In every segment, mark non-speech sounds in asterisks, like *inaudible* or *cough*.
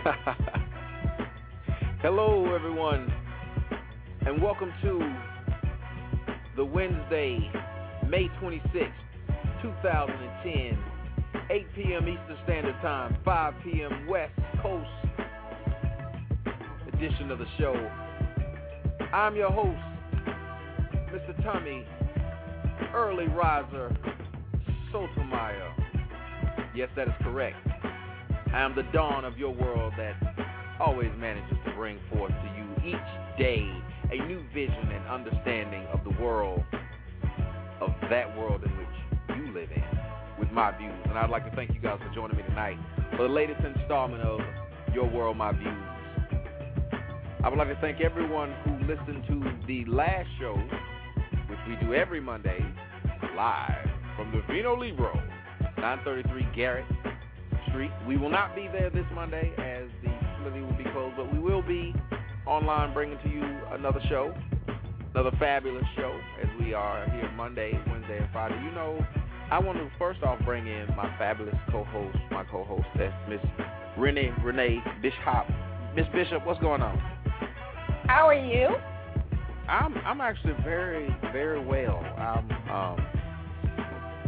*laughs* Hello, everyone, and welcome to the Wednesday, May 26th, 2010, 8 p.m. Eastern Standard Time, 5 p.m. West Coast edition of the show. I'm your host, Mr. Tommy, early riser, Sotomayor. Yes, that is correct. I am the dawn of your world that always manages to bring forth to you each day a new vision and understanding of the world, of that world in which you live in, with my views. And I'd like to thank you guys for joining me tonight for the latest installment of Your World, My Views. I would like to thank everyone who listened to the last show, which we do every Monday, live from the Vino Libro, 933 Garrett Street. We will not be there this Monday as the facility will be closed, but we will be online bringing to you another show, another fabulous show as we are here Monday, Wednesday, and Friday. You know, I want to first off bring in my fabulous co-host, my co-host, that's Miss Renee Renee Bishop. Miss Bishop, what's going on? How are you? I'm I'm actually very very well. I'm um,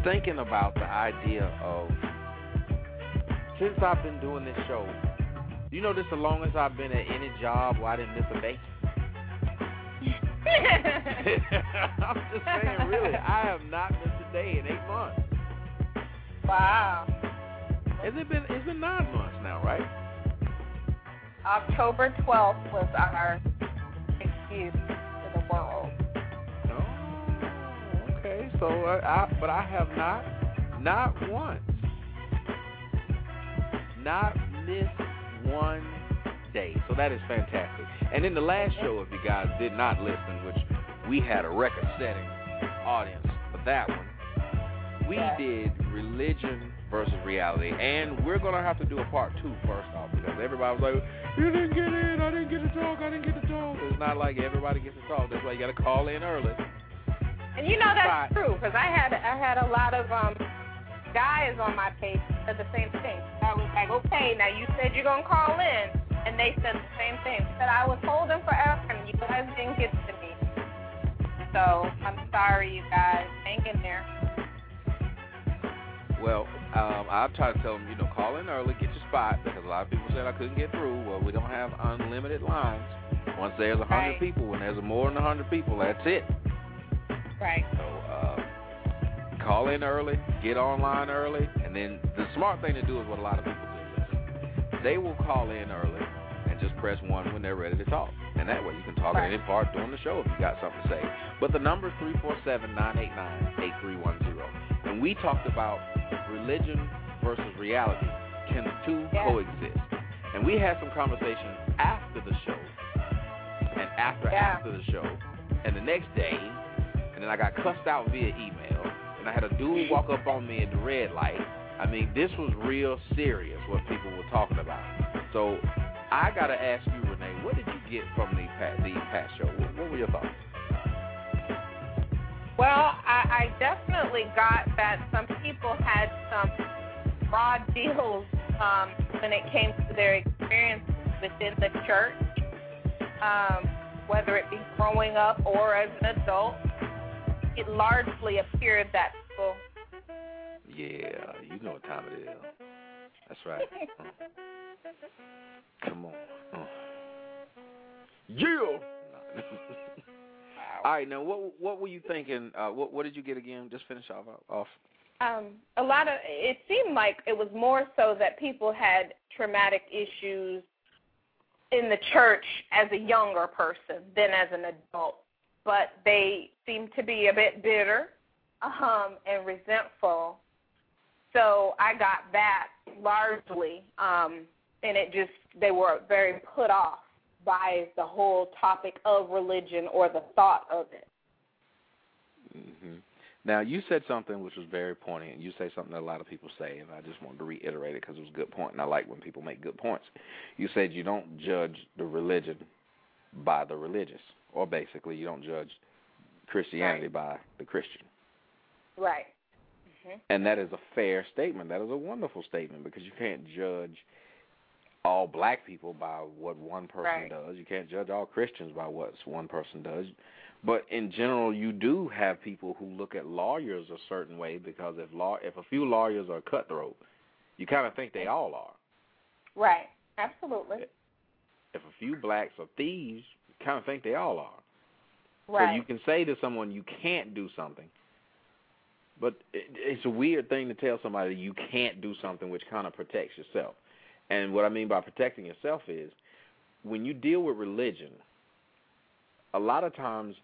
thinking about the idea of since I've been doing this show. You know, this the longest I've been at any job where I didn't miss a day. *laughs* *laughs* I'm just saying, really, I have not missed a day in eight months. Wow. Has it been? It's been nine months now, right? October 12th was our excuse to the world. Oh, okay. So, uh, I, but I have not, not once, not missed one day. So that is fantastic. And in the last show, if you guys did not listen, which we had a record-setting audience for that one, we did religion versus reality, and we're gonna have to do a part two first off because everybody was like, "You didn't get in, I didn't get to talk, I didn't get to talk." It's not like everybody gets to talk. That's why you got to call in early. And you know that's true because I had I had a lot of um guys on my page said the same thing. I was like, okay, now you said you're gonna call in, and they said the same thing. Said I was holding forever and you guys didn't get to me. So I'm sorry, you guys. Hang in there. Well, um, I'll try to tell them, you know, call in early, get your spot, because a lot of people said I couldn't get through. Well, we don't have unlimited lines. Once there's a hundred Right. people, when there's more than a hundred people, that's it. Right. So uh, call in early, get online early, and then the smart thing to do is what a lot of people do. Listen, they will call in early and just press one when they're ready to talk, and that way you can talk at any part during the show if you got something to say. But the number is three four seven nine eight nine eight three one zero, and we talked about religion versus reality. Can the two coexist? And we had some conversation after the show, and after Yeah. after the show, and the next day, and then I got cussed out via email, and I had a dude walk up on me at the red light. I mean, this was real serious what people were talking about. So I gotta ask you, Renee, what did you get from the past, the past show? What, what were your thoughts? Well, I, I definitely got that some people had some raw *laughs* deals um, when it came to their experience within the church, um, whether it be growing up or as an adult. It largely appeared that people. Yeah, you know what time it is. That's right. *laughs* Come on. Uh. Yeah. All right, now what what were you thinking? Uh, what what did you get again? Just finish off off. Um, a lot of it seemed like it was more so that people had traumatic issues in the church as a younger person than as an adult, but they seemed to be a bit bitter um, and resentful. So I got that largely, um, and it just they were very put off by the whole topic of religion or the thought of it. hmm Now you said something which was very poignant. You say something that a lot of people say, and I just wanted to reiterate it because it was a good point, and I like when people make good points. You said you don't judge the religion by the religious, or basically you don't judge Christianity by the Christian. Right. hmm And that is a fair statement. That is a wonderful statement because you can't judge all black people by what one person right. does. You can't judge all Christians by what one person does. But in general, you do have people who look at lawyers a certain way because if law if a few lawyers are cutthroat, you kind of think they all are. Right. Absolutely. If a few blacks are thieves, kind of think they all are. Right. So you can say to someone you can't do something, but it, it's a weird thing to tell somebody you can't do something which kind of protects yourself. And what I mean by protecting yourself is when you deal with religion, a lot of times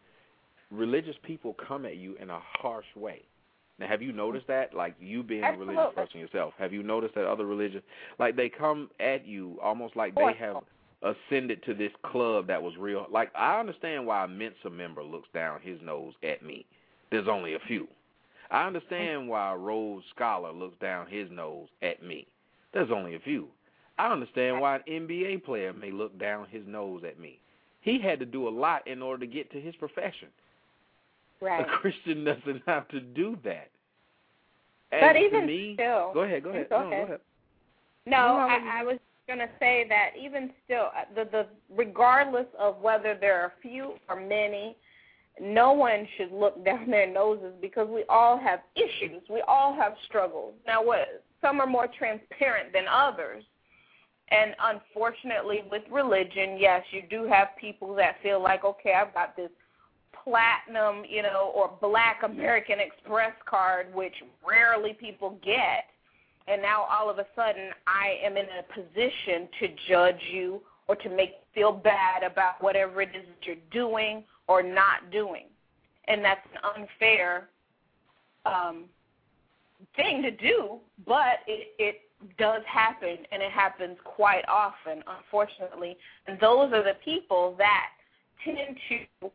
religious people come at you in a harsh way. Now, have you noticed that? Like you being Absolutely. a religious person yourself, have you noticed that other religions, like they come at you almost like they have ascended to this club that was real. Like I understand why a Mensa member looks down his nose at me. There's only a few. I understand why a Rhodes Scholar looks down his nose at me. There's only a few. I understand why an NBA player may look down his nose at me. He had to do a lot in order to get to his profession. Right. A Christian *laughs* doesn't have to do that. but And to even me, still, go ahead, go ahead. Go no, ahead. go ahead. No, I- I was going to say that even still, uh, the the regardless of whether there are few or many, no one should look *laughs* down their noses because we all have issues. We all have struggles. Now, what some are more transparent than others. And unfortunately, with religion, yes, you do have people that feel like, okay, I've got this platinum, you know, or black American Express card, which rarely people get. And now all of a sudden I am in a position to judge you or to make you feel bad about whatever it is that you're doing or not doing. And that's an unfair um, thing to do, but it, it does happen, and it happens quite often, unfortunately. And those are the people that tend to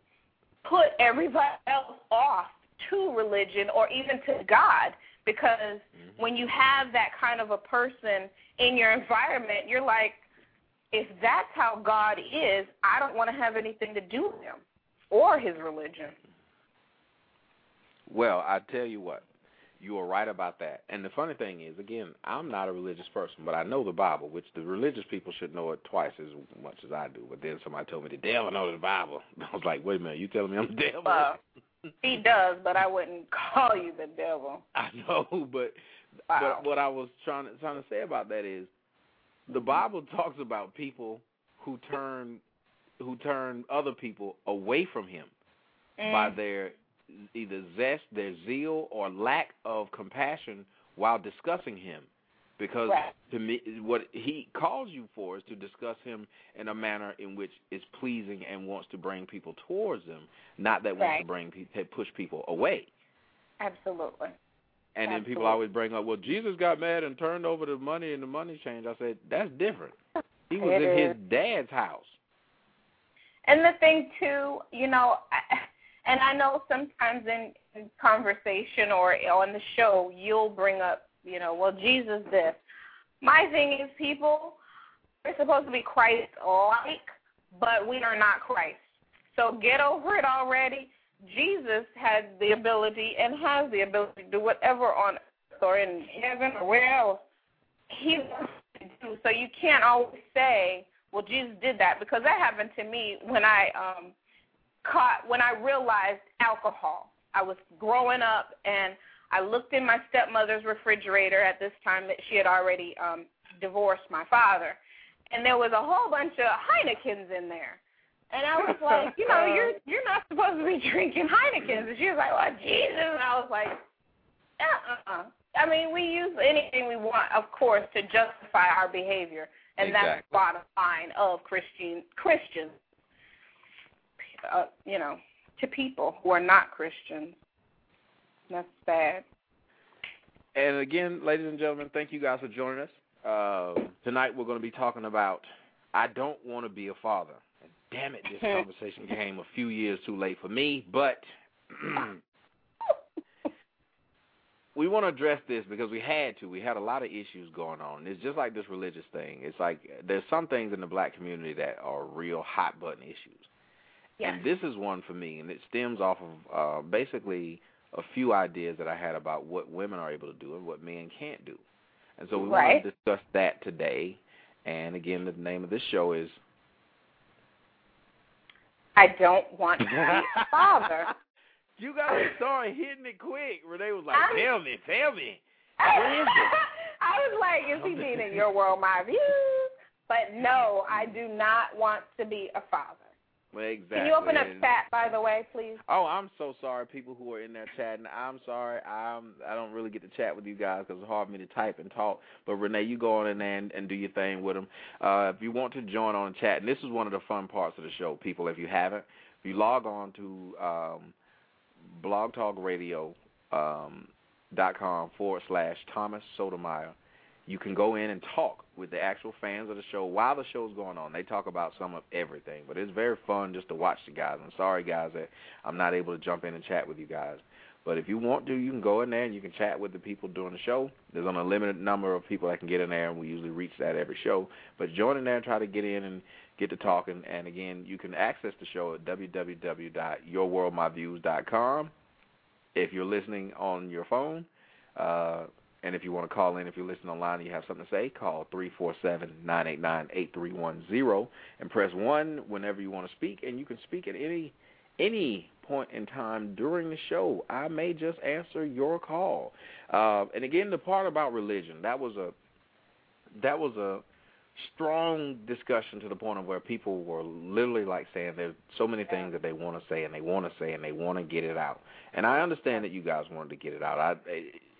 put everybody else off to religion or even to God because mm-hmm. when you have that kind of a person in your environment, you're like, if that's how God is, I don't want to have anything to do with him or his religion. Well, I tell you what, you are right about that. And the funny thing is, again, I'm not a religious person, but I know the Bible, which the religious people should know it twice as much as I do. But then somebody told me the devil knows the Bible. *laughs* I was like, wait a minute, you telling me I'm the devil? Well, uh, *laughs* he does, but I wouldn't *laughs* call you the devil. I know, but Wow. but what I was trying to trying to say about that is, the Bible talks about people who turn who turn other people away from Him by Mm. their either zest, their zeal, or lack of compassion while discussing him. Because Right. to me, what he calls you for is to discuss him in a manner in which is pleasing and wants to bring people towards him, not that wants to bring pe- to push people away. Absolutely. And then people always bring up, well, Jesus got mad and turned over the money and the money changed. I said that's different. *laughs* He was in his dad's house. And the thing too, you know, I, and I know sometimes in, in conversation or on the show, you'll bring up, you know, well, Jesus this. My thing is, people, we're supposed to be Christ-like, but we are not Christ. So get over it already. Jesus had the ability and has the ability to do whatever on earth or in heaven or where else he wants to do. So you can't always say, well, Jesus did that because that happened to me when I um caught when I realized alcohol. I was growing up and I looked in my stepmother's refrigerator at this time that she had already um divorced my father. And there was a whole bunch of Heinekens in there. And I was like, *laughs* you know, you're you're not supposed to be drinking Heinekens. And she was like, well, Jesus. And I was like, uh-uh. I mean, we use anything we want, of course, to justify our behavior, and that's the bottom line of Christian Christians. Uh, you know, to people who are not Christians. That's bad. And again, ladies and gentlemen, thank you guys for joining us. Uh, tonight we're going to be talking about I don't want to be a father. And damn it, this *laughs* conversation came a few years too late for me, but *clears throat* we want to address this because we had to. We had a lot of issues going on. It's just like this religious thing. It's like there's some things in the black community that are real hot button issues. And this is one for me, and it stems off of uh, basically a few ideas that I had about what women are able to do and what men can't do. And so we Right. want to discuss that today. And again, the name of this show is I don't want to be a *laughs* father. You guys started hitting it quick. Renee was like, I'm- "Tell me, tell me." What is it? *laughs* I was like, is he being in *laughs* your world, my views? But no, I do not want to be a father. Exactly. Can you open up chat, by the way, please? Oh, I'm so sorry, people who are in there chatting. I'm sorry. I'm I don't really get to chat with you guys because it's hard for me to type and talk. But Renee, you go on in there and, and do your thing with them. Uh, if you want to join on chat, and this is one of the fun parts of the show, people. If you haven't, if you log on to um, Blog Talk Radio um, forward slash Thomas Sotomayor, you can go in and talk with the actual fans of the show while the show's going on. They talk about some of everything, but it's very fun just to watch the guys. I'm sorry, guys, that I'm not able to jump in and chat with you guys. But if you want to, you can go in there and you can chat with the people during the show. There's only a limited number of people that can get in there, and we usually reach that every show. But join in there and try to get in and get to talking. And again, you can access the show at www.yourworldmyviews.com. If you're listening on your phone, uh, and if you want to call in, if you're listening online and you have something to say, call 347-989-8310 and press 1 whenever you want to speak. And you can speak at any any point in time during the show. I may just answer your call. Uh, and again, the part about religion, that was a that was a strong discussion to the point of where people were literally like saying there's so many things that they want to say and they want to say and they want to get it out. And I understand that you guys wanted to get it out. I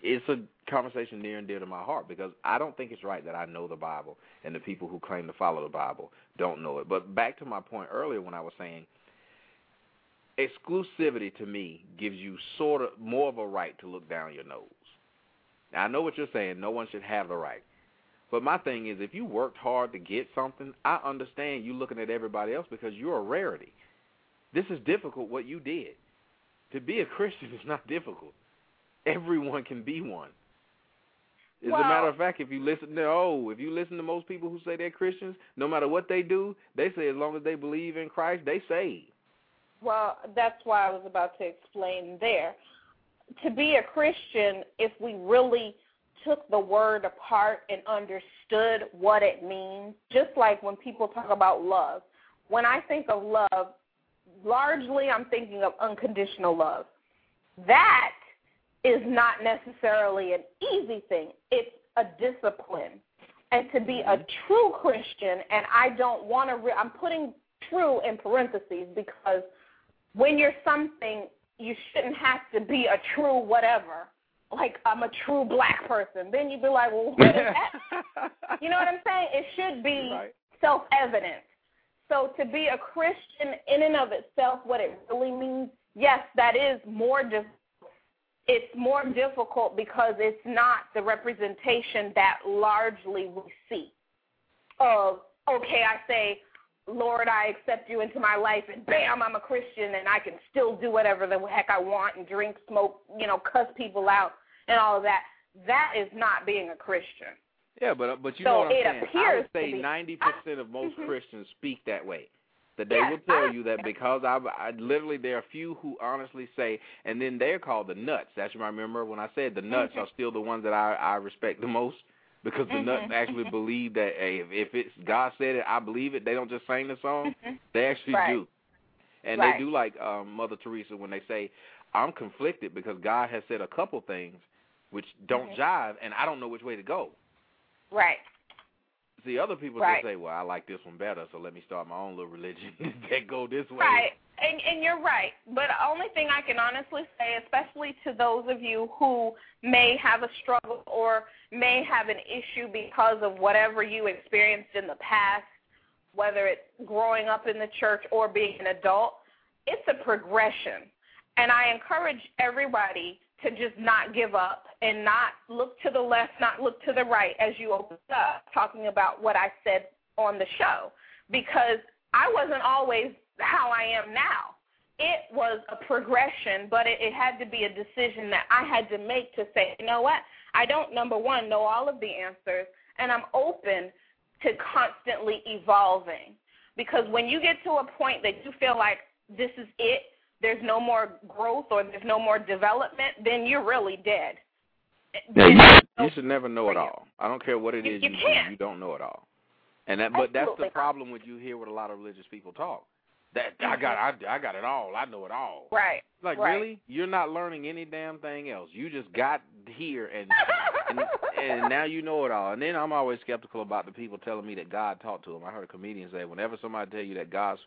it's a conversation near and dear to my heart because I don't think it's right that I know the Bible and the people who claim to follow the Bible don't know it. But back to my point earlier when I was saying exclusivity to me gives you sort of more of a right to look down your nose. Now I know what you're saying, no one should have the right. But my thing is, if you worked hard to get something, I understand you looking at everybody else because you're a rarity. This is difficult what you did. To be a *laughs* Christian is not difficult. Everyone can be one. As Well- a matter of fact, if you listen to oh, if you listen to most people who say they're Christians, no matter what they do, they say as long as they believe in Christ, they saved. Well, that's why I was about to explain there. To be a Christian, if we really took the word apart and understood what it means, just like when people talk about love. When I think of love, largely I'm thinking of unconditional love. That is not necessarily an easy thing. It's a discipline. And to be a mm-hmm. true Christian, and I don't want to, re- I'm putting true in parentheses because when you're something, you shouldn't have to be a true whatever. Like I'm a true black person. Then you'd be like, well, what is that? *laughs* You know what I'm saying? It should be Right. self evident. So to be a Christian in and of itself, what it really means, yes, that is more difficult. It's more difficult because it's not the representation that largely we see of, okay, I say, Lord, I accept you into my life, and bam, I'm a Christian, and I can still do whatever the heck I want and drink, smoke, you know, cuss people out, and all of that. That is not being a Christian. Yeah, but but you So know what I'm it saying. I appears would say ninety percent of most Mhm. Christians speak that way. That they will tell I- you that because I, I literally there are a few who honestly say, and then they're called the nuts. That's what I remember when I said the nuts Mhm. are still the ones that I I respect the most because the nuts Mhm, actually believe that hey, if, if it's God said it, I believe it. They don't just sing the song; Mhm. they actually Right. do. And Right. they do like um, Mother Teresa when they say, "I'm conflicted because God has said a couple things which don't Mhm. jive, and I don't know which way to go." Right. See, other people Right. just say, "Well, I like this one better, so let me start my own little religion *laughs* that go this way." Right. And and you're right. But the only thing I can honestly say, especially to those of you who may have a struggle or may have an issue because of whatever you experienced in the past, whether it's growing up in the church or being an adult, it's a progression. And I encourage everybody to just not give up and not look to the left, not look to the right as you open up talking about what I said on the show. Because I wasn't always how I am now. It was a progression, but it, it had to be a decision that I had to make to say, you know what? I don't, number one, know all of the answers, and I'm open to constantly evolving. Because when you get to a point that you feel like this is it, there's no more growth or there's no more development, then you're really dead. Yeah, you, you should never know it all. I don't care what it You- is you you, do, you don't know it all. And that, but that's the problem with you hear what a lot of religious people talk. That I mm-hmm. got, I, I got it all. I know it all. Right. Like right. really, you're not learning any damn thing else. You just got here and *laughs* and, and now you know it all. And then I'm always skeptical about the people telling me that God talked to them. I heard a comedian say, whenever somebody tell you that God's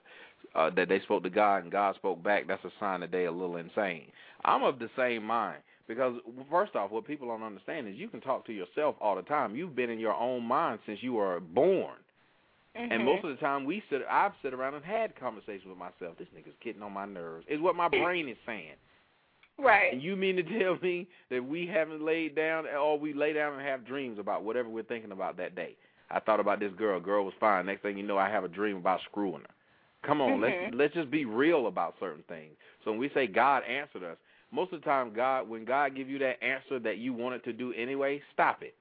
uh, that they spoke to God and God spoke back, that's a sign that they're a little insane. I'm of the same mind because first off, what people don't understand is you can talk to yourself all the time. You've been in your own mind since you were born. Mhm. And most of the time, we sit. I've sit around and had conversations with myself. This nigga's getting on my nerves. Is what my brain is saying. right. And you mean to tell me that we haven't laid down, or we lay down and have dreams about whatever we're thinking about that day? I thought about this girl. Girl was fine. Next thing you know, I have a dream about screwing her. Come on, Mhm. let's let's just be real about certain things. So when we say God answered us, most of the time, God, when God give you that answer that you wanted to do anyway, stop it.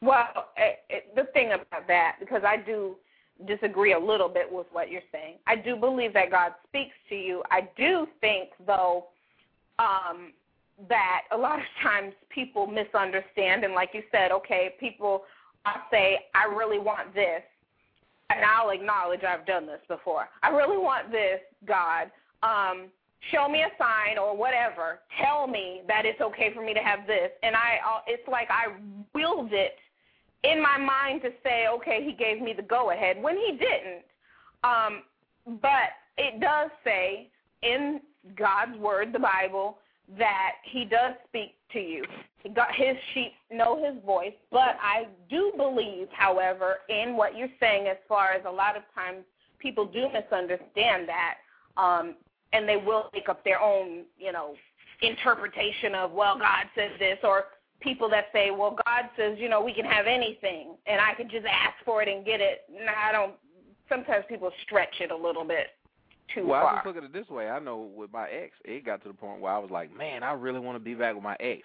Well, it, it, the thing about that, because I do disagree a little bit with what you're saying. I do believe that God speaks to you. I do think, though, um, that a lot of times people misunderstand, and like you said, okay, people I say, I really want this, and I'll acknowledge I've done this before. I really want this, God. Um, show me a sign or whatever. Tell me that it's okay for me to have this, and I, it's like I willed it in my mind to say, okay, he gave me the go ahead when he didn't. Um, but it does say in God's word, the Bible, that he does speak to you. His sheep know his voice, but I do believe, however, in what you're saying as far as a lot of times people do misunderstand that, um, and they will make up their own, you know, interpretation of, well, God says this, or people that say, well, God says, you know, we can have anything, and I can just ask for it and get it. No, I don't. Sometimes people stretch it a little bit too well, far. I just look at it this way. I know with my ex, it got to the point where I was like, man, I really want to be back with my ex.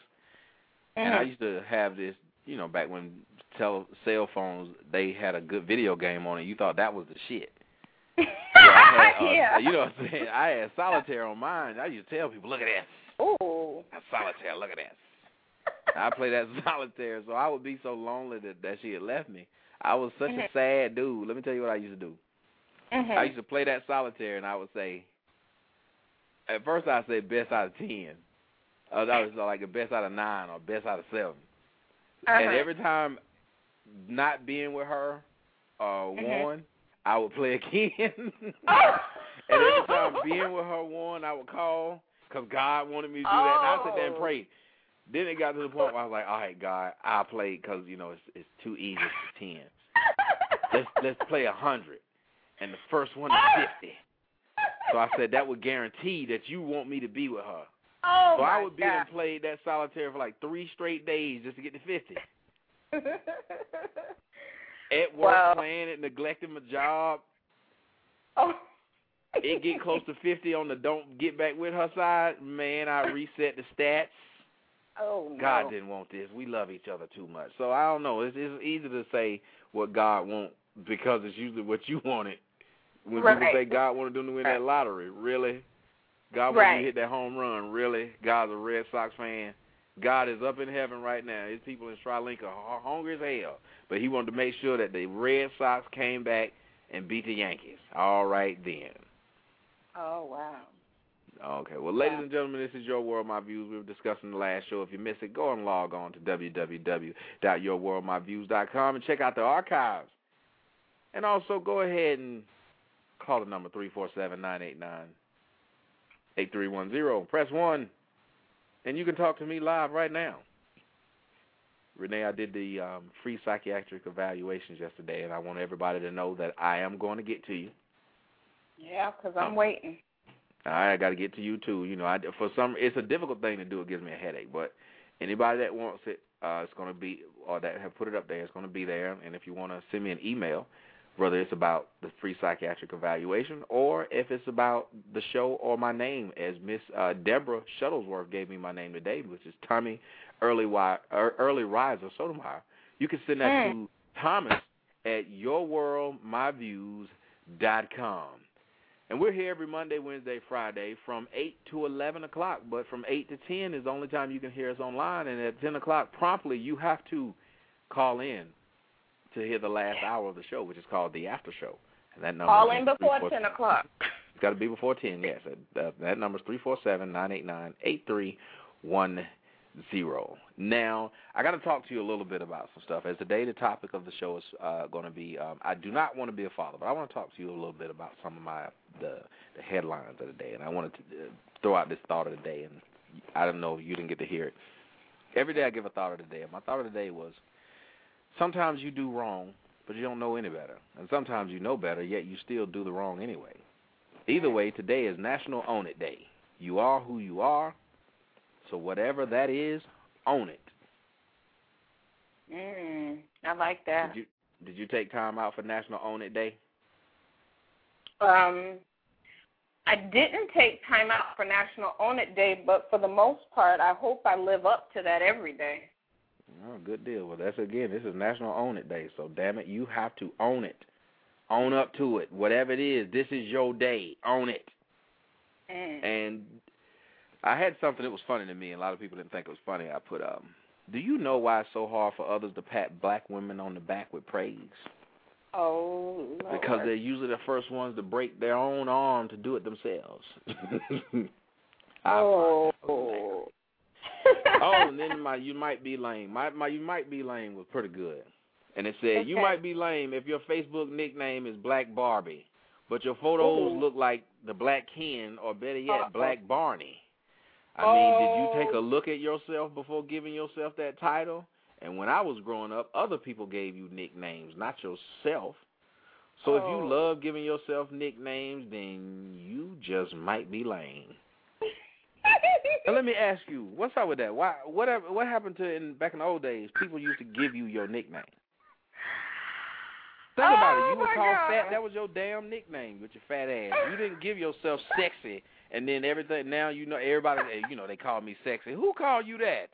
And I Mhm. used to have this, you know, back when tele cell phones they had a good video game on it. You thought that was the shit. So I had, uh, *laughs* yeah. You know what I'm saying? I had solitaire on mine. I used to tell people, look at that. Ooh. That's solitaire. Look at that. I play that solitaire, so I would be so lonely that that she had left me. I was such a sad dude. Let me tell you what I used to do. Mhm. I used to play that solitaire, and I would say, at first I'd say best out of ten. Uh, that was like a best out of nine or best out of 7 And Uh-huh. every time not being with her uh, Mhm. won, I would play again. Oh. *laughs* and every time being with her won, I would call because God wanted me to do that. And I sit there and Oh. pray. Then it got to the point where I was like, all right, God, I'll play because, you know, it's, it's too easy for 10. Let's, let's play a 100. And the first one is 50. So I said that would guarantee that you want me to be with her. Oh so I would be God. and play that solitaire for like three straight days just to get to 50. *laughs* At work, Wow. playing it, neglecting my job. oh. It get close to 50 on the don't get back with her side. Man, I reset the stats. Oh no. God didn't want this. We love each other too much. So I don't know. It's, it's easy to say what God wants because it's usually what you wanted. When people say God wanted them to win that lottery, really? God wanted Right. you to hit that home run, really? God's a Red Sox fan. God is up in heaven right now. His people in Sri Lanka are hungry as hell. But he wanted to make sure that the Red Sox came back and beat the Yankees. All right then. Oh wow. Okay. Well, ladies and gentlemen, this is Your World, My Views. We were discussing the last show. If you missed it, go and log on to www.yourworldmyviews.com and check out the archives. And also go ahead and call the number 347-989-8310. Press 1, and you can talk to me live right now. Renee, I did the um, free psychiatric evaluations yesterday, and I want everybody to know that I am going to get to you. Yeah, because I'm waiting. I got to get to you too. You know, I for some it's a difficult thing to do. It gives me a headache, but anybody that wants it, uh, it's going to be or that have put it up there, it's going to be there. And if you want to send me an email, whether it's about the free psychiatric evaluation or if it's about the show or my name, as Miss uh, Deborah Shuttlesworth gave me my name today, which is Tommy Early Wi- er, Early Riser Sotomayor. You can send that Mm. to Thomas at yourworldmyviews.com. And we're here every Monday, Wednesday, Friday from 8 to 11 o'clock. But from 8 to 10 is the only time you can hear us online. And at 10 o'clock promptly, you have to call in to hear the last hour of the show, which is called the after show. And that number Call in before 10 o'clock. *laughs* It's got to be before 10, yes. That, that number is 347 989 8310. Now, I got to talk to you a little bit about some stuff. As today, the topic of the show is uh, going to be um, I do not want to be a father, but I want to talk to you a little bit about some of my the, the headlines of the day. And I wanted to uh, throw out this thought of the day, and I don't know if you didn't get to hear it. Every day I give a thought of the day. My thought of the day was sometimes you do wrong, but you don't know any better. And sometimes you know better, yet you still do the wrong anyway. Either way, today is National Own It Day. You are who you are, so whatever that is, own it. Mm, I like that. Did you did you take time out for National Own It Day? Um, I didn't take time out for National Own It Day, but for the most part, I hope I live up to that every day. Oh, good deal. Well, that's again, this is National Own It Day, so damn it, you have to own it. Own up to it. Whatever it is, this is your day. Own it. Mm. And I had something that was funny to me, and a lot of people didn't think it was funny. I put, um, do you know why it's so hard for others to pat black women on the back with praise? Oh, Lord. Because they're usually the first ones to break their own arm to do it themselves. *laughs* oh. Oh, *laughs* and then my you might be lame. My my you might be lame was pretty good. And it said Okay. you might be lame if your Facebook nickname is Black Barbie, but your photos Ooh. look like the Black Ken or better yet Uh-oh. Black Barney. I mean, did you take Oh. a look at yourself before giving yourself that title? And when I was growing up, other people gave you nicknames, not yourself. So if you Oh. love giving yourself nicknames, then you just might be lame. Let me ask you, what's up with that? Why whatever what happened to in back in the old days, people used to give you your nickname. Think about it. Oh, You were called God. fat, that was your damn nickname with your fat ass. You didn't give yourself sexy and then everything now you know everybody eh, you know, they call me sexy. Who called you that?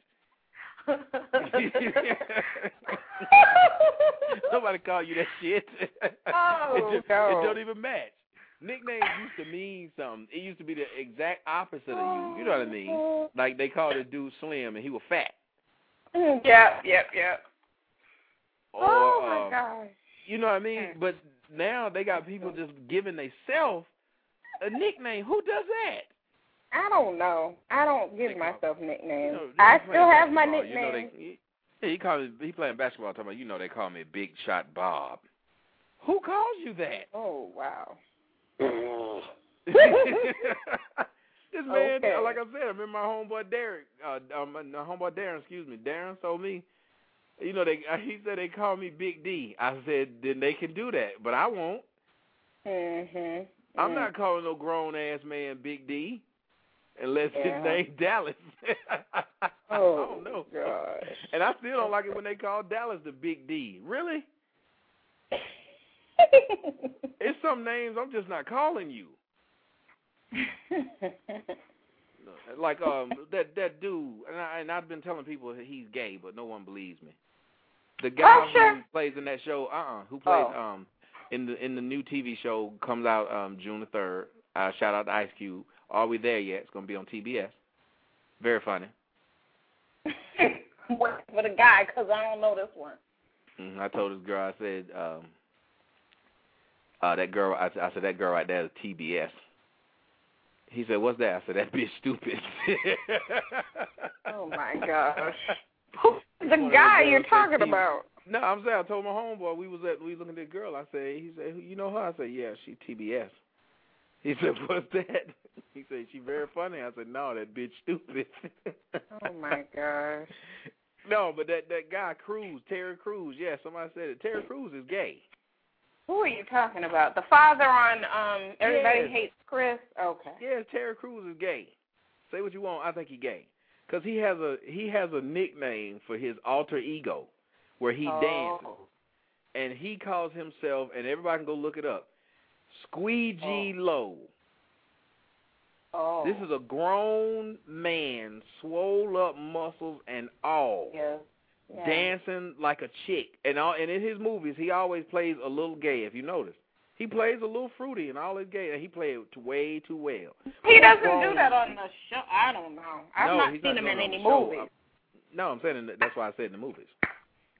*laughs* *laughs* Nobody called you that shit. Oh, it, just, no. it don't even match. Nicknames used to mean something. It used to be the exact opposite of you. You know what I mean? Like they called a dude slim and he was fat. *laughs* yep, yep, yep. Or, oh my um, gosh. You know what I mean? But now they got people just giving themselves a nickname. Who does that? I don't know. I don't give myself nicknames. You know, I still have my basketball, You know, nickname. they, he called me, he playing basketball. Talking about you know they call me Big Shot Bob. Who calls you that? Oh wow. This man, Okay. like I said, I remember my homeboy Derek, uh, um, my homeboy Darren, excuse me, Darren told me, you know, they *laughs* he said they call me Big D. I said then they can do that, but I won't. Mhm. I'm Mm. not calling no grown ass man Big D, unless Yeah. his name *laughs* Dallas. *laughs* I Oh don't know. gosh. And I still don't like it when they call Dallas the Big D. Really? *laughs* It's some names I'm just not calling you. *laughs* Like um that that dude, and, I, and I've been telling people he's gay, but no one believes me. The guy Oh, sure. who plays in that show, uh, uh who plays Oh. um in the in the new TV show comes out um June the third. Uh, shout out to Ice Cube. Are we there yet? It's gonna be on TBS. Very funny. *laughs* what for the guy? Because I don't know this one. hmm I told this girl, I said, um, uh, that girl, I, I said that girl right there is TBS. He said, "What's that?" I said, "That bitch stupid." *laughs* Oh my gosh. *laughs* Who's the guy you're talking about? No, I'm saying I told my homeboy we was at we was looking at the girl. I said he said you know her. I said yeah, she TBS. He *laughs* said what's that? He said she very funny. I said no, that bitch stupid. Oh my gosh. No, but that that guy Crews, Terry Crews. Yeah, somebody said it. Terry Crews is gay. Who are you talking about? The father on um Everybody Yes. Hates Chris? Okay. Yeah, Terry Crews is gay. Say what you want, I think he gay. Cause he has a he has a nickname for his alter ego, where he dances, oh. and he calls himself, and everybody can go look it up, Squeegee Oh. Low. Oh. This is a grown man, swole up muscles and all, yes. Yeah. dancing like a chick, and all. And in his movies, he always plays a little gay. If you notice, he plays a little fruity and all his gay, and he plays it way too well. He doesn't do that on the show. I don't know. I've no, not seen him in any movies. No, I'm saying in the, that's why I said in the movies.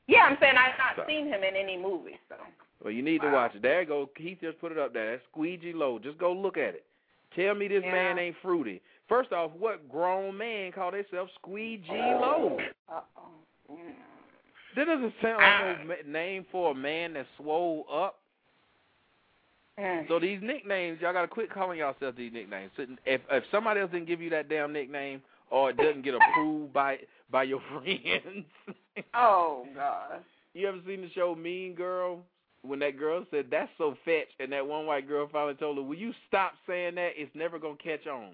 Yeah, I'm saying I've not so. seen him in any movies. So. Well, you need wow. to watch it. There you go. Keith just put it up there. That's Squeegee Low. Just go look at it. Tell me this yeah. man ain't fruity. First off, what grown man call themselves Squeegee Low? Uh-oh. That doesn't sound like no name for a man that's swole up. Mm. So these nicknames, y'all gotta quit calling yourself these nicknames. If if somebody else didn't give you that damn nickname, or it doesn't get approved by by your *laughs* friends. oh gosh. You ever seen the show Mean Girl? When that girl said that's so fetch, and that one white girl finally told her, "Will you stop saying that? It's never gonna catch on."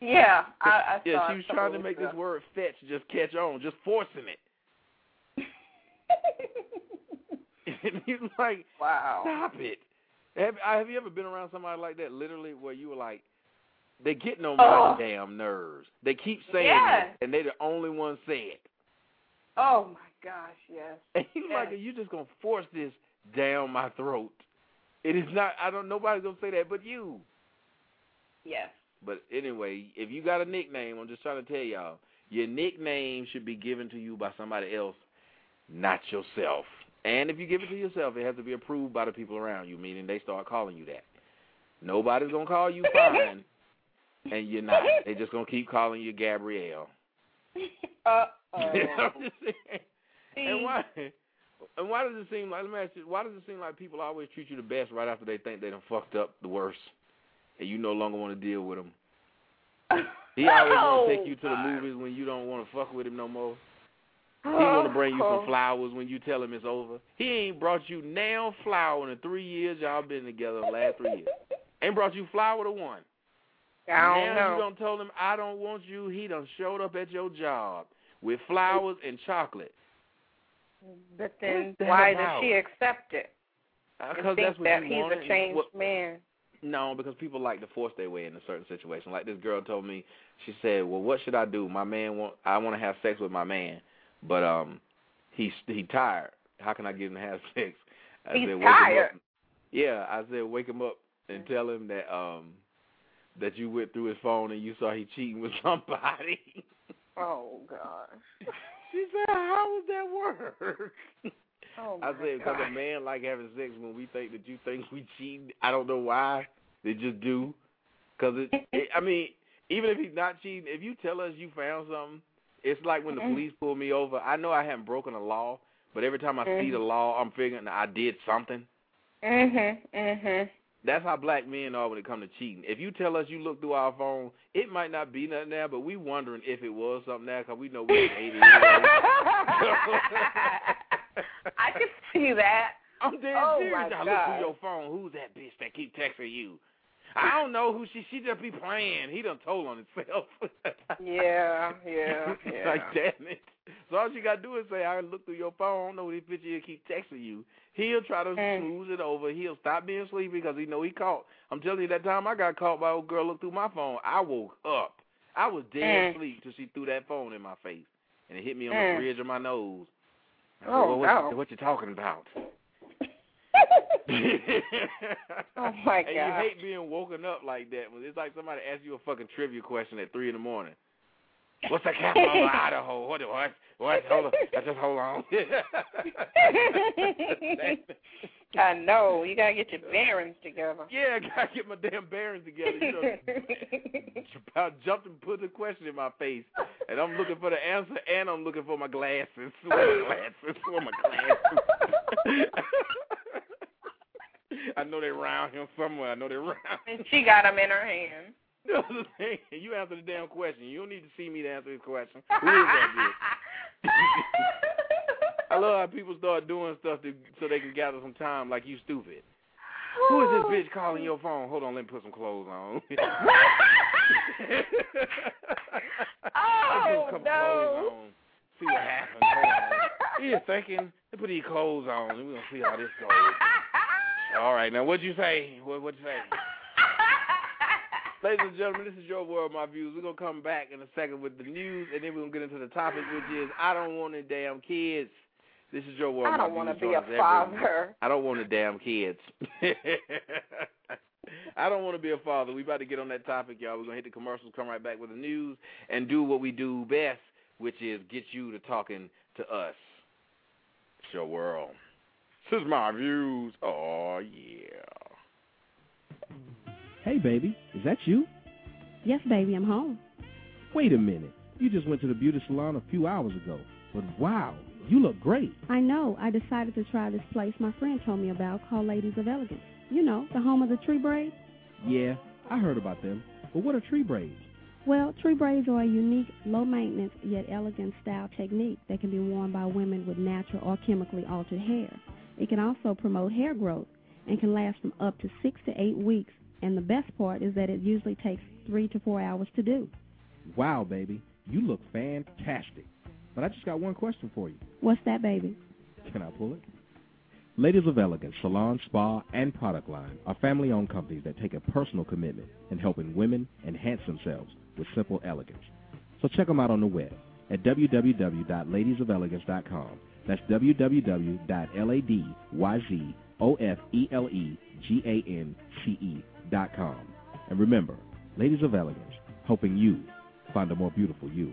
Yeah, I, I yeah. She was trying to make this word "fetch" just catch on, just forcing it. And *laughs* he's like, "Wow, stop it." Have Have you ever been around somebody like that, literally, where you were like, they getting on my oh. damn nerves. They keep saying yeah. it, and they're the only ones saying it. Oh my gosh, yes. *laughs* And he's yes. like, you just gonna force this down my throat. It is not. I don't. Nobody's gonna say that, but you. Yes. But anyway, if you got a nickname, I'm just trying to tell y'all, your nickname should be given to you by somebody else, not yourself. And if you give it to yourself, it has to be approved by the people around you, meaning they start calling you that. Nobody's gonna call you fine and you're not. They're just gonna keep calling you Gabrielle. *laughs* Uh oh. *laughs* and why? And why does it seem like? Let me ask you. Why does it seem like people always treat you the best right after they think they done fucked up the worst, and you no longer want to deal with them? He always oh, want to take you to the *laughs* movies when you don't want to fuck with him no more. He want to bring you some flowers when you tell him it's over. He ain't brought you now flower in the three years y'all been together. The last three years, ain't brought you flower to one. I don't now know. you done told him I don't want you. He done showed up at your job with flowers and chocolate. But then why about? does she accept it? Because uh, that's what that you he's wanted. a changed what, man. No, because people like to force their way in a certain situation. Like this girl told me, she said, "Well, what should I do? My man want I want to have sex with my man, but um, he's he tired. How can I get him to have *laughs* sex?" I he's said, tired. Yeah, I said, wake him up and mm-hmm. tell him that um that you went through his phone and you saw he cheating with *laughs* somebody. Oh gosh. *laughs* she said, "How would that work?" Oh I said, "Because a man like having sex when we think that you think we cheat. I don't know why they just do. Because it, it, I mean, even if he's not cheating, if you tell us you found something, it's like when the mm-hmm. police pull me over. I know I haven't broken a law, but every time I mm-hmm. see the law, I'm figuring I did something. Mhm. Mhm. That's how black men are when it comes to cheating. If you tell us you look through our phone, it might not be nothing there, but we wondering if it was something there because we know we hate it. *laughs* I can see that. I'm dead oh serious. I look through your phone. Who's that bitch that keep texting you? I don't know who she. She just be playing. He done told on himself. *laughs* yeah, yeah, *laughs* yeah. like damn it. So all you gotta do is say, I look through your phone. I don't know what this bitch here keep texting you. He'll try to mm. smooth it over. He'll stop being sleepy because he know he caught. I'm telling you, that time I got caught by a old girl look through my phone, I woke up. I was dead mm. asleep till she threw that phone in my face, and it hit me on mm. the bridge of my nose. I oh said, well, no! What, what you talking about? *laughs* oh my god! And you hate being woken up like that. It's like somebody asks you a fucking trivia question at three in the morning. What's the capital of Idaho? What? What? What? Hold on. I Just hold on. *laughs* *laughs* I know. You gotta get your bearings together. Yeah, I gotta get my damn bearings together. You know, I jumped and put the question in my face, and I'm looking for the answer, and I'm looking for my glasses. Where my glasses? Where my glasses? I know they're around him somewhere. I know they're around. And she got him in her hand. *laughs* you answer the damn question. You don't need to see me to answer this question. *laughs* Who is that bitch? *laughs* I love how people start doing stuff to, so they can gather some time like you stupid. Who is this bitch calling your phone? Hold on, let me put some clothes on. oh, no. Clothes on. See what happens. He's thinking, let's put these clothes on and we're going to see how this goes. All right, now what'd you say? What, what'd you say? *laughs* Ladies and gentlemen, this is your world, my views. We're going to come back in a second with the news, and then we're going to get into the topic, which is I don't want any damn kids. This is your world, I don't want to be a father. I don't want the damn kids. *laughs* I don't want to be a father. We about to get on that topic, y'all. We're going to hit the commercials, come right back with the news, and do what we do best, which is get you to talking to us. Your world. This is my views. Oh, yeah. Hey, baby. Is that you? Yes, baby. I'm home. Wait a minute. You just went to the beauty salon a few hours ago. But wow, you look great. I know. I decided to try this place my friend told me about called Ladies of Elegance. You know, the home of the tree braids. Yeah, I heard about them. But what are tree braids? Well, tree braids are a unique, low-maintenance yet elegant style technique that can be worn by women with natural or chemically altered hair. It can also promote hair growth and can last from up to six to eight weeks. And the best part is that it usually takes three to four hours to do. Wow, baby. You look fantastic. But I just got one question for you. What's that, baby? Can I pull it? Ladies of Elegance Salon, Spa, and Product Line are family-owned companies that take a personal commitment in helping women enhance themselves with simple elegance. So check them out on the web at www.ladiesofelegance.com. That's www.ladiesofelegance.com. And remember, Ladies of Elegance, helping you find a more beautiful you.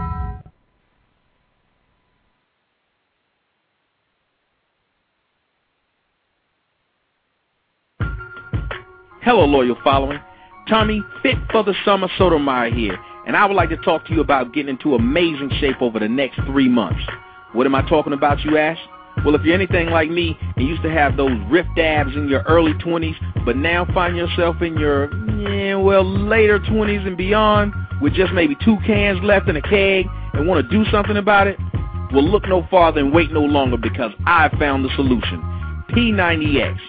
Hello, loyal following. Tommy, fit for the summer Sotomayor here, and I would like to talk to you about getting into amazing shape over the next three months. What am I talking about, you ask? Well, if you're anything like me and used to have those ripped abs in your early 20s, but now find yourself in your, yeah, well, later 20s and beyond, with just maybe two cans left in a keg and want to do something about it, well, look no farther and wait no longer because I've found the solution. P90X.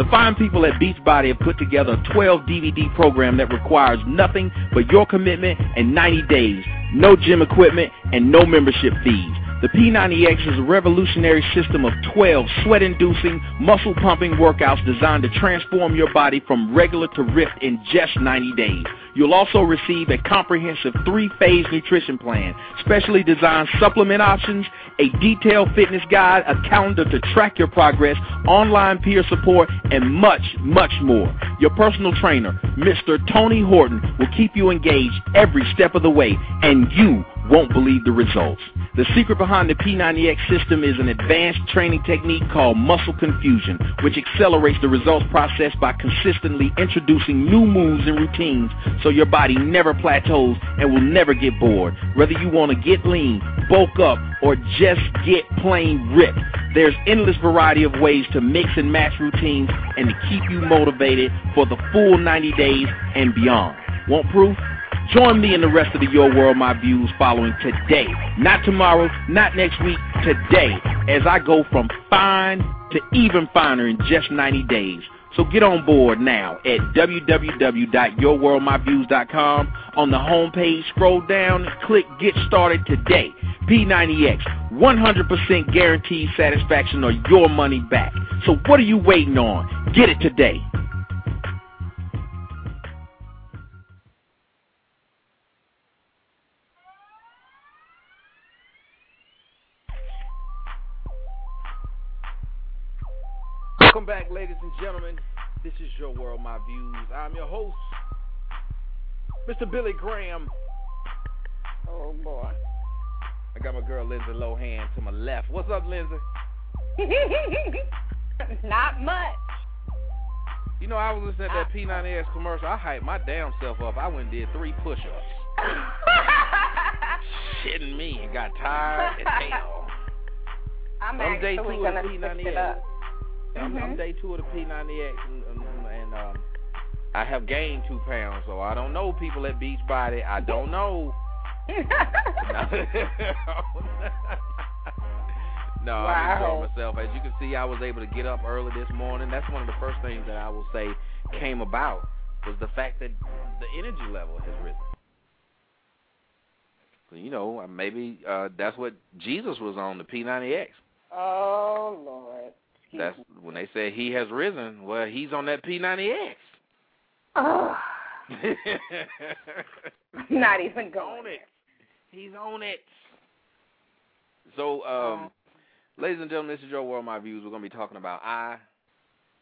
The fine people at Beachbody have put together a 12 DVD program that requires nothing but your commitment and 90 days, no gym equipment, and no membership fees. The P90X is a revolutionary system of 12 sweat-inducing, muscle-pumping workouts designed to transform your body from regular to ripped in just 90 days. You'll also receive a comprehensive three-phase nutrition plan, specially designed supplement options, a detailed fitness guide, a calendar to track your progress, online peer support, and much, much more. Your personal trainer, Mr. Tony Horton, will keep you engaged every step of the way, and you won't believe the results. The secret behind the P90X system is an advanced training technique called muscle confusion, which accelerates the results process by consistently introducing new moves and routines so your body never plateaus and will never get bored. Whether you want to get lean, bulk up, or just get plain ripped, there's endless variety of ways to mix and match routines and to keep you motivated for the full 90 days and beyond. Want proof? Join me and the rest of the Your World My Views following today. Not tomorrow, not next week, today, as I go from fine to even finer in just 90 days. So get on board now at www.yourworldmyviews.com. On the homepage, scroll down click Get Started Today. P90X, 100% guaranteed satisfaction or your money back. So what are you waiting on? Get it today. Welcome back, ladies and gentlemen. This is Your World, My Views. I'm your host, Mr. Billy Graham. Oh boy. I got my girl Lindsay Lohan to my left. What's up, Lindsay? *laughs* Not much. You know, I was listening at that P90X commercial. I hyped my damn self up. I went and did three push-ups. *laughs* Shitting me and got tired as hell. I'm, I'm actually gonna the switch it P90X. up. I'm, I'm Mhm. day two of the P90X, and, and, and um, I have gained two pounds. So I don't know people at Beachbody. I don't know. *laughs* no, I'm Wow. enjoying myself. As you can see, I was able to get up early this morning. That's one of the first things that I will say came about was the fact that the energy level has risen. You know, maybe uh that's what Jesus was on the P90X. Oh Lord. That's when they say he has risen. Well, he's on that P90X. Oh, *laughs* not even going. on it. He's on it. So, um, ladies and gentlemen, this is your world, my views. We're going to be talking about I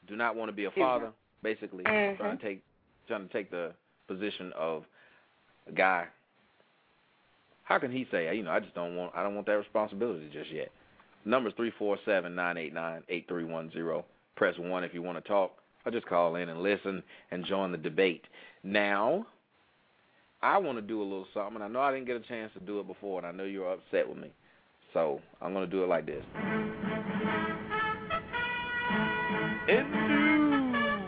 do not want to be a father. Basically, Mhm. trying to take trying to take the position of a guy. How can he say, you know, I just don't want I don't want that responsibility just yet. Numbers three four seven nine eight nine eight three one zero. Press one if you want to talk, or just call in and listen and join the debate. Now, I want to do a little something, I know I didn't get a chance to do it before, and I know you're upset with me. So I'm going to do it like this. In news,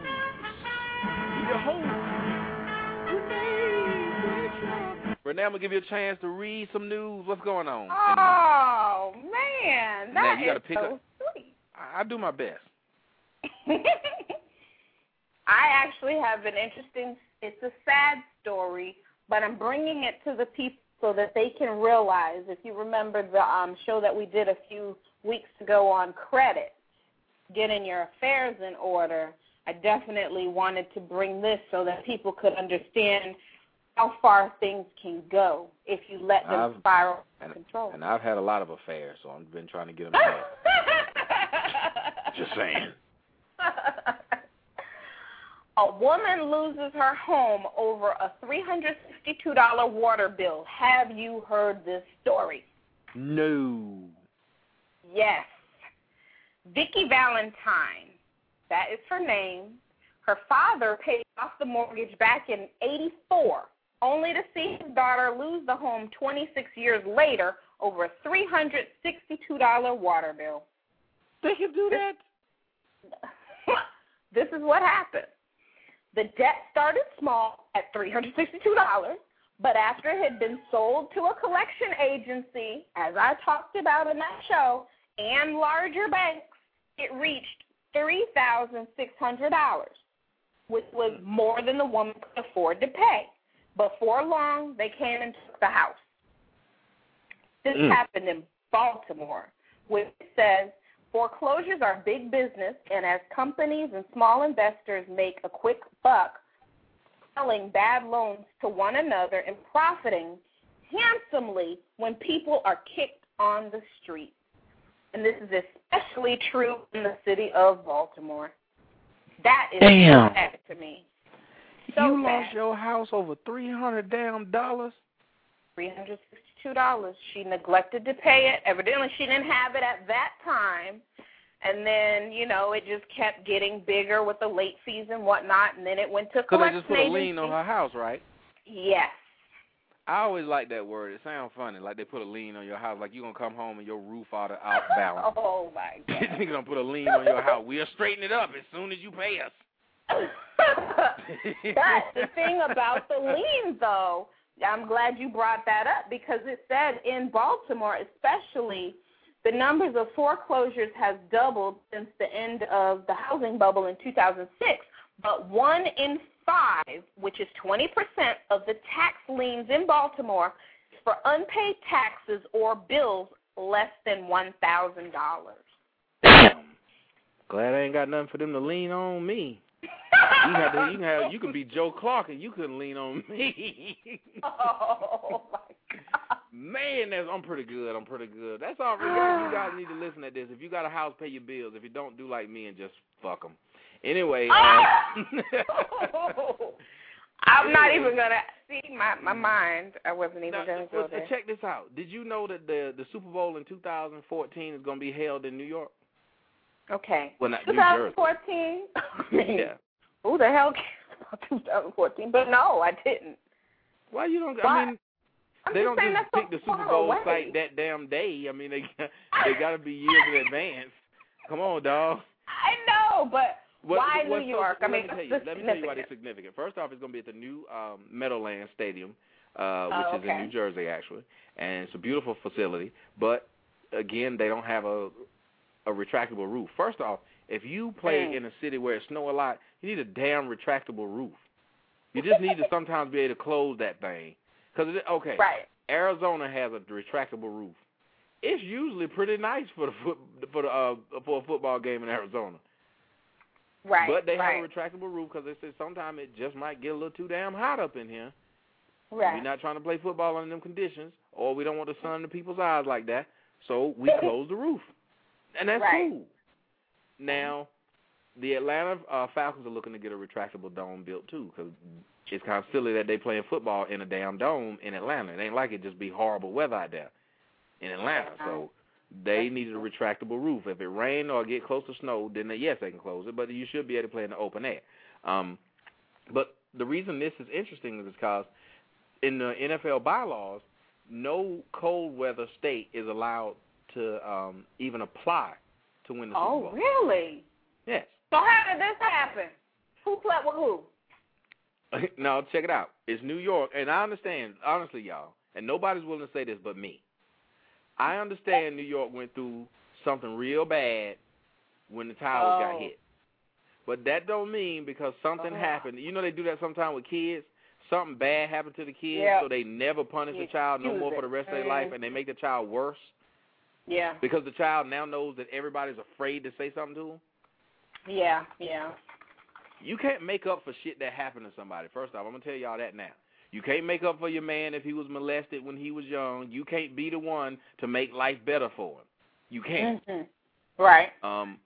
your host, Bishop. Renee, I'm going to give you a chance to read some news. What's going on? Oh man, Now, you gotta is pick so up- sweet. I, I do my best. *laughs* I actually have an interesting. It's a sad story, but I'm bringing it to the people so that they can realize. If you remember the um, show that we did a few weeks ago on credit, getting your affairs in order, I definitely wanted to bring this so that people could understand how far things can go if you let them I've- spiral out And, of control. and I've had a lot of affairs, so I've been trying to get them back. Just saying. *laughs* A woman loses her home over a $362 water bill. Have you heard this story? No. Yes. Vicky Valentine, that is her name. Her father paid off the mortgage back in 84, only to see his daughter lose the home 26 years later over a $362 water bill. They can do that? *laughs* this is what happened. The debt started small at $362, but after it had been sold to a collection agency, as I talked about in that show, and larger banks, it reached $3,600, which was more than the woman could afford to pay. Before long, they came and took the house. This Mm. happened in Baltimore, which says foreclosures are big business, and as companies and small investors make a quick buck selling bad loans to one another and profiting handsomely when people are kicked on the street. And this is especially true in the city of Baltimore. That is Damn. sad to me. So you lost sad. your house over three hundred damn dollars. three hundred sixty-two dollars. She neglected to pay it. Evidently, she didn't have it at that time, and then you know it just kept getting bigger with the late fees and whatnot, and then it went to collection. So they just put a lien on her house, right? Yes. I always like that word. It sounds funny, like they put a lien on your house, like you're gonna come home and your roof out of out balance. Oh my *laughs* god. They gonna put a lien on your house. We'll straighten it up as soon as you pay us. *laughs* but the thing about the liens, though, I'm glad you brought that up because it said in Baltimore, especially, the numbers of foreclosures has doubled since the end of the housing bubble in 2006. But one in five, which is 20% of the tax liens in Baltimore, is for unpaid taxes or bills less than $1,000. Damn. Glad I ain't got nothing for them to lean on me. You have to, you can have, you can be Joe Clark and you couldn't lean on me. *laughs* oh my God. Man, that's I'm pretty good. I'm pretty good. That's all. You guys need to listen to this. If you got a house, pay your bills. If you don't, do like me and just fuck them. Anyway. Uh, *laughs* *laughs* I'm not even gonna see my my mind. I wasn't even now, gonna go there. check this out. Did you know that the the Super Bowl in 2014 is going to be held in New York? Okay. Well, not 2014. *laughs* Yeah. Who the hell cares about 2014? But no, I didn't. Why you don't? Why? I mean, I'm they just don't just pick the so Super Bowl away. site that damn day. I mean, they they got to be years in advance. Come on, dog. I know, but What, why New so- York? I let mean, me tell you. Let me tell you why it's significant. First off, it's going to be at the new um, Meadowlands Stadium, uh, which Oh, is in. New Jersey actually, and it's a beautiful facility. But again, they don't have a a retractable roof. First off, if you play Mm. in a city where it snow a lot, you need a damn retractable roof. You just need to sometimes be able to close that thing. Cause it, okay, Right. Arizona has a retractable roof. It's usually pretty nice for the foot for the uh, for a football game in Arizona. Right. But they right. have a retractable roof because they said sometimes it just might get a little too damn hot up in here. Right. We're not trying to play football under them conditions, or we don't want the sun in people's eyes like that. So we close the roof, and that's Right. cool. Now, the Atlanta uh, Falcons are looking to get a retractable dome built too, because it's kind of silly that they playing football in a damn dome in Atlanta. It ain't like it just be horrible weather out there in Atlanta. So they needed a retractable roof. If it rained or get close to snow, then they, yes, they can close it. But you should be able to play in the open air. Um, but the reason this is interesting is because in the NFL bylaws, no cold weather state is allowed to um, even apply to win the Super Oh, Bowl. really? Yes. So how did this happen? Who played with who? *laughs* now check it out. It's New York, and I understand honestly, y'all, and nobody's willing to say this but me. I understand New York went through something real bad when the towers Oh. got hit, but that don't mean because something Oh. happened. You know they do that sometimes with kids. Something bad happened to the kids, Yeah. so they never punish the child no more for the rest of their life, and they make the child worse Yeah. because the child now knows that everybody's afraid to say something to him. Yeah. Yeah. You can't make up for shit that happened to somebody. First off, I'm gonna tell y'all that now. You can't make up for your man if he was molested when he was young. You can't be the one to make life better for him. You can't. Mhm. Right. Um,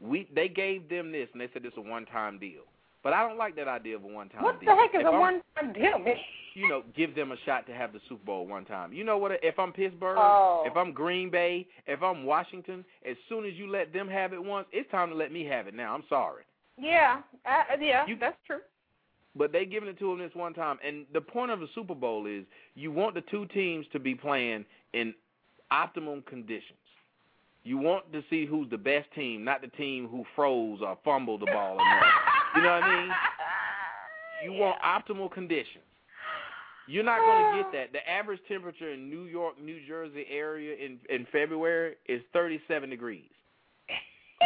we they gave them this and they said it's a one time deal. But I don't like that idea of a one time What deal. the heck is If a I'm- one-time deal, man? You know, give them a shot to have the Super Bowl one time. You know what? If I'm Pittsburgh, Oh. if I'm Green Bay, if I'm Washington, as soon as you let them have it once, it's time to let me have it now. I'm sorry. Yeah. Uh, yeah. You- that's true. But they giving it to them this one time, and the point of the Super Bowl is you want the two teams to be playing in optimum conditions. You want to see who's the best team, not the team who froze or fumbled the ball. You know what I mean? *laughs* You want optimal conditions. You're not going to get that. The average temperature in New York, New Jersey area in in February is 37 degrees.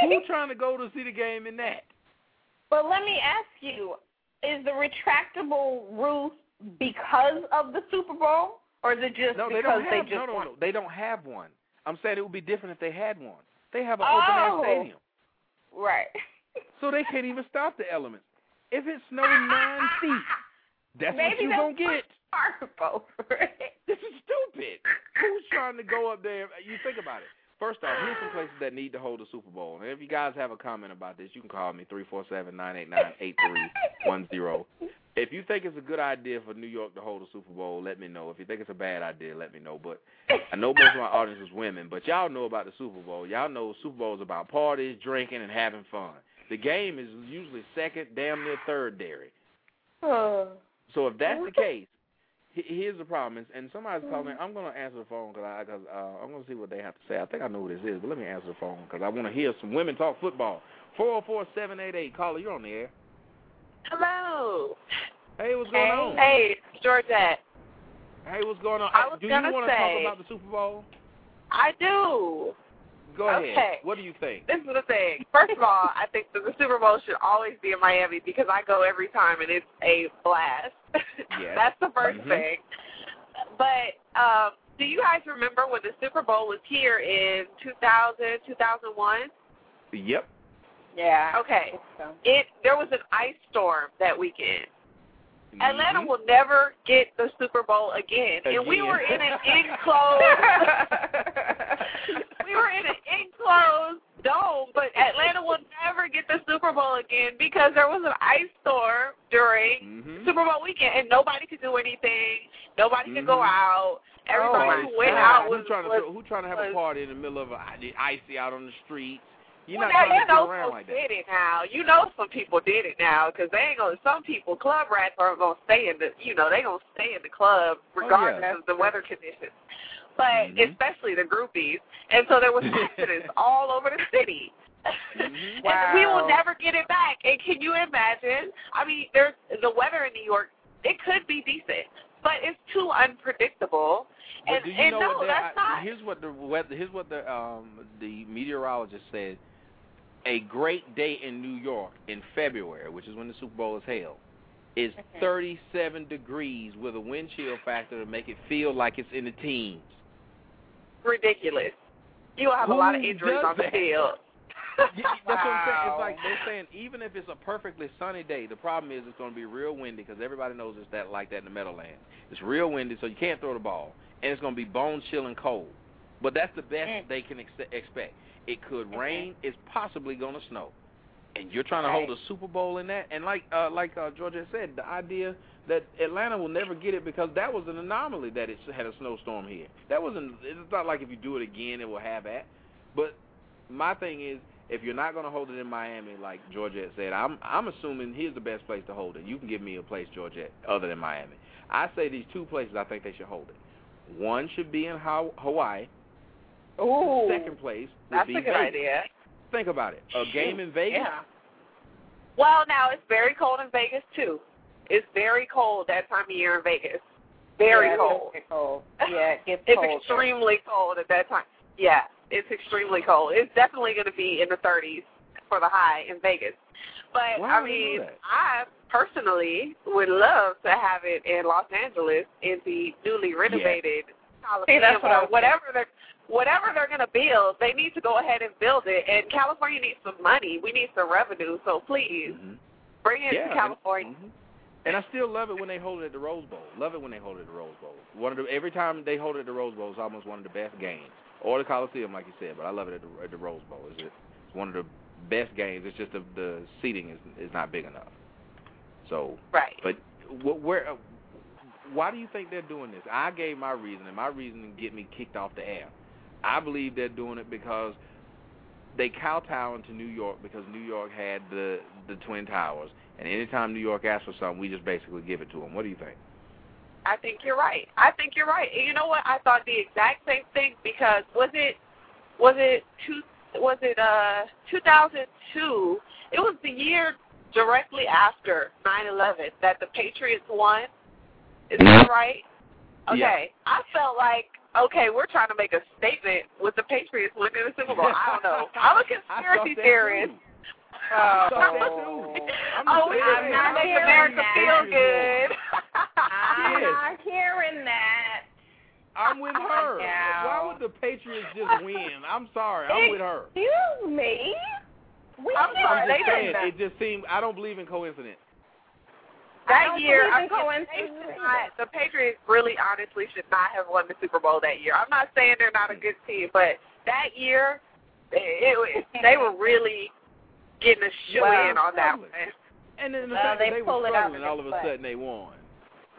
Who *laughs* trying to go to see the game in that? But let me ask you: Is the retractable roof because of the Super Bowl, or is it just No, they because don't have. just no, no, no. They don't have one. I'm saying it would be different if they had one. They have an open air Oh. stadium, Right. *laughs* so they can't even stop the elements. If it snows *laughs* nine feet, that's Maybe what you that's gonna get. *laughs* This is stupid. Who's trying to go up there? You think about it. First off, here's some places that need to hold a Super Bowl. And if you guys have a comment about this, you can call me three four seven nine eight nine eight three one zero. If you think it's a good idea for New York to hold a Super Bowl, let me know. If you think it's a bad idea, let me know. But I know most of my audience is women, but y'all know about the Super Bowl. Y'all know Super Bowl is about parties, drinking, and having fun. The game is usually second, damn near third dairy. Oh. So if that's the case, here's the problem. And- And somebody's calling me. I'm going to answer the phone because I, cause, uh, I'm going to see what they have to say. I think I know who this is, but let me answer the phone because I want to hear some women talk football. Four zero four seven eight eight. Caller, you're on the air. Hello. Hey, what's going on? Hey, Georgette. Hey, what's going on? I was do you want to talk about the Super Bowl? I do. Go ahead. Okay. What do you think? This is the thing. First of all, I think that the Super Bowl should always be in Miami because I go every time and it's a blast. *laughs* Yes. That's the 1st Mhm. thing. But um, do you guys remember when the Super Bowl was here in 2000, 2001? Yep. Yeah. Okay. So. It there was an ice storm that weekend. Atlanta Mhm. will never get the Super Bowl again. And we were in an enclosed *laughs* we were in an enclosed dome, but Atlanta will never get the Super Bowl again because there was an ice storm during Mhm. Super Bowl weekend and nobody could do anything. Nobody could go Mhm. out. Everybody my who went God. out who was, trying to was who trying to have a party in the middle of a, icy out on the streets? You're well, not now you know around like that. did it now. You know some people did it now because they ain't gonna. Some people, club rats, are gonna stay in the. You know, they gonna stay in the club regardless Oh, yeah. of the weather conditions. But Mhm. especially the groupies, and so there was *laughs* accidents all over the city. Mhm. *laughs* And we will never get it back. And can you imagine? I mean, there's the weather in New York. It could be decent, but it's too unpredictable. But and do you and know no, what that's not. Here's what the weather. Here's what the um the meteorologist said. A great day in New York in February, which is when the Super Bowl is held, is Mhm. 37 degrees with a wind chill factor to make it feel like it's in the teens. Ridiculous. You will have a lot of injuries on the field. *laughs* Yeah, That's what I'm saying. It's like they're *laughs* saying even if it's a perfectly sunny day, the problem is it's going to be real windy because everybody knows it's that like that in the Meadowlands. It's real windy, so you can't throw the ball, and it's going to be bone chilling cold. But that's the best Mm. they can ex- expect. It could rain. It's possibly going to snow, and you're trying to Right. hold a Super Bowl in that. And like uh, like uh, Georgia said, the idea that Atlanta will never get it because that was an anomaly that it had a snowstorm here. That wasn't. It's not like if you do it again, it will have that. But my thing is, if you're not going to hold it in Miami, like Georgette said, I'm I'm assuming here's the best place to hold it. You can give me a place, Georgette, other than Miami. I say these two places I think they should hold it. One should be in Hawaii. Ooh. The second place would That's be a good Vegas. idea. Think about it. A game in Vegas. Yeah. Well, now it's very cold in Vegas too. It's very cold that time of year in Vegas. Very yeah, cold. It's cold. Yeah, it *laughs* gets It's cold. extremely cold at that time. Yeah, it's extremely cold. It's definitely going to be in the 30s for the high in Vegas. But Why I would you do mean. I personally would love to have it in Los Angeles in the newly renovated Coliseum that's what or whatever they're whatever they're going to build. They need to go ahead and build it. And California needs some money. We need some revenue. So please Mhm. bring it Yeah, to California. And, mhm. And I still love it when they hold it at the Rose Bowl. Love it when they hold it at the Rose Bowl. One of the every time they hold it at the Rose Bowl is almost one of the best games. Or the Coliseum, like you said, but I love it at the, at the Rose Bowl. It's, just, it's one of the best games. It's just the, the seating is is not big enough. So, Right. but wh- where? uh, Why do you think they're doing this? I gave my reason, and my reason get me kicked off the air. I believe they're doing it because they kowtow into New York because New York had the the Twin Towers, and anytime New York asks for something, we just basically give it to them. What do you think? I think you're right. I think you're right. And you know what? I thought the exact same thing because was it was it two was it uh 2002? It was the year directly after 9/11 that the Patriots won. Is that right? Okay. Yeah. I felt like okay, we're trying to make a statement with the Patriots winning the Super Bowl. I don't know. *laughs* I'm a conspiracy theorist. too. Oh. I thought that too. I'm oh, just we just I'm gotta not make America that. feel good. I'm Yes. not hearing that. I'm with her. Yeah. Why would the Patriots just win? I'm sorry. I'm with her. Excuse me. We I'm sorry, I'm they just did saying. It just seemed. I don't believe in coincidence. I That don't year, believe I in mean, coincidence not, the Patriots really honestly should not have won the Super Bowl that year. I'm not saying they're not a good team, but that year, it, it, they were really getting a shoe Well, in on that one. And then the Well, fact they that they pull were it out struggling, all of the a butt. sudden they won.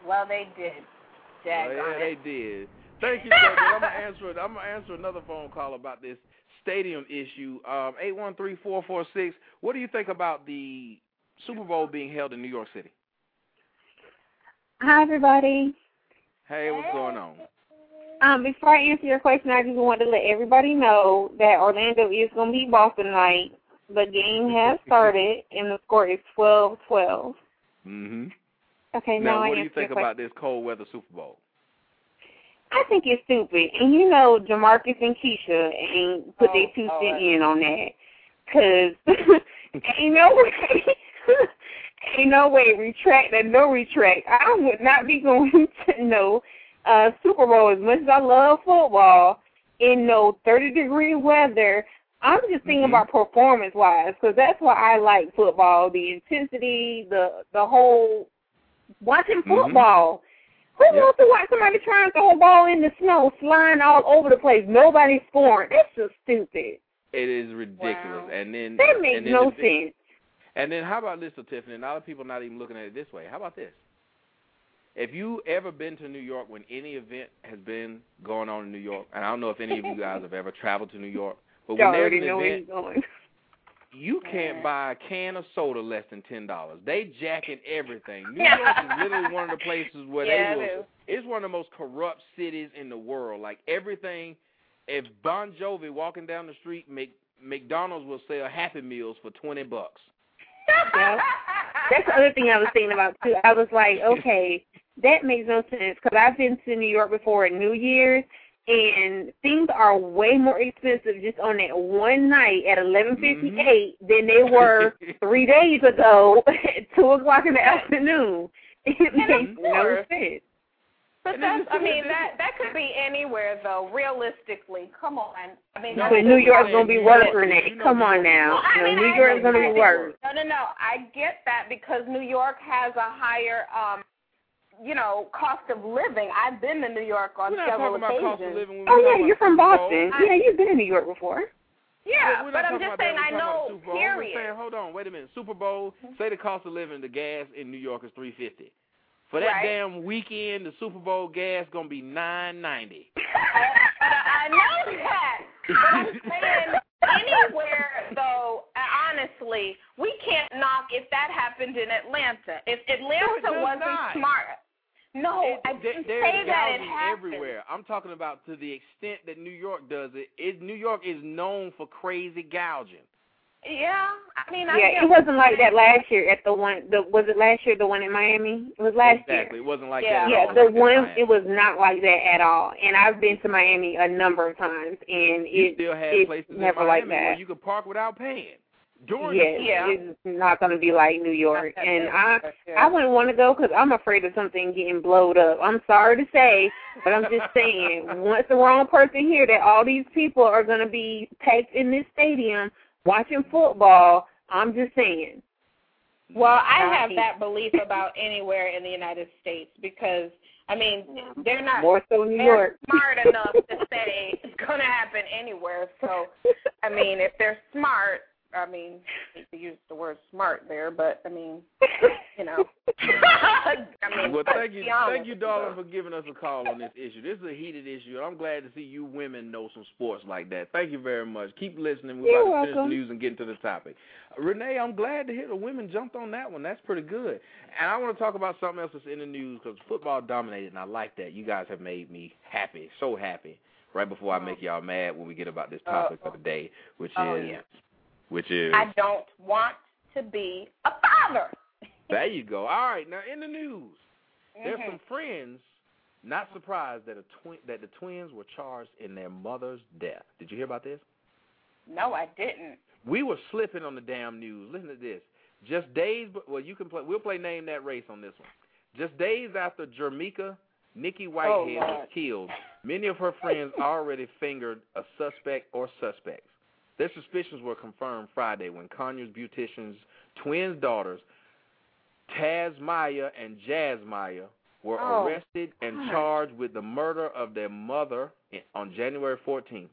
Well, they did. Well, Daggone yeah, they did. Thank you, Judge. I'm gonna answer. I'm gonna answer another phone call about this stadium issue. Um, eight one three four four six. What do you think about the Super Bowl being held in New York City? Hi, everybody. Hey, what's going on? Um, before I answer your question, I just wanted to let everybody know that Orlando is going to be Boston tonight. The game has started, and the score is twelve twelve. Mm-hmm. Okay, now, Now, what do you think about this cold weather Super Bowl? I think it's stupid, and you know, Jamarcus and Keisha ain't put Oh, their two cent right. in on that, cause *laughs* ain't no way, *laughs* ain't no way retract and no retract. I would not be going *laughs* to no uh Super Bowl as much as I love football in no thirty degree weather. I'm just thinking Mhm. about performance wise, because that's why I like football. The intensity, the the whole watching Mhm. football. Who Yep. wants to watch somebody trying to throw a ball in the snow, flying all over the place? Nobody's scoring. That's just stupid. It is ridiculous. Wow. And then That makes and then no the- sense. And then how about this, Tiffany? And a lot of people not even looking at it this way. How about this? If you ever been to New York when any event has been going on in New York, and I don't know if any of you guys *laughs* have ever traveled to New York, but You already know where he's going. *laughs* you *laughs* can't buy a can of soda less than ten dollars. They jacking everything. New York is *laughs* literally one of the places where Yeah, they will. It's one of the most corrupt cities in the world. Like everything, if Bon Jovi walking down the street, Mc, McDonald's will sell Happy Meals for twenty bucks. Yeah. That's the other thing I was thinking about too. I was like, okay, that makes no sense because I've been to New York before at New Year's, and things are way more expensive just on that one night at eleven fifty eight Mm-hmm. than they were *laughs* three days ago *laughs* at two o'clock in the afternoon. *laughs* It makes no sense. But that's, I mean, that that could be anywhere though. Realistically, come on. I mean, But New York's gonna be it worse, is. Renee. Come on now. Well, I No, mean, New I York's gonna be worse. No, no, no. I get that because New York has a higher, um, you know, cost of living. I've been to New York on We're not several about cost of occasions. living. when Oh we talk yeah, you're from Super Bowl. Boston. Yeah, you've been in New York before. Yeah, We're but not I'm talking just saying. I We're talking about know. Super Bowl. We're Period. saying, hold on, wait a minute. Super Bowl. Say the cost of living, the gas in New York is three fifty. For that Right. damn weekend, the Super Bowl gas gonna be nine ninety. *laughs* I know that. I'm saying anywhere though, uh, honestly, we can't knock if that happened in Atlanta. If Atlanta does wasn't not. smart. No, I There- didn't there's say that it gouging happened. everywhere. I'm talking about to the extent that New York does it. it New York is known for crazy gouging. Yeah, I mean, I Yeah, it wasn't like that last year at the one. The was it last year? The one in Miami. It was last exactly. year. Exactly, it wasn't like Yeah. that. Yeah, at the all. one it was not like that at all. And I've been to Miami a number of times, and You it still had it's places never in like Miami where that. you could park without paying. During Yeah, the Yeah. it's not going to be like New York. And I bad, I wouldn't want to go because I'm afraid of something getting blowed up. I'm sorry to say, but I'm just saying, *laughs* once the wrong person hear that all these people are going to be packed in this stadium watching football, I'm just saying. Well, I I have hate- that belief *laughs* about anywhere in the United States because I mean they're not More so New they're York. smart enough to *laughs* say it's gonna happen anywhere. So I mean, if they're smart, I mean, I to use the word smart there, but I mean, you know. I mean, Well, thank you, be honest. thank you, darling, for giving us a call on this issue. This is a heated issue, and I'm glad to see you women know some sports like that. Thank you very much. Keep listening. We're You're about to finish welcome. the news and get into the topic. Renee, I'm glad to hear the women jumped on that one. That's pretty good. And I want to talk about something else that's in the news because football dominated, and I like that. You guys have made me happy, so happy. Right before I oh. make y'all mad when we get about this uh, topic of the day, which Oh, is, yeah. Which is. I don't want to be a father. *laughs* There you go. All right, now in the news. There's Mhm. some friends not surprised that a twin that the twins were charged in their mother's death. Did you hear about this? No, I didn't. We were slipping on the damn news. Listen to this. Just days, well, you can play. We'll play name that race on this one. Just days after Jermica Nikki Whitehead Oh, was killed, many of her friends already fingered a suspect or suspects. Their suspicions were confirmed Friday when Conyers beautician's twins' daughters, Tasmiyah and Jasmiyah, were Oh, arrested and charged with the murder of their mother on January 14th.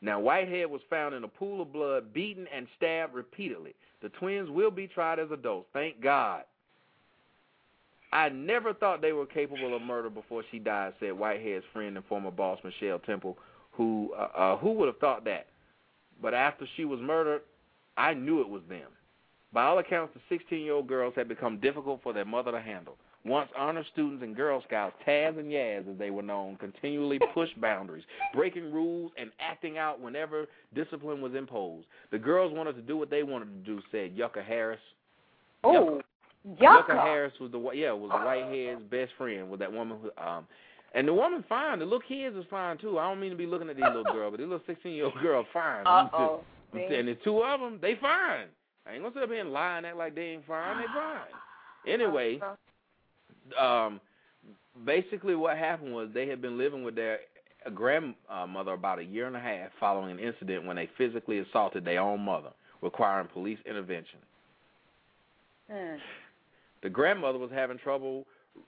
Now, Whitehead was found in a pool of blood, beaten and stabbed repeatedly. The twins will be tried as adults. Thank God. I never thought they were capable of murder before she died, said Whitehead's friend and former boss Michelle Temple, who uh, uh, who would have thought that? But after she was murdered, I knew it was them. By all accounts, the 16-year-old girls had become difficult for their mother to handle. Once honor students and Girl Scouts, Taz and Yaz, as they were known, continually *laughs* pushed boundaries, breaking rules and acting out whenever discipline was imposed. The girls wanted to do what they wanted to do, said Yucca Harris. Oh, Yucca yucca. Harris was the yeah was the Whitehead's best friend with that woman who um and the woman fine. The little kids is fine too. I don't mean to be looking at these little girls, but these little sixteen year old *laughs* girl fine. Uh oh. And the two of them, they fine. I ain't gonna sit up here and lie and act like they ain't fine. They fine. Anyway, um, basically what happened was they had been living with their grandmother about a year and a half following an incident when they physically assaulted their own mother, requiring police intervention. Hmm. The grandmother was having trouble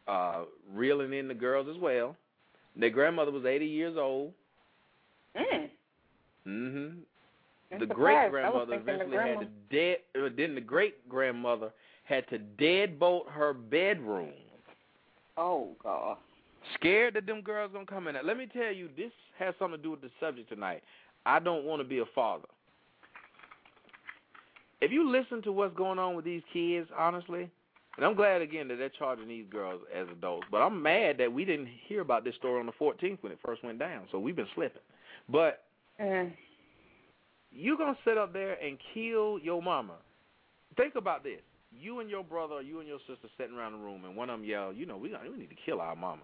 uh reeling in the girls as well. Their grandmother was 80 years old. Mm. Mhm. The great grandmother eventually had to dead. Uh, then the great grandmother had to deadbolt her bedroom, Oh God. scared that them girls gonna come in. Let me tell you, this has something to do with the subject tonight. I don't want to be a father. If you listen to what's going on with these kids, honestly, and I'm glad again that they're charging these girls as adults, but I'm mad that we didn't hear about this story on the 14th when it first went down. So we've been slipping. But Mm. you gonna sit up there and kill your mama. Think about this. You and your brother or you and your sister sitting around the room and one of them yell, you know, we we need to kill our mama.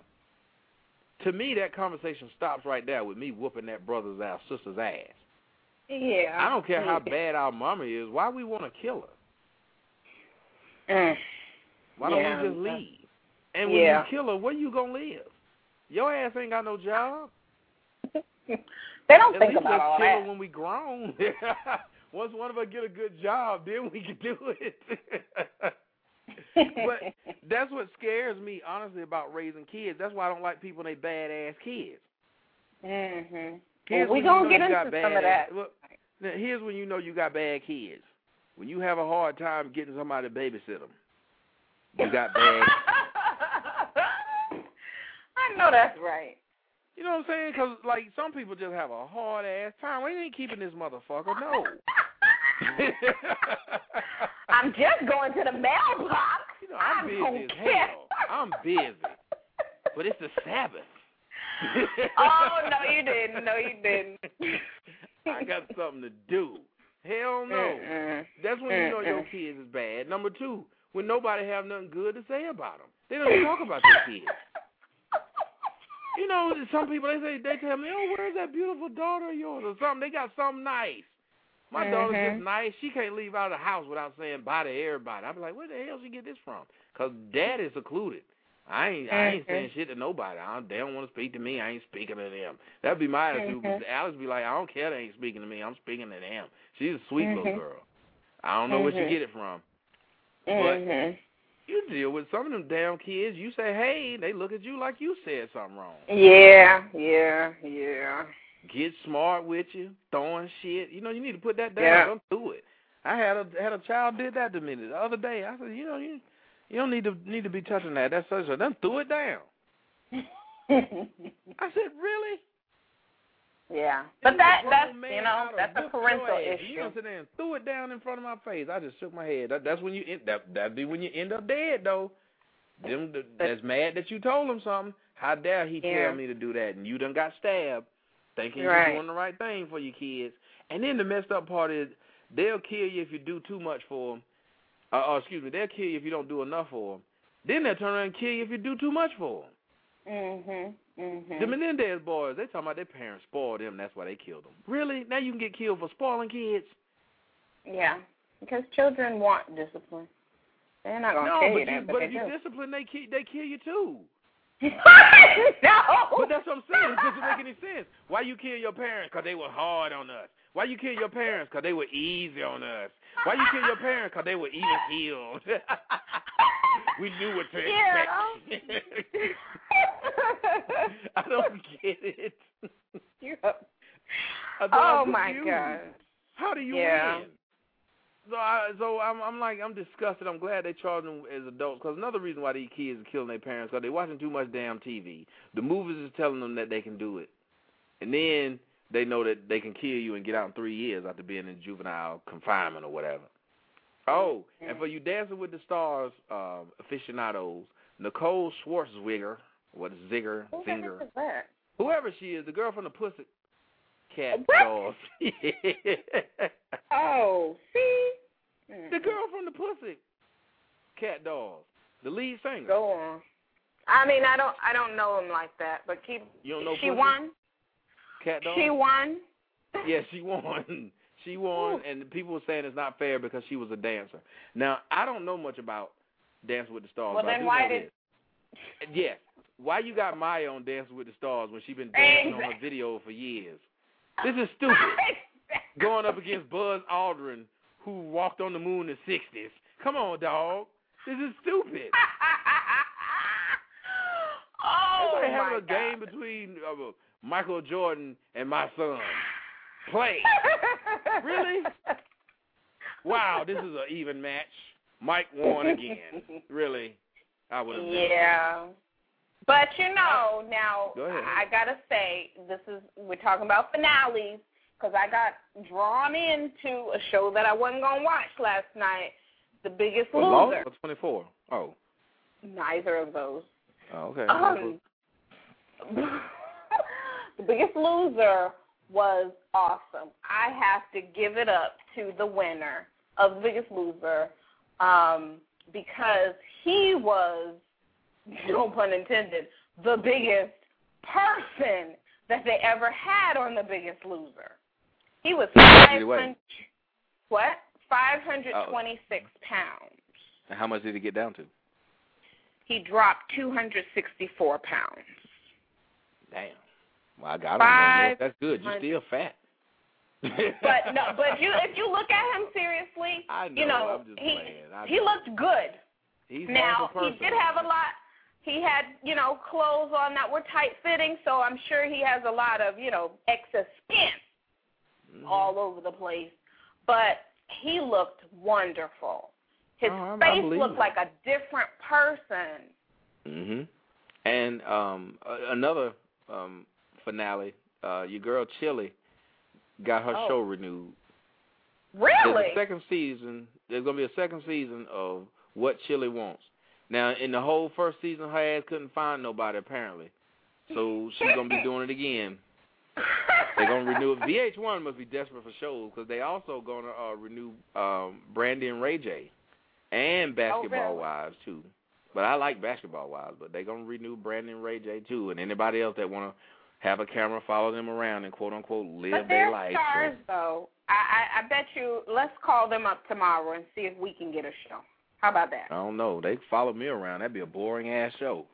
to me, that conversation stops right there with me whooping that brother's ass, sister's ass. Yeah. I don't care how bad our mama is. Why we want to kill her? Mm. Why don't Yeah. we just leave? And when Yeah. you kill her, where you gonna live? Your ass ain't got no job. *laughs* They don't At think least about all kill that. her when we grown. *laughs* Once one of us get a good job, then we can *laughs* do it. but that's what scares me, honestly, about raising kids. That's why I don't like people they badass kids. Mhm. Well, we gonna get into some of that. ass- Look, now, here's when you know you got bad kids. When you have a hard time getting somebody to babysit them, you got bad. *laughs* I know that's right. You know what I'm saying? Because like some people just have a hard ass time. We ain't keeping this motherfucker. No. *laughs* I'm just going to the mailbox. You know, I'm, I'm busy gonna as care. hell. *laughs* I'm busy, but it's the Sabbath. oh no, you didn't. No, you didn't. I got something to do. Hell no. Mm-mm. That's when you know your kids is bad. Number two, when nobody have nothing good to say about them. They don't talk about their kids. You know, some people they say they tell me, "Oh, where's that beautiful daughter of yours?" or something. They got something nice. My daughter's Mhm. just nice. She can't leave out of the house without saying bye to everybody. I be like, "Where the hell she get this from?" Cause dad is secluded. I ain't I ain't saying shit to nobody. I don't, they don't want to speak to me. I ain't speaking to them. That'd be my attitude. Mhm. But Alex be like, I don't care. They ain't speaking to me. I'm speaking to them. She's a sweet little girl. I don't know where she get it from. Mhm. You deal with some of them damn kids. You say, hey, they look at you like you said something wrong. Yeah, yeah, yeah. Get smart with you, throwing shit. You know, you need to put that down. Yeah. Don't do it. I had a had a child did that to me the other day. I said, you know, you you don't need to need to be touching that. That's such a then threw it down. *laughs* I said, really? Yeah, but that that's you know that's a parental ass. You issue. know, sit there and threw it down in front of my face. I just shook my head. That, that's when you end, that that'd be when you end up dead though. Them th- that's mad that you told him something. How dare he Yeah. tell me to do that? And you done got stabbed, thinking Right. you're doing the right thing for your kids. And then the messed up part is they'll kill you if you do too much for them. Uh, uh, excuse me, they'll kill you if you don't do enough for them. Then they'll turn around and kill you if you do too much for them. Mhm. Mhm. The Menendez boys, they talking about their parents spoiled them. That's why they killed them. Really? Now you can get killed for spoiling kids? Yeah, because children want discipline. They're not gonna no, tell but, you that, but, but if you do. discipline, they kill, they kill you too. *laughs* no. But that's what I'm saying. It doesn't make any sense. Why you kill your parents? Because they were hard on us. Why you kill your parents? Because they were easy on us. Why you kill your parents? Because they were even keeled. *laughs* we knew what to expect. *laughs* I don't get it. Don't- Oh my confused. god. How do you Yeah. win? So, I, so I'm, I'm like, I'm disgusted. I'm glad they charge them as adults. Because another reason why these kids are killing their parents because they're watching too much damn TV. The movies is telling them that they can do it, and then they know that they can kill you and get out in three years after being in juvenile confinement or whatever. Oh, and for you Dancing with the Stars uh, aficionados, Nicole Schwarzwigger, what is Zigger, Zinger, heck is that? whoever she is, the girl from the Pussy Cat? Dolls. *laughs* Oh, see. The girl from the Pussy Cat Dolls, the lead singer. Go on. I mean, I don't, I don't know him like that, but keep. You don't know she Pussy? won. Cat Dolls. She won. *laughs* Yeah, she won. *laughs* She won, and people were saying it's not fair because she was a dancer. Now, I don't know much about Dancing with the Stars. Well, then why did-. Yes. Why you got Maya on Dancing with the Stars when she been dancing on her Exactly. video for years? *laughs* This is stupid. Going up against Buzz Aldrin, who walked on the moon in the 60s. Come on, dog. This is stupid. Oh like my having a God. game between uh, Michael Jordan and my son. *laughs* Play. Really? *laughs* Wow, this is an even match. Mike won again. *laughs* Really? I would have. Yeah. But you know, now Go. I gotta say, this is we're talking about finales because I got drawn into a show that I wasn't gonna watch last night, The Biggest What, Loser. or 24? Oh. Neither of those. Oh, okay. Um, the Biggest Loser was awesome. I have to give it up to the winner of The Biggest Loser um, because he was, no pun intended, the biggest person that they ever had on The Biggest Loser. He was How much did he 500 what? 526 pounds. And how much did he get down to? He dropped 264 pounds. Damn. Well, I got him. That's good. You're still fat. But no, *laughs* but you if you look at him seriously, know, you know he he looked good. He's now he did have a lot. He had you know clothes on that were tight fitting, so I'm sure he has a lot of you know excess skin Mm-hmm. all over the place. But he looked wonderful. His Oh, face looked like a different person. Mhm. And um another um finale, uh your girl Chili got her Oh. show renewed. Really? There's a second season. There's gonna be a second season of What Chili Wants. Now, in the whole first season, her ass couldn't find nobody apparently, so she's gonna be doing it again. They're gonna *laughs* renew it. VH1 must be desperate for shows because they also gonna uh, renew um, Brandy and Ray J and Basketball Oh, really? Wives too. But I like Basketball Wives. but they're gonna renew Brandon Ray J too, and anybody else that wanna have a camera follow them around and quote unquote live But their they're life. stars, though. I, I I bet you. Let's call them up tomorrow and see if we can get a show. How about that? I don't know. They follow me around. That'd be a boring ass show.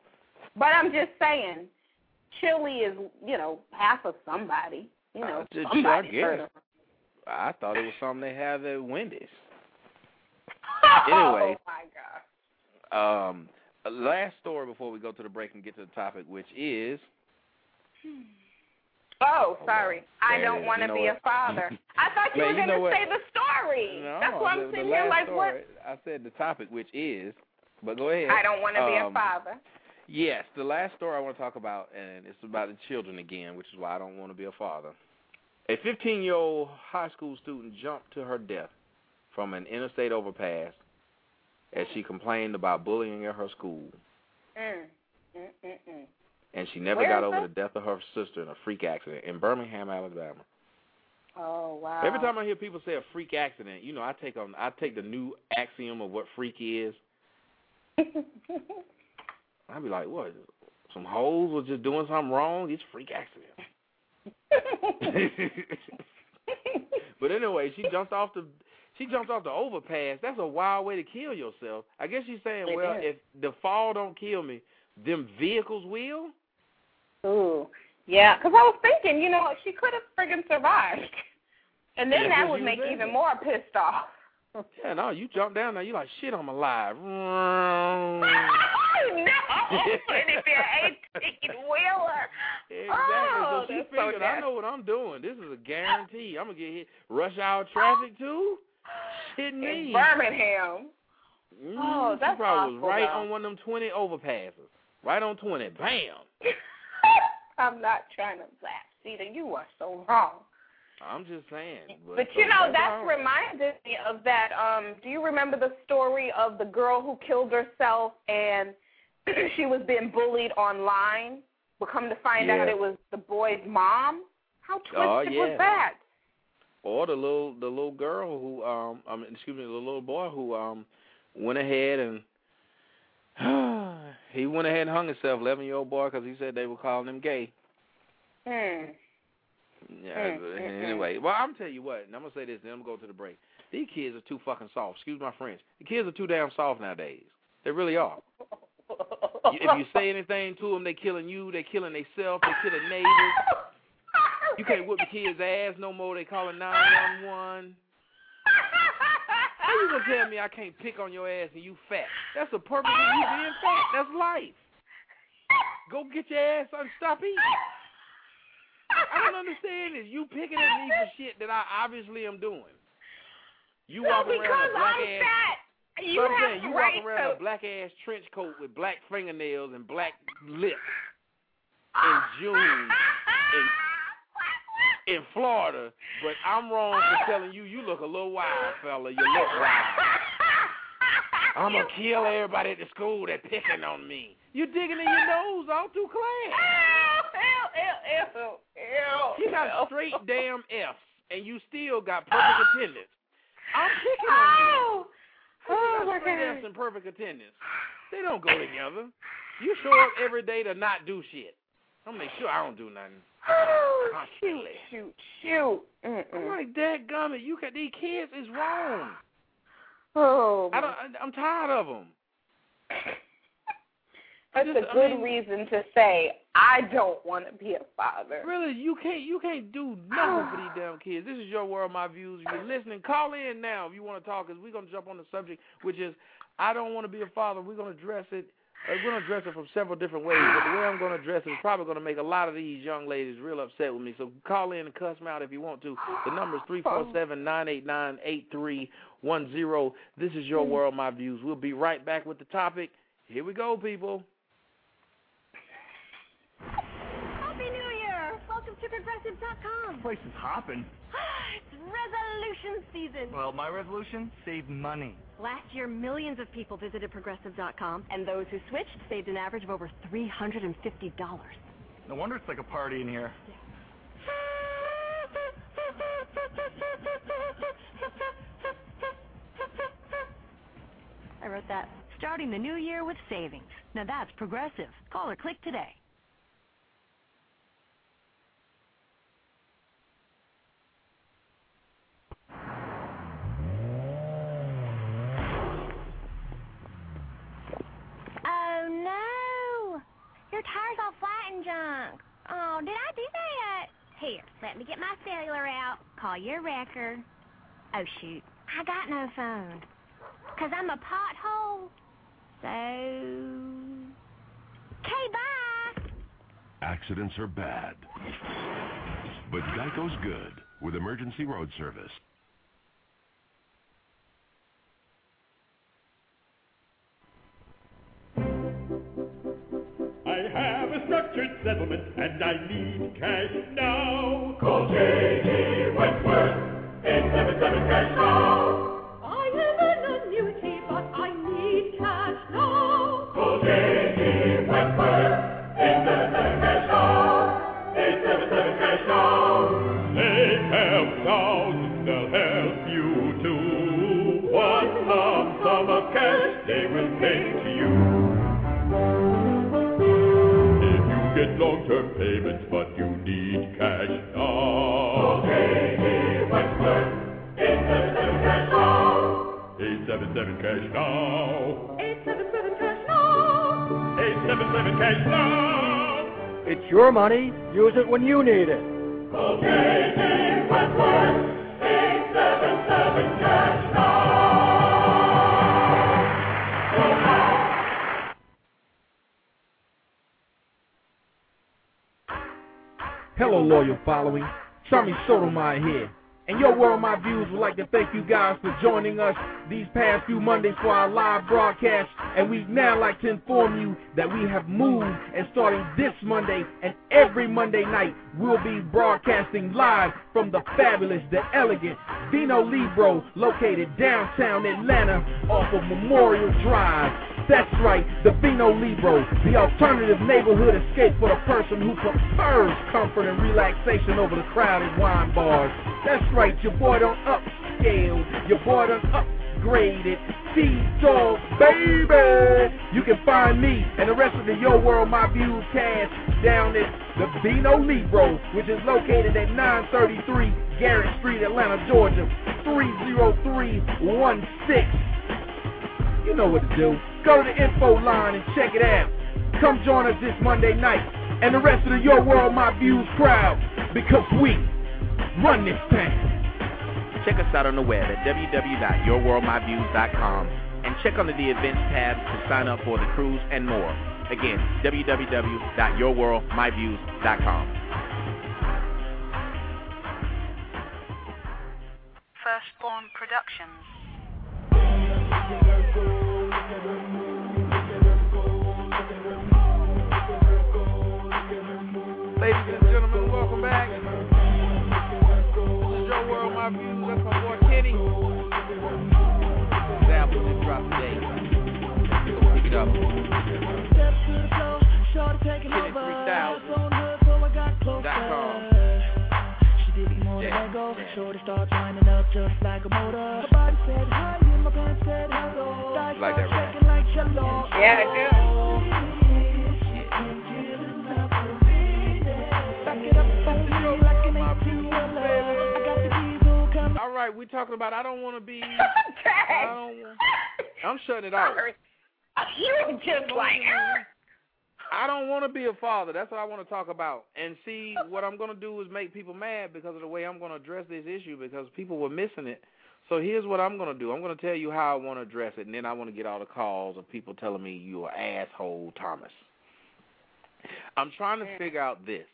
But I'm just saying, Chili is you know half of somebody. You know, Uh, just- somebody I guess. I thought it was something they have at Wendy's. *laughs* Oh Anyway. my God. Um, last story before we go to the break and get to the topic, which is Oh, sorry. I don't want to You know be what? a father. *laughs* I thought you Man, were going to say the story. no, That's why I'm sitting here like, story, what? I said the topic, which is, but go ahead. I don't want to be a Um, father. Yes, the last story I want to talk about, and it's about the children again, which is why I don't want to be a father. A 15-year-old high school student jumped to her death from an interstate overpass as she complained about bullying at her school, Mm. Mm, mm, mm. and she never Where got over this? the death of her sister in a freak accident in Birmingham, Alabama. Oh wow. Every time I hear people say a freak accident, you know, I take on I take the new axiom of what freak is. *laughs* I'd be like, what? Some hoes was just doing something wrong? It's freak accident. *laughs* *laughs* but anyway, she jumped off the she jumped off the overpass. That's a wild way to kill yourself. I guess she's saying, It well, is. if the fall don't kill me, them vehicles will. Ooh. Yeah, because I was thinking, you know, she could have friggin' survived. And then Yeah, that would make even there. more pissed off. Yeah, no, you jump down there, you like shit. I'm alive. *laughs* *laughs* no, and if you're eighteen wheeler. Exactly. Oh, so she that's so figured, I know what I'm doing. This is a guarantee. I'm gonna get hit. Rush hour traffic too. *sighs* Shit me. In Birmingham. Mm, Oh, that's she probably was right though. on one of them 20 overpasses. Right on 20. Bam. *laughs* I'm not trying to laugh. Cedar, you are so wrong. I'm just saying. But, But you know, that's that reminded me of that. Um, do you remember the story of the girl who killed herself and *clears throat* she was being bullied online? But come to find Yeah. out it was the boy's mom. How twisted Oh, was that? Or the little the little girl who um I mean excuse me the little boy who um went ahead and *sighs* he went ahead and hung himself, 11 year old boy, because he said they were calling him gay. Hmm. Yeah. Mm, but mm, mm. anyway, well, I'm tell you what, and I'm gonna say this, then I'm gonna go to the break. These kids are too fucking soft. Excuse my French. The kids are too damn soft nowadays. They really are. *laughs* If you say anything to them, they killing you. They killing themselves. They killing neighbors. You can't whoop the kids' ass no more. They call calling 911. How you gonna tell me I can't pick on your ass and you fat? That's the purpose of you being fat. That's life. Go get your ass and stop eating. I don't understand this. You picking at me for shit that I obviously am doing. You no, because around black I'm ass. fat. You have saying, you right walking around to. a black ass trench coat with black fingernails and black lips in June *laughs* in in Florida, but I'm wrong for telling you you look a little wild, fella. You look wild. I'm gonna kill everybody at the school that picking on me. You digging in your nose all through class. Ew, ew, ew, ew. You got straight damn F's, and you still got perfect attendance. I'm picking on you. Oh, oh my got straight God. F's and perfect attendance. They don't go together. You show up every day to not do shit. I'm gonna make sure I don't do nothing. Oh, shoot, Constantly. shoot, shoot. I'm Mm-mm. like, Dad gummit, you got these kids is wrong. Oh, I don't. I, I'm tired of them. *laughs* that's just- a I good mean- reason to say I don't want to be a father. Really, you can't. You can't do nothing for these damn kids. This is your world, my views. If you're listening, call in now if you want to talk, because we're gonna jump on the subject, which is I don't want to be a father. We're gonna address it. Uh, we're gonna address it from several different ways, but the way I'm gonna address it is probably gonna make a lot of these young ladies real upset with me. So call in and cuss me out if you want to. The number is three four seven nine eight nine eight three one zero. This is your world, my views. We'll be right back with the topic. Here we go, people. Happy New Year! Welcome to Progressive.com. Place is hopping. *gasps* it's resolution season. Well, my resolution: save money. Last year, millions of people visited Progressive.com, and those who switched saved an average of over $350. No wonder it's like a party in here. I wrote that. Starting the new year with savings. Now that's Progressive. Call or click today. Oh no! Your tire's all flat and junk. Oh, did I do that? Here, let me get my cellular out. Call your wrecker. Oh shoot, I got no phone. Cause I'm a pothole. So. Okay, bye. Accidents are bad. But Geico's good with emergency road service. Structured settlement and I need cash now. Call J.G. Wentworth, 877 cash now. 877 cash now. 877 cash now. 877 cash now. It's your money. Use it when you need it. Okay, Wentworth, 877 cash now. Hello, loyal following. Tommy Sotomayor here. And Your World My Views would like to thank you guys for joining us these past few Mondays for our live broadcast. And we'd now like to inform you that we have moved and starting this Monday and every Monday night, we'll be broadcasting live from the fabulous, the elegant Vino Libro located downtown Atlanta off of Memorial Drive. That's right, the Vino Libro, the alternative neighborhood escape for the person who prefers comfort and relaxation over the crowded wine bars. That's right, your boy done upscale, your boy done upgraded. T-Dog, baby! You can find me and the rest of the Yo World My Views cast down at the Vino Libro, which is located at 933 Garrett Street, Atlanta, Georgia, 30316. You know what to do. Go to the info line and check it out. Come join us this Monday night and the rest of the Your World My Views crowd because we run this town. Check us out on the web at www.yourworldmyviews.com and check under the events tab to sign up for the cruise and more. Again, www.yourworldmyviews.com. Firstborn Productions. Ladies and gentlemen, welcome back. This is Your World, My Views. That's my boy Kenny. This album just dropped today. Go pick it up. Kenny3000.com. Yeah. Shorty starts winding up just like a motor. Her body said hi, and my pants said hello. Like that, right? like. Yeah, I do. Right. We're talking about I don't want to be. *laughs* I don't. I'm shutting it off. Uh, you were just like. Ah. I don't want to be a father. That's what I want to talk about. And see, what I'm going to do is make people mad because of the way I'm going to address this issue because people were missing it. So here's what I'm going to do. I'm going to tell you how I want to address it, and then I want to get all the calls of people telling me you're an asshole, Thomas. I'm trying to figure out this.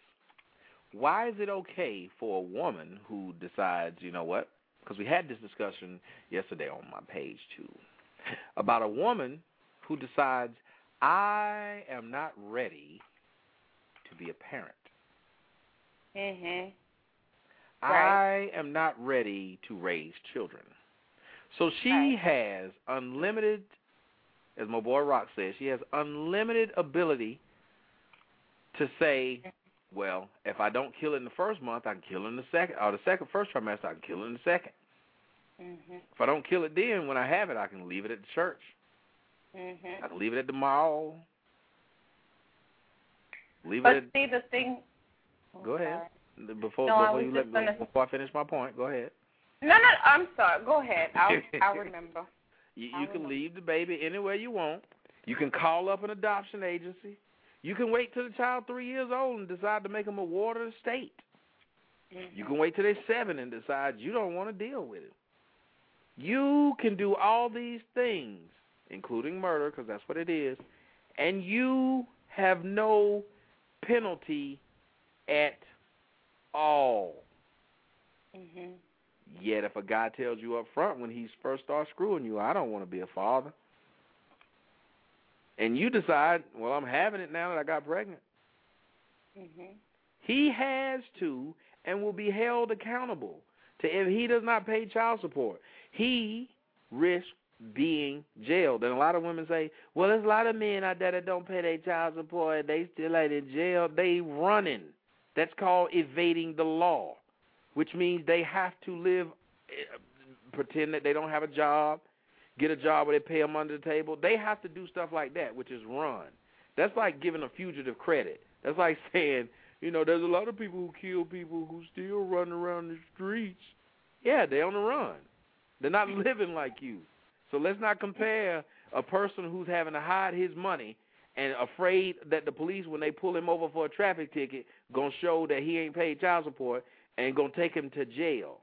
Why is it okay for a woman who decides, you know what? Because we had this discussion yesterday on my page too about a woman who decides I am not ready to be a parent. Mhm. Right. I am not ready to raise children. So she has unlimited, as my boy Rock says, she has unlimited ability to say, well, if I don't kill it in the first month, I can kill it in the second, or the second first trimester, I can kill it in the second. Mhm. If I don't kill it then, when I have it, I can leave it at the church. Mhm. I can leave it at the mall. Leave But it at see the thing. Go ahead. Before No, before you let gonna- before I finish my point, go ahead. No, no, I'm sorry. Go ahead. I'll *laughs* I'll remember. You, I you can remember. leave the baby anywhere you want. You can call up an adoption agency. You can wait till the child three years old and decide to make them a ward of the state. You can wait till they're seven and decide you don't want to deal with it. You can do all these things, including murder, because that's what it is, and you have no penalty at all. Mhm. Yet if a guy tells you up front when he first starts screwing you, I don't want to be a father, and you decide, well, I'm having it now that I got pregnant, Mhm. he has to and will be held accountable to if he does not pay child support. He risks being jailed. And a lot of women say, well, there's a lot of men out there that don't pay their child support. They still ain't in jail. They running. That's called evading the law, which means they have to live, eh, pretend that they don't have a job, get a job where they pay them under the table. They have to do stuff like that, which is run. That's like giving a fugitive credit. That's like *laughs* saying, you know, there's a lot of people who kill people who still run around the streets. Yeah, they're on the run. They're not *laughs* living like you. So let's not compare a person who's having to hide his money and afraid that the police, when they pull him over for a traffic ticket, gonna show that he ain't paid child support and gonna take him to jail.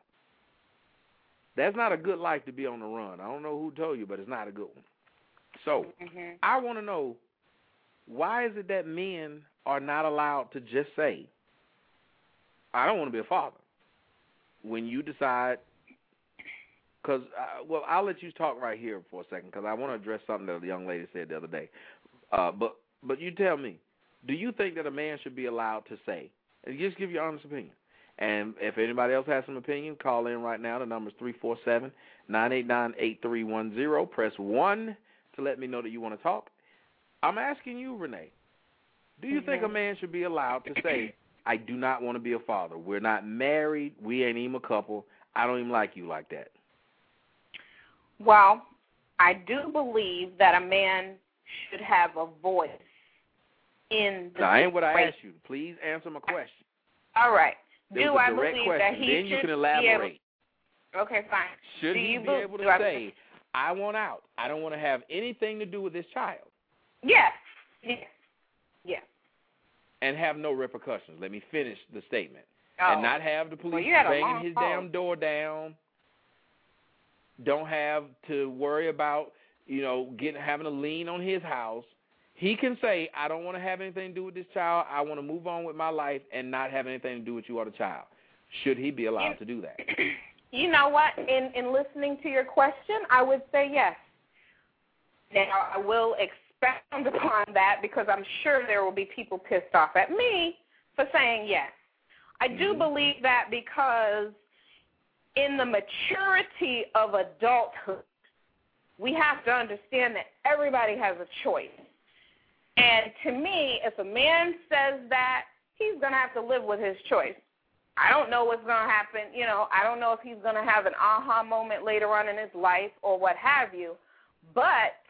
That's not a good life to be on the run. I don't know who told you, but it's not a good one. So Mhm. I want to know why is it that men are not allowed to just say, "I don't want to be a father," when you decide? Because uh, well, I'll let you talk right here for a second because I want to address something that the young lady said the other day. Uh, but but you tell me, do you think that a man should be allowed to say? And just give your honest opinion. And if anybody else has some opinion, call in right now. The number is three four seven nine eight nine eight three one zero. Press one to let me know that you want to talk. I'm asking you, Renee. Do you think a man should be allowed to say, "I do not want to be a father. We're not married. We ain't even a couple. I don't even like you like that." Well, I do believe that a man should have a voice in the Now, I ain't what I asked you. Please answer my question. All right. Do I believe question. that he then you should can be elaborate. able? Okay, fine. Should do he you be be- able to I- say, "I want out. I don't want to have anything to do with this child," Yes. Yes. Yes. and have no repercussions? Let me finish the statement. Oh. and not have the police you a banging his damn door down. Don't have to worry about you know getting having a lien on his house. He can say, "I don't want to have anything to do with this child. I want to move on with my life and not have anything to do with you or the child." Should he be allowed to do that? *clears throat* You know what? In in listening to your question, I would say yes. Now I will expound *laughs* upon that because I'm sure there will be people pissed off at me for saying yes. I do mm-hmm. believe that because in the maturity of adulthood, we have to understand that everybody has a choice. And to me, if a man says that, he's going to have to live with his choice. I don't know what's going to happen. You know, I don't know if he's going to have an aha moment later on in his life or what have you. But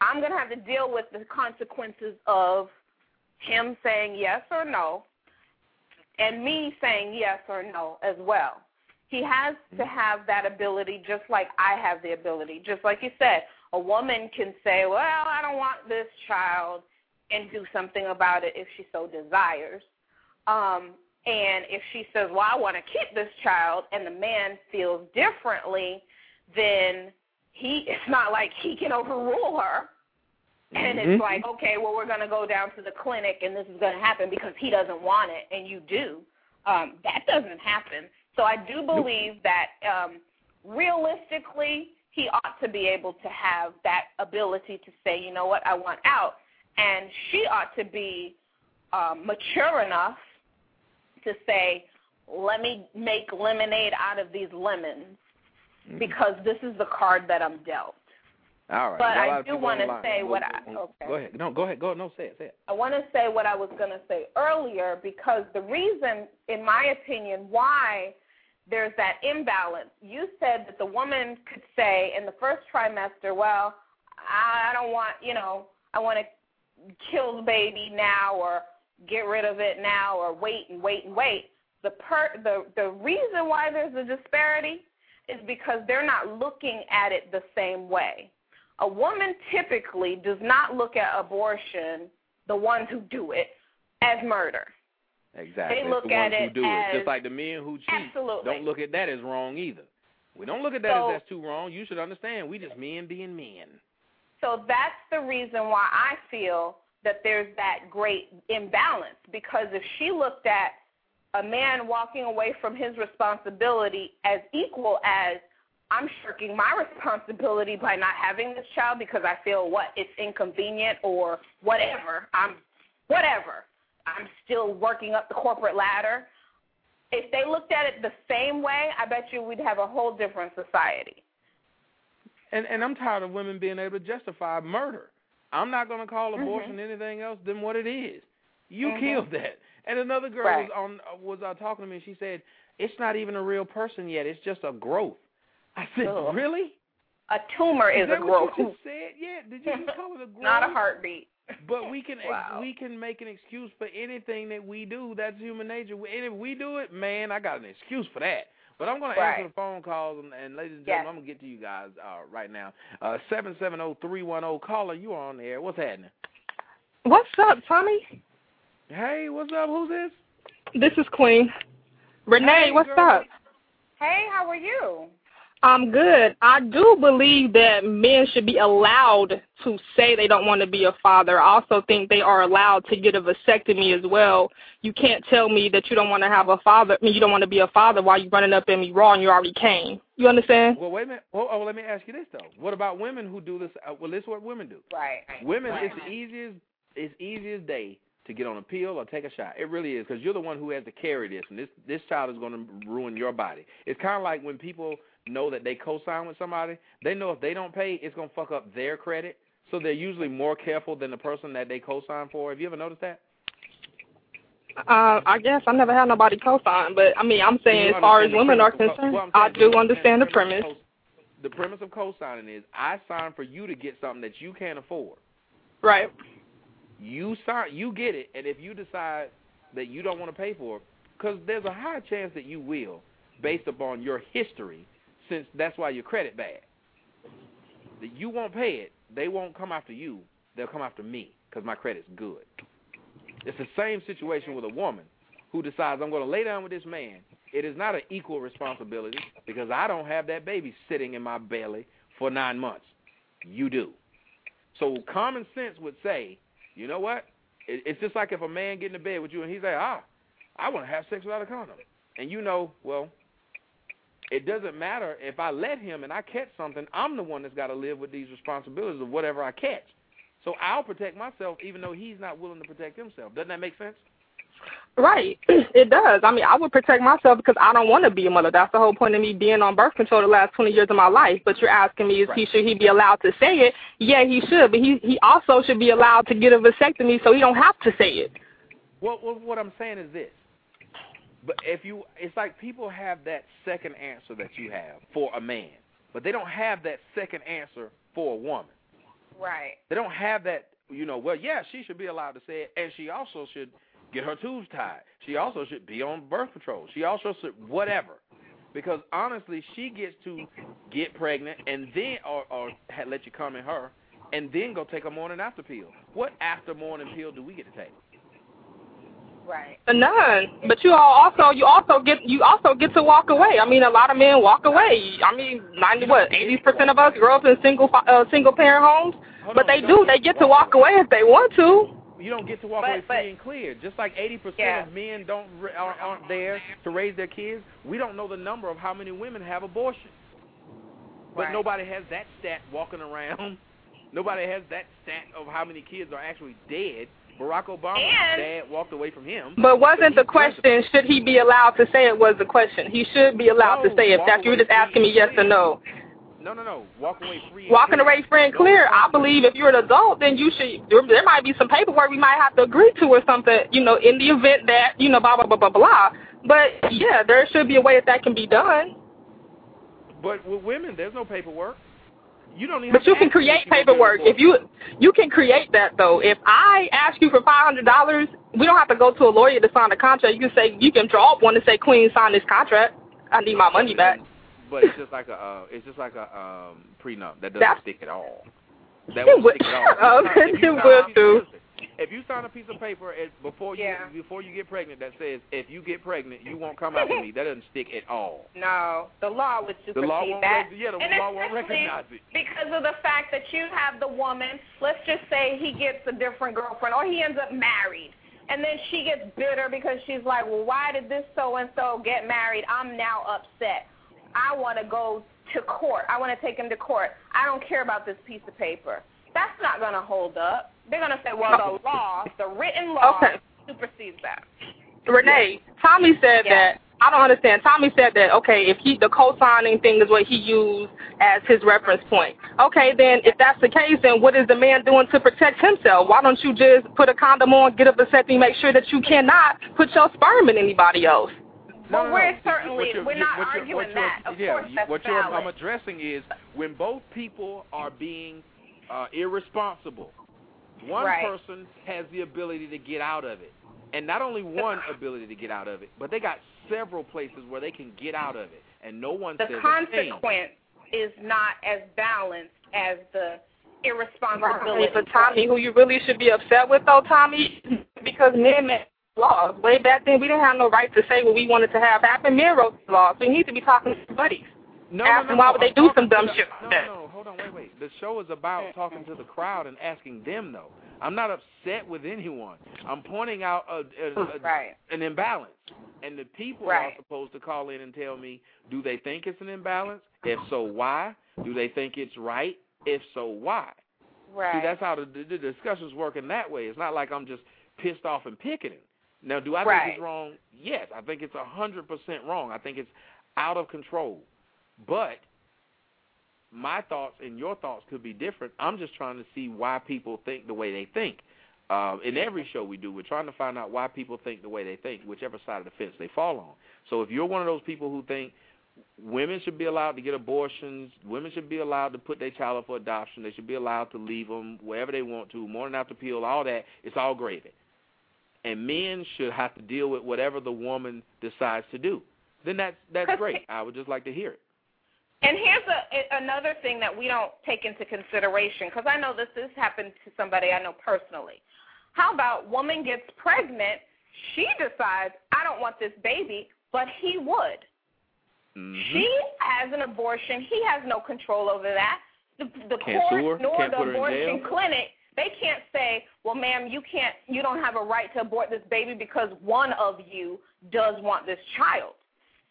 I'm going to have to deal with the consequences of him saying yes or no and me saying yes or no as well. He has to mm-hmm. have that ability just like I have the ability. Just like you said, a woman can say, well, I don't want this child and do something about it if she so desires. Um, and if she says, well, I want to keep this child, and the man feels differently, then he it's not like he can overrule her. And Mm-hmm. it's like, okay, well, we're going to go down to the clinic, and this is going to happen because he doesn't want it, and you do. Um, that doesn't happen. So I do believe that um, realistically, he ought to be able to have that ability to say, you know what, I want out. And she ought to be um, mature enough to say, let me make lemonade out of these lemons Mm-hmm. because this is the card that I'm dealt. All right. But Got a lot I do want to on the line. say Go- what I go- okay. Go ahead. No, go ahead. Go no, say it. Say it. I want to say what I was going to say earlier because the reason, in my opinion, why there's that imbalance. You said that the woman could say in the first trimester, well, I don't want, you know, I want to kill the baby now or get rid of it now or wait and wait and wait. The per the the reason why there's a disparity is because they're not looking at it the same way. A woman typically does not look at abortion, the ones who do it, as murder. Exactly. They look the at ones who it do it. Just like the men who cheat. Absolutely. Don't look at that as wrong either. We don't look at that So- as that's too wrong. You should understand. We just men being men. So that's the reason why I feel that there's that great imbalance because if she looked at a man walking away from his responsibility as equal as I'm shirking my responsibility by not having this child because I feel what it's inconvenient or whatever. I'm whatever. I'm still working up the corporate ladder. If they looked at it the same way, I bet you we'd have a whole different society. And and I'm tired of women being able to justify murder. I'm not going to call Mhm. abortion anything else than what it is. You Mhm. killed that. And another girl Right. was on was uh, talking to me. and She said it's not even a real person yet. It's just a growth. I said, Ugh. really? A tumor is, that a what growth. you just said? Yeah. Did you *laughs* just call it a growth? Not a heartbeat. But *laughs* we can Wow. we can make an excuse for anything that we do. That's human nature. And if we do it, man, I got an excuse for that. But I'm going to answer Right. the phone calls, and, and ladies and Yes. gentlemen, I'm going to get to you guys uh, right now. Uh, seven seven zero three one zero caller, you are on the air. What's happening? What's up, Tommy? Hey, what's up? Who's this? This is Queen. Renee, Hey, what's girl. up? Hey, how are you? I'm good. I do believe that men should be allowed to say they don't want to be a father. I also think they are allowed to get a vasectomy as well. You can't tell me that you don't want to have a father, I mean, you don't want to be a father while you're running up in me raw and you already came. You understand? Well, wait a minute. Oh, oh, let me ask you this though. What about women who do this? Uh, well, this is what women do. Right. Women, Right. it's the easiest, it's easiest day to get on a pill or take a shot. It really is because you're the one who has to carry this, and this this child is going to ruin your body. It's kind of like when people know that they co-sign with somebody. They know if they don't pay, it's going to fuck up their credit. So they're usually more careful than the person that they co-sign for. Have you ever noticed that? Uh, I guess I never had nobody co-sign, but I mean, I'm saying as far as women are premise of co- concerned, well, I do understand the premise premise. of co- The premise of co-signing is I sign for you to get something that you can't afford. Right. You sign, you get it, and if you decide that you don't want to pay for it, because there's a high chance that you will, based upon your history, since that's why your credit bad. That you won't pay it, they won't come after you. They'll come after me because my credit's good. It's the same situation with a woman who decides I'm going to lay down with this man. It is not an equal responsibility because I don't have that baby sitting in my belly for nine months. You do. So common sense would say, you know what? It, it's just like if a man get in bed with you and he's like, ah, I want to have sex without a condom, and you know, well, it doesn't matter if I let him and I catch something. I'm the one that's got to live with these responsibilities of whatever I catch. So I'll protect myself even though he's not willing to protect himself. Doesn't that make sense? Right. *clears throat* It does. I mean, I would protect myself because I don't want to be a mother. That's the whole point of me being on birth control the last 20 years of my life. But you're asking me, is he should he be allowed to say it? Yeah, he should. But he he also should be allowed to get a vasectomy so he don't have to say it. Well, well, what I'm saying is this. But if you, it's like people have that second answer that you have for a man, but they don't have that second answer for a woman. Right. They don't have that, you know, well, yeah, she should be allowed to say it, and she also should get her tubes tied. She also should be on birth control. She also should whatever. Because honestly, she gets to get pregnant and then, or or let you come in her, and then go take a morning after pill. What after morning pill do we get to take? Right. None. But you all also you also get you also get to walk away. I mean, a lot of men walk away. I mean, ninety what eighty percent of us grow up in single uh, single parent homes, Hold but on, they do. They get get to walk away if they want to. You don't get to walk But- away but- free and clear. Just like 80% Yeah. of men don't aren't, aren't there to raise their kids, we don't know the number of how many women have abortion. But Right. nobody has that stat walking around. *laughs* Nobody has that stat of how many kids are actually dead. Barack Obama's And- dad walked away from him. But wasn't he the question should he be allowed to say it was the question? He should be allowed No, to say it. walk that's you were away just asking me yes or no. No, no, no. Walk away free. Walking clear. away free and clear, I believe if you're an adult, then you should. There, there might be some paperwork we might have to agree to or something. You know, in the event that you know, blah blah blah blah blah. But yeah, there should be a way that that can be done. But with women, there's no paperwork. You don't even. But you can create if you want to paperwork. If you you can create that though. If I ask you for five hundred dollars, we don't have to go to a lawyer to sign a contract. You can say you can draw up one and say, Queen, sign this contract. I need my money back. But it's just like a uh, it's just like a um prenup that doesn't That's- stick at all. *laughs* That won't stick at all. *laughs* Oh, If you sign- if you it sign will do. If you sign a piece of paper it, before you Yeah. before you get pregnant that says if you get pregnant you won't come after me, that doesn't stick at all. No, the law would The supersede law won't that. rec- yeah, the and law won't recognize it. Because of the fact that you have the woman, let's just say he gets a different girlfriend or he ends up married. And then she gets bitter because she's like, well, why did this so-and-so get married? I'm now upset. I want to go to court. I want to take him to court. I don't care about this piece of paper. That's not going to hold up. They're going to say, well, the law, the written law Okay. supersedes that. Renee, Tommy said Yeah. that. I don't understand. Tommy said that. Okay, if he the co-signing thing is what he used as his reference point. Okay, then if that's the case, then what is the man doing to protect himself? Why don't you just put a condom on, get a vasectomy, make sure that you cannot put your sperm in anybody else? Well, No, no, we're no. certainly What you're- we're not what you're- arguing what that. Of yeah, course, you- that's what you're, valid. I'm addressing is when both people are being uh, irresponsible. One Right. person has the ability to get out of it, and not only one ability to get out of it, but they got several places where they can get out of it, and no one the says a thing. consequence is not as balanced as the irresponsibility. But Tommy, who you really should be upset with though, Tommy, because men made laws. Way back then, we didn't have no right to say what we wanted to have happen. Men wrote the laws, so you need to be talking to buddies. No, Ask no, them no, why no, would they I'm do some dumb shit No, like that. no, hold on, wait, wait. The show is about mm. talking to the crowd and asking them, though. I'm not upset with anyone. I'm pointing out a, a, mm, a, Right. an imbalance, and the people Right. are supposed to call in and tell me, do they think it's an imbalance? If so, why? Do they think it's right? If so, why? Right. See, that's how the, the, the discussions work in that way. It's not like I'm just pissed off and picketing. Now, do I Right. think it's wrong? Yes, I think it's a hundred percent wrong. I think it's out of control. But my thoughts and your thoughts could be different. I'm just trying to see why people think the way they think. Uh, in every show we do, we're trying to find out why people think the way they think, whichever side of the fence they fall on. So if you're one of those people who think women should be allowed to get abortions, women should be allowed to put their child up for adoption, they should be allowed to leave them wherever they want to, morning after pill, all that, it's all gravy. And men should have to deal with whatever the woman decides to do. Then that's that's great. I would just like to hear it. And here's a, another thing that we don't take into consideration because I know this has happened to somebody I know personally. How about woman gets pregnant, she decides I don't want this baby, but he would. Mm-hmm. She has an abortion. He has no control over that. The, the Can't court nor the abortion clinic, they can't say, "Well, ma'am, you can't. You don't have a right to abort this baby because one of you does want this child."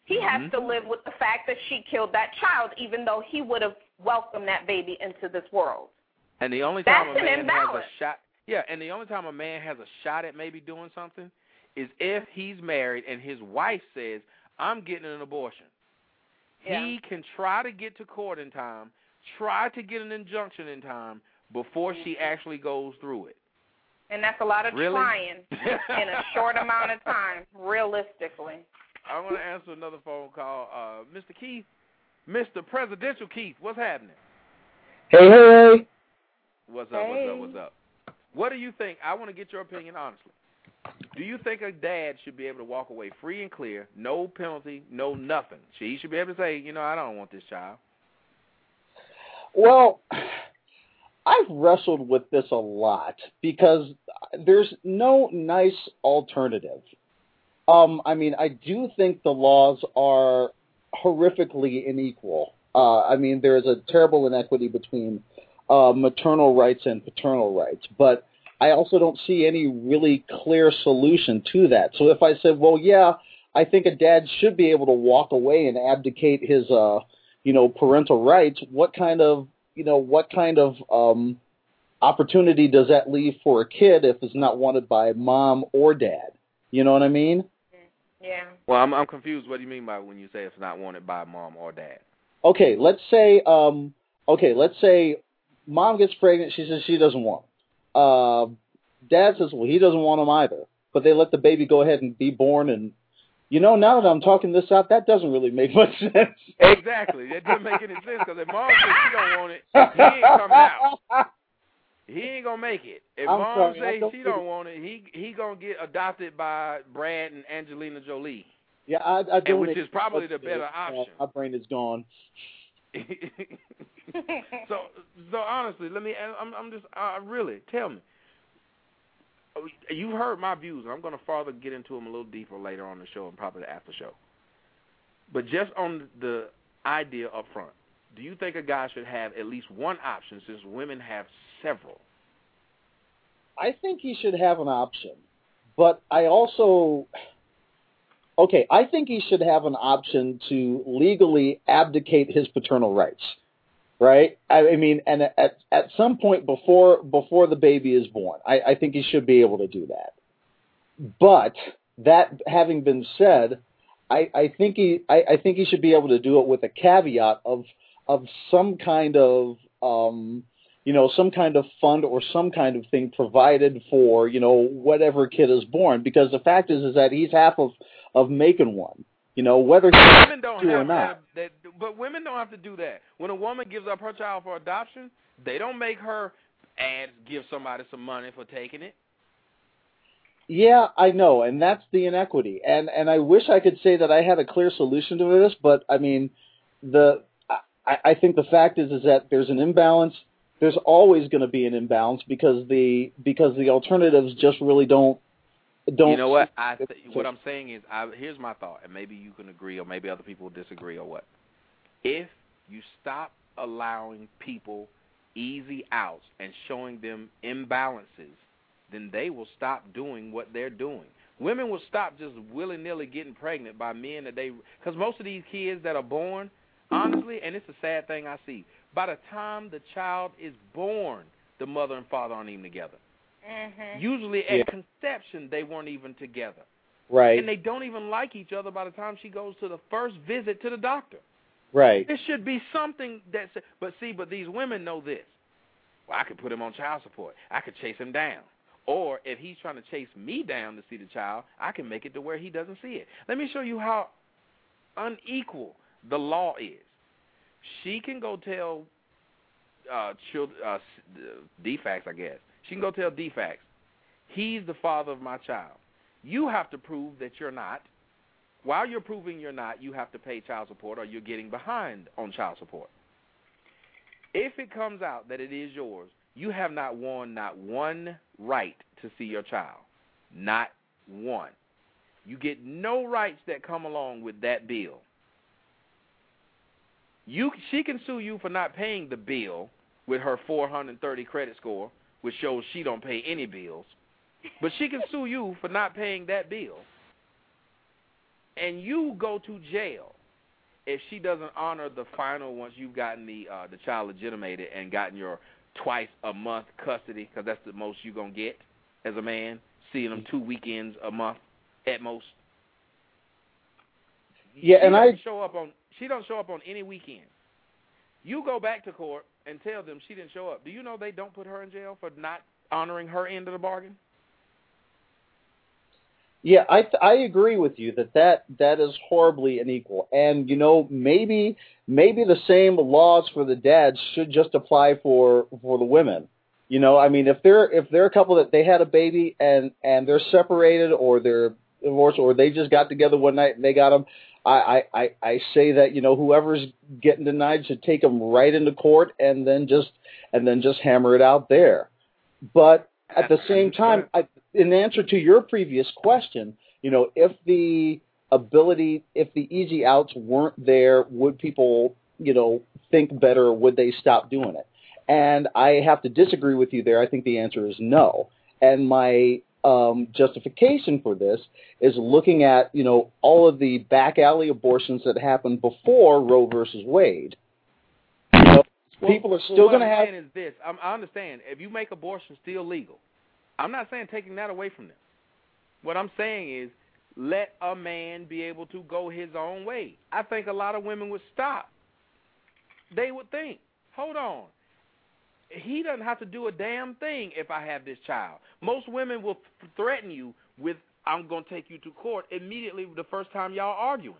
He has Mhm. to live with the fact that she killed that child, even though he would have welcomed that baby into this world. And the only time That's a an man has a shot, yeah, and the only time a man has a shot at maybe doing something is if he's married and his wife says, "I'm getting an abortion." He can try to get to court in time, try to get an injunction in time before she actually goes through it. And that's a lot of Really? trying *laughs* in a short amount of time, realistically. I'm going to answer another phone call. Uh, Mr. Keith, Mr. Presidential Keith, what's happening? Hey, hey, What's up? What's up? What's up? What do you think? I want to get your opinion honestly. Do you think a dad should be able to walk away free and clear, no penalty, no nothing? She should be able to say, you know, I don't want this child. Well, I've wrestled with this a lot because there's no nice alternative. Um, I mean, I do think the laws are horrifically unequal. Uh, I mean, there is a terrible inequity between uh, maternal rights and paternal rights, but I also don't see any really clear solution to that. So if I said, well, yeah, I think a dad should be able to walk away and abdicate his, uh, you know, parental rights, what kind of, you know, what kind of um, opportunity does that leave for a kid if it's not wanted by mom or dad? You know what I mean? Yeah. Well, I'm I'm confused. What do you mean by when you say it's not wanted by mom or dad? Okay, let's say, um, okay, let's say mom gets pregnant. She says she doesn't want. Him. Uh, dad says, well, he doesn't want him either. But they let the baby go ahead and be born. And you know, now that I'm talking this out, that doesn't really make *laughs* much sense. Exactly. That doesn't make any sense because if mom says she don't want it, he ain't coming out. He ain't gonna make it. If I'm mom sorry, says don't she don't it- want it, he he gonna get adopted by Brad and Angelina Jolie. Yeah, I, I don't. which is probably the of it. better Uh, option. my brain is gone. *laughs* *laughs* so so honestly, let me. I'm I'm just uh, really tell me. Oh, you've heard my views, and I'm going to further get into them a little deeper later on the show and probably the after show. But just on the idea up front, do you think a guy should have at least one option since women have several? I think he should have an option, but I also okay. I think he should have an option to legally abdicate his paternal rights, right? I, I mean, and at at some point before before the baby is born, I, I think he should be able to do that. But that having been said, I, I think he I, I think he should be able to do it with a caveat of of some kind of um, you know, some kind of fund or some kind of thing provided for, you know, whatever kid is born. Because the fact is, is that he's half of of making one. You know, whether he Women don't to or not. that, that, but women don't have to do that. When a woman gives up her child for adoption, they don't make her and give somebody some money for taking it. Yeah, I know, and that's the inequity. And and I wish I could say that I had a clear solution to this, but I mean, the I, I think the fact is is that there's an imbalance. There's always going to be an imbalance because the because the alternatives just really don't don't. You know what? I th- what I'm saying is, I, here's my thought, and maybe you can agree, or maybe other people will disagree, or what. If you stop allowing people easy outs and showing them imbalances, then they will stop doing what they're doing. Women will stop just willy nilly getting pregnant by men that they, because most of these kids that are born, honestly, and it's a sad thing I see. By the time the child is born, the mother and father aren't even together. Mhm. Usually at Yeah. conception they weren't even together. right, And they don't even like each other by the time she goes to the first visit to the doctor. right. It should be something that's but see, but these women know this. Well, I could put him on child support. I could chase him down. Or if he's trying to chase me down to see the child, I can make it to where he doesn't see it. Let me show you how unequal the law is. She can go tell uh children uh DFACS, I guess. She can go tell DFACS. He's the father of my child. You have to prove that you're not. While you're proving you're not, you have to pay child support or you're getting behind on child support. If it comes out that it is yours, you have not won not one right to see your child. Not one. You get no rights that come along with that bill. You she can sue you for not paying the bill with her 430 credit score, which shows she don't pay any bills. But she can sue you for not paying that bill. And you go to jail if she doesn't honor the final once you've gotten the uh, the child legitimated and gotten your twice a month custody, because that's the most you're gonna get as a man, seeing them two weekends a month at most. Yeah, she and I show up on she don't show up on any weekend. You go back to court and tell them she didn't show up. Do you know they don't put her in jail for not honoring her end of the bargain? Yeah, I I agree with you that, that that is horribly unequal, and you know maybe maybe the same laws for the dads should just apply for for the women. You know, I mean, if they're if they're a couple that they had a baby and and they're separated or they're divorced or they just got together one night and they got them, I I I, I say that you know whoever's getting denied should take them right into court and then just and then just hammer it out there. But at the same time, I, in answer to your previous question, you know, if the ability, if the easy outs weren't there, would people, you know, think better? Would they stop doing it? And I have to disagree with you there. I think the answer is no. And my um, justification for this is looking at, you know, all of the back alley abortions that happened before Roe versus Wade. Know, Well, people are still what going to I'm have. saying is this. I'm, I understand if you make abortion still legal. I'm not saying taking that away from them. What I'm saying is let a man be able to go his own way. I think a lot of women would stop. They would think, hold on. He doesn't have to do a damn thing if I have this child. Most women will threaten you with, I'm going to take you to court immediately the first time y'all arguing.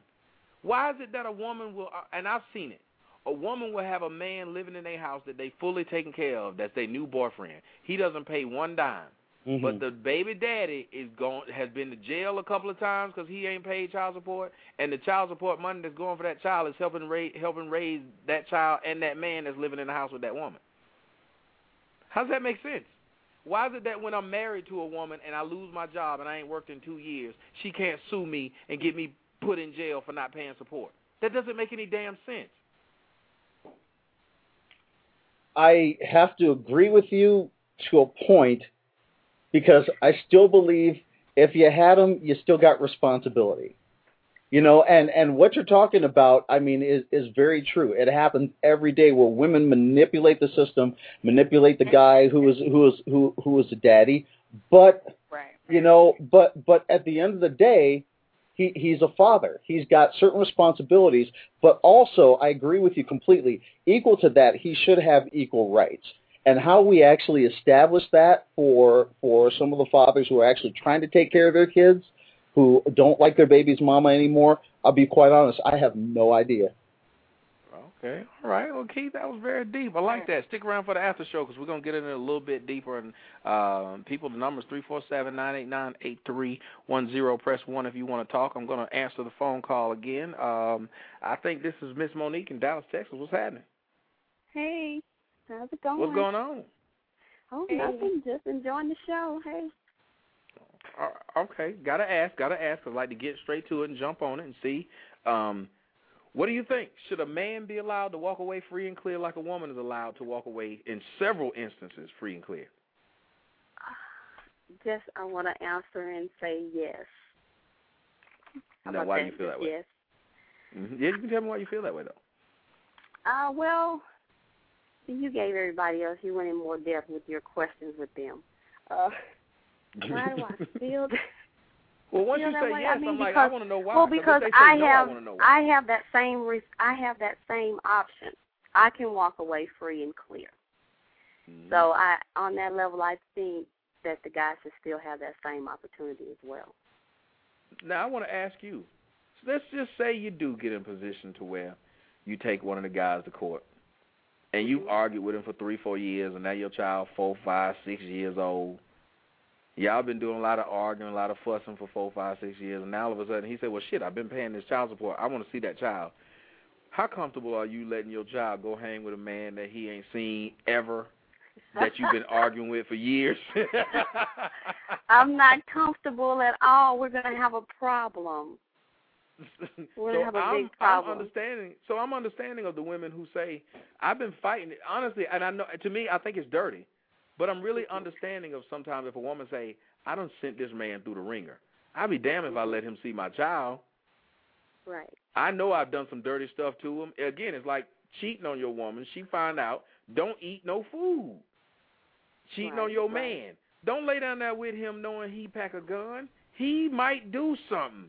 Why is it that a woman will, uh, and I've seen it, a woman will have a man living in their house that they fully taken care of, that's their new boyfriend. He doesn't pay one dime. Mm-hmm. But the baby daddy is going has been to jail a couple of times because he ain't paid child support, and the child support money that's going for that child is helping raise helping raise that child and that man that's living in the house with that woman. How does that make sense? Why is it that when I'm married to a woman and I lose my job and I ain't worked in two years, she can't sue me and get me put in jail for not paying support? That doesn't make any damn sense. I have to agree with you to a point because I still believe if you had them, you still got responsibility. You know, and and what you're talking about, I mean, is is very true. It happens every day where women manipulate the system, manipulate the guy who is who is who who is the daddy. But you know, but but at the end of the day, he he's a father. He's got certain responsibilities, but also I agree with you completely. Equal to that, he should have equal rights. And how we actually establish that for for some of the fathers who are actually trying to take care of their kids, who don't like their baby's mama anymore, I'll be quite honest, I have no idea. Okay, all right. Well, Keith, that was very deep. I like that. Stick around for the after show because we're gonna get into it a little bit deeper. And uh, people, the number is three four seven nine eight nine eight three one zero. Press one if you want to talk. I'm gonna answer the phone call again. Um, I think this is Miss Monique in Dallas, Texas. What's happening? Hey, how's it going? What's going on? Oh, nothing. Just enjoying the show. Hey. Uh, okay, gotta ask, gotta ask. I'd like to get straight to it and jump on it and see. Um, what do you think? Should a man be allowed to walk away free and clear like a woman is allowed to walk away in several instances free and clear? Just I want to answer and say yes. How now, why that? do you feel that way? Yes. hmm Yeah, you can tell me why you feel that way though. Uh, well, you gave everybody else. You went in more depth with your questions with them. Uh, why do I *laughs* feel? Well, once feel you say yes, I mean, I'm like, because, I want to know why. Well, 'Cause if because they say I no, have I want to know why. I have that same re- I have that same option. I can walk away free and clear. Mm-hmm. So I on that level, I think that the guy should still have that same opportunity as well. Now I want to ask you. So let's just say you do get in position to where you take one of the guys to court, and you argue with him for three, four years, and now your child four, five, six years old. Y'all been doing a lot of arguing, a lot of fussing for four, five, six years, and now all of a sudden he said, "Well, shit, I've been paying this child support. I want to see that child." How comfortable are you letting your child go hang with a man that he ain't seen ever, that you've been *laughs* arguing with for years? *laughs* I'm not comfortable at all. We're gonna have a problem. *laughs* We're gonna so have a I'm, big problem. I'm understanding. So I'm understanding of the women who say, "I've been fighting it." Honestly, and I know to me, I think it's dirty, but I'm really mm-hmm. understanding of sometimes if a woman say, "I don't sent this man through the ringer," I'd be damned if I mm-hmm. let him see my child. Right. I know I've done some dirty stuff to him. Again, it's like cheating on your woman. She find out, don't eat no food. Cheating on your right. man. Don't lay down there with him knowing he pack a gun. He might do something.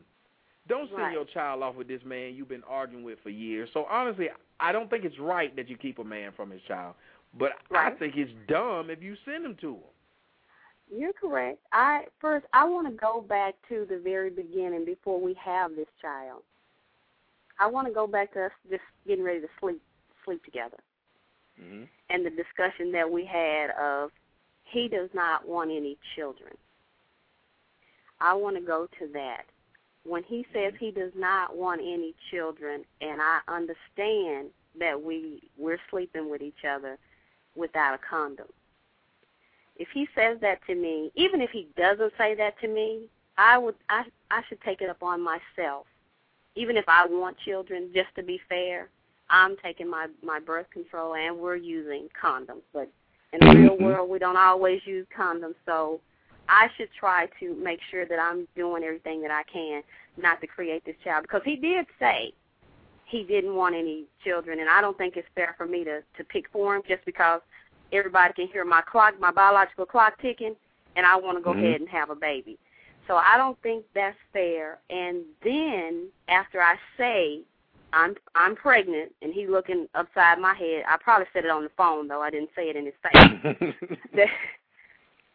Don't send Right. your child off with this man you've been arguing with for years. So honestly, I don't think it's right that you keep a man from his child. But I think it's dumb if you send them to him. You're correct. I first I want to go back to the very beginning before we have this child. I want to go back to us just getting ready to sleep sleep together Mm-hmm. and the discussion that we had of he does not want any children. I want to go to that. When he says he does not want any children, and I understand that we we're sleeping with each other without a condom. If he says that to me, even if he doesn't say that to me, I would I I should take it upon myself. Even if I want children, just to be fair, I'm taking my my birth control and we're using condoms. But in the real mm-hmm. world, we don't always use condoms, so I should try to make sure that I'm doing everything that I can not to create this child because he did say he didn't want any children and I don't think it's fair for me to to pick for him just because everybody can hear my clock, my biological clock ticking and I want to go Mhm. ahead and have a baby. So I don't think that's fair. And then after I say I'm I'm pregnant and he looking upside my head, I probably said it on the phone though, I didn't say it in his face. *laughs* that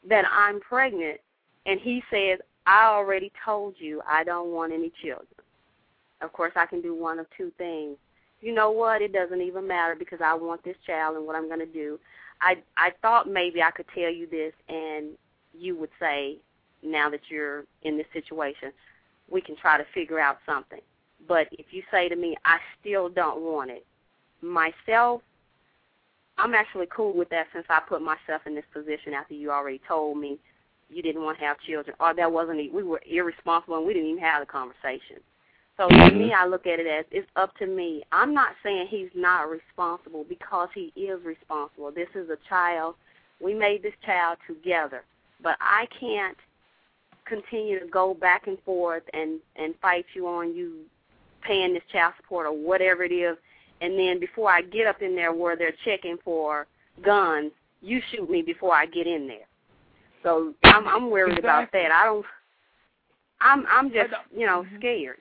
that I'm pregnant and he says, I already told you I don't want any children. Of course I can do one of two things. You know what? It doesn't even matter because I want this child and what I'm gonna do. I I thought maybe I could tell you this and you would say, now that you're in this situation, we can try to figure out something. But if you say to me, I still don't want it, myself, I'm actually cool with that since I put myself in this position after you already told me you didn't want to have children, or that wasn't we were irresponsible and we didn't even have the conversation. So to mm-hmm. me, I look at it as it's up to me. I'm not saying he's not responsible because he is responsible. This is a child. We made this child together, but I can't continue to go back and forth and and fight you on you paying this child support or whatever it is, and then before I get up in there where they're checking for guns, you shoot me before I get in there. So I'm I'm worried about that. I don't. I'm I'm just you know mm-hmm. scared.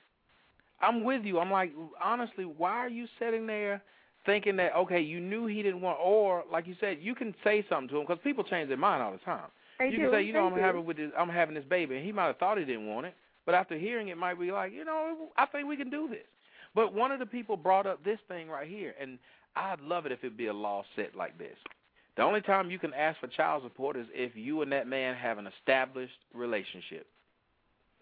I'm with you. I'm like, honestly, why are you sitting there thinking that okay, you knew he didn't want, or like you said, you can say something to him because people change their mind all the time. They you do. can say, you know, They I'm do. having with this, I'm having this baby, and he might have thought he didn't want it, but after hearing it, might be like, you know, I think we can do this. But one of the people brought up this thing right here, and I'd love it if it'd be a law set like this. The only time you can ask for child support is if you and that man have an established relationship.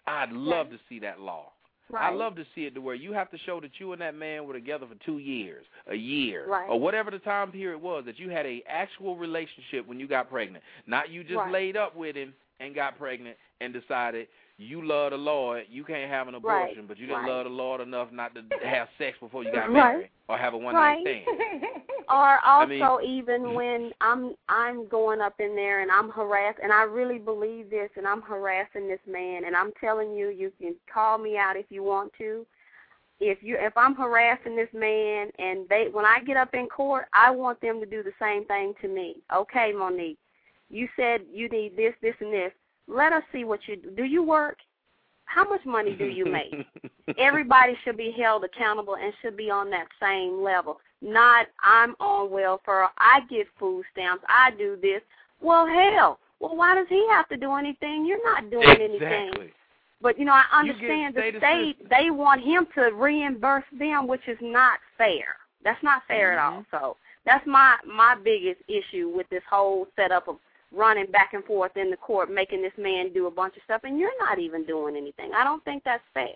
I'd love to see that law. Right. I love to see it to where you have to show that you and that man were together for two years, a year, Right. or whatever the time period was that you had a actual relationship when you got pregnant. Not you just Right. laid up with him and got pregnant and decided you love the Lord, you can't have an Right. abortion, but you didn't Right. love the Lord enough not to *laughs* have sex before you got Right. married or have a one Right. night stand. *laughs* Or I also mean- even when I'm I'm going up in there and I'm harassed and I really believe this and I'm harassing this man and I'm telling you you can call me out if you want to. If you if I'm harassing this man and they when I get up in court, I want them to do the same thing to me. Okay, Monique. You said you need this, this and this. Let us see what you do. Do you work? How much money do you make? *laughs* everybody should be held accountable and should be on that same level. Not I'm on welfare, I get food stamps, I do this. Well, hell, well, why does he have to do anything? You're not doing anything. Exactly. But you know, I understand the state they want him to reimburse them, which is not fair. That's not fair at all. So that's my my biggest issue with this whole setup of running back and forth in the court, making this man do a bunch of stuff, and you're not even doing anything. I don't think that's fair.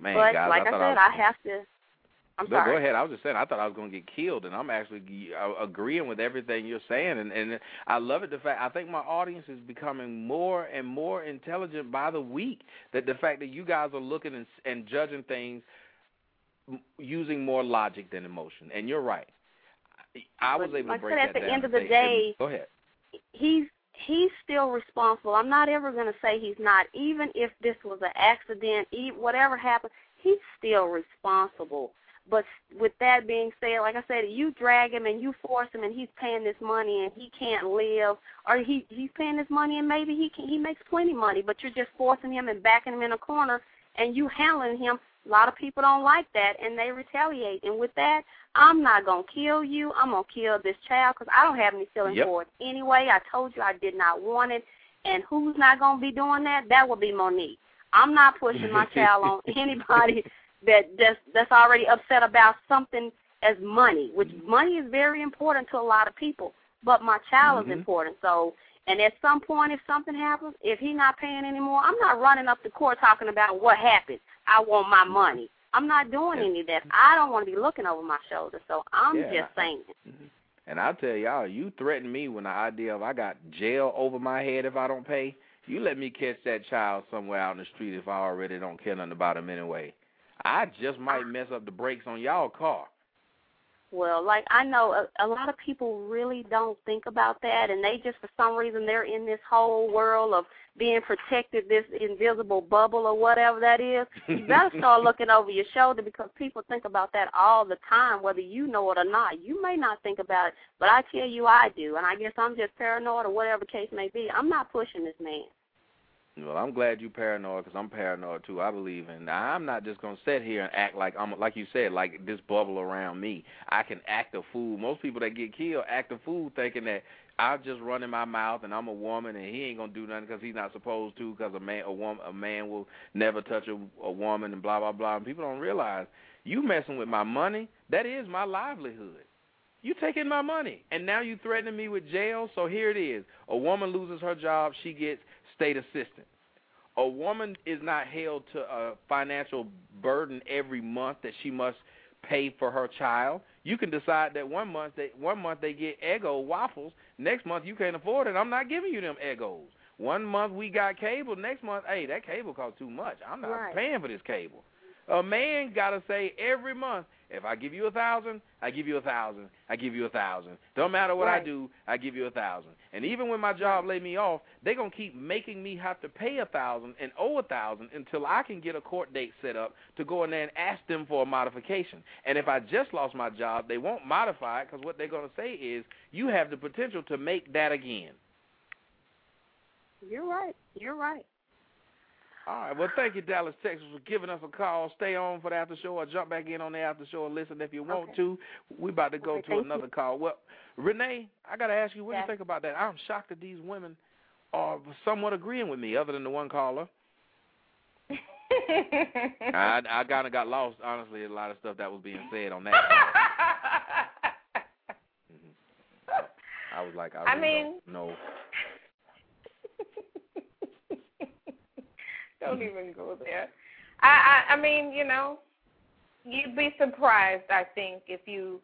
Man, but guys, like I, I, said, I, I, have to. I'm no, sorry. go ahead. I was just saying I thought I was going to get killed, and I'm actually uh, agreeing with everything you're saying, and and I love it. The fact I think my audience is becoming more and more intelligent by the week. That the fact that you guys are looking and, and judging things using more logic than emotion, and you're right. I was But able like to I break said, at that the down end of the day, go ahead. He's he's still responsible. I'm not ever going to say he's not. Even if this was an accident, whatever happened, he's still responsible. But with that being said, like I said, you drag him and you force him, and he's paying this money and he can't live, or he he's paying this money and maybe he can he makes plenty money, but you're just forcing him and backing him in a corner, and you handling him. A lot of people don't like that, and they retaliate. And with that, I'm not gonna kill you. I'm gonna kill this child because I don't have any feelings Yep. for it anyway. I told you I did not want it, and who's not gonna be doing that? That will be Monique. I'm not pushing my child on *laughs* anybody that that's that's already upset about something as money, which money is very important to a lot of people. But my child Mhm. is important. So And at some point, if something happens, if he's not paying anymore, I'm not running up the court talking about what happened. I want my money. I'm not doing any of that. I don't want to be looking over my shoulder. So I'm Yeah. just saying. Mm-hmm. And I'll tell y'all, you threaten me when the idea of I got jail over my head if I don't pay. You let me catch that child somewhere out in the street if I already don't care nothing about him anyway. I just might mess up the brakes on y'all car. Well, like I know a, a lot of people really don't think about that, and they just for some reason they're in this whole world of being protected, this invisible bubble or whatever that is. You better *laughs* start looking over your shoulder because people think about that all the time, whether you know it or not. You may not think about it, but I tell you, I do, and I guess I'm just paranoid or whatever the case may be. I'm not pushing this man. Well, I'm glad you paranoid because I'm paranoid too. I believe in. I'm not just gonna sit here and act like I'm like you said, like this bubble around me. I can act a fool. Most people that get killed act a fool, thinking that I'm just running my mouth and I'm a woman and he ain't gonna do nothing because he's not supposed to because a man, a woman, a man will never touch a, a woman and blah blah blah. And people don't realize you messing with my money. That is my livelihood. You taking my money, and now you threatening me with jail. So here it is: a woman loses her job, she gets state assistance. A woman is not held to a financial burden every month that she must pay for her child. You can decide that one month they one month they get Eggo waffles, next month you can't afford it. I'm not giving you them Eggos. One month we got cable, next month, hey, that cable costs too much. I'm not Right. paying for this cable. A man gotta say every month, if I give you a thousand, I give you a thousand, I give you a thousand. Don't matter what I do, I give you a thousand. And even when my job lay me off, they're gonna keep making me have to pay a thousand and owe a thousand until I can get a court date set up to go in there and ask them for a modification. And if I just lost my job, they won't modify it because what they're gonna say is you have the potential to make that again. You're right. You're right. All right. Well, thank you, Dallas, Texas, for giving us a call. Stay on for the after show or jump back in on the after show and listen if you want Okay. to. We're about to go Okay, to another you. call. Well, Renee, I got to ask you, what do you think about that? I'm shocked that these women are somewhat agreeing with me, other than the one caller. *laughs* I, I kind of got lost, honestly, a lot of stuff that was being said on that. *laughs* I was like, I, I really mean- don't know. Don't even go there. I, I I mean, you know, you'd be surprised. I think if you,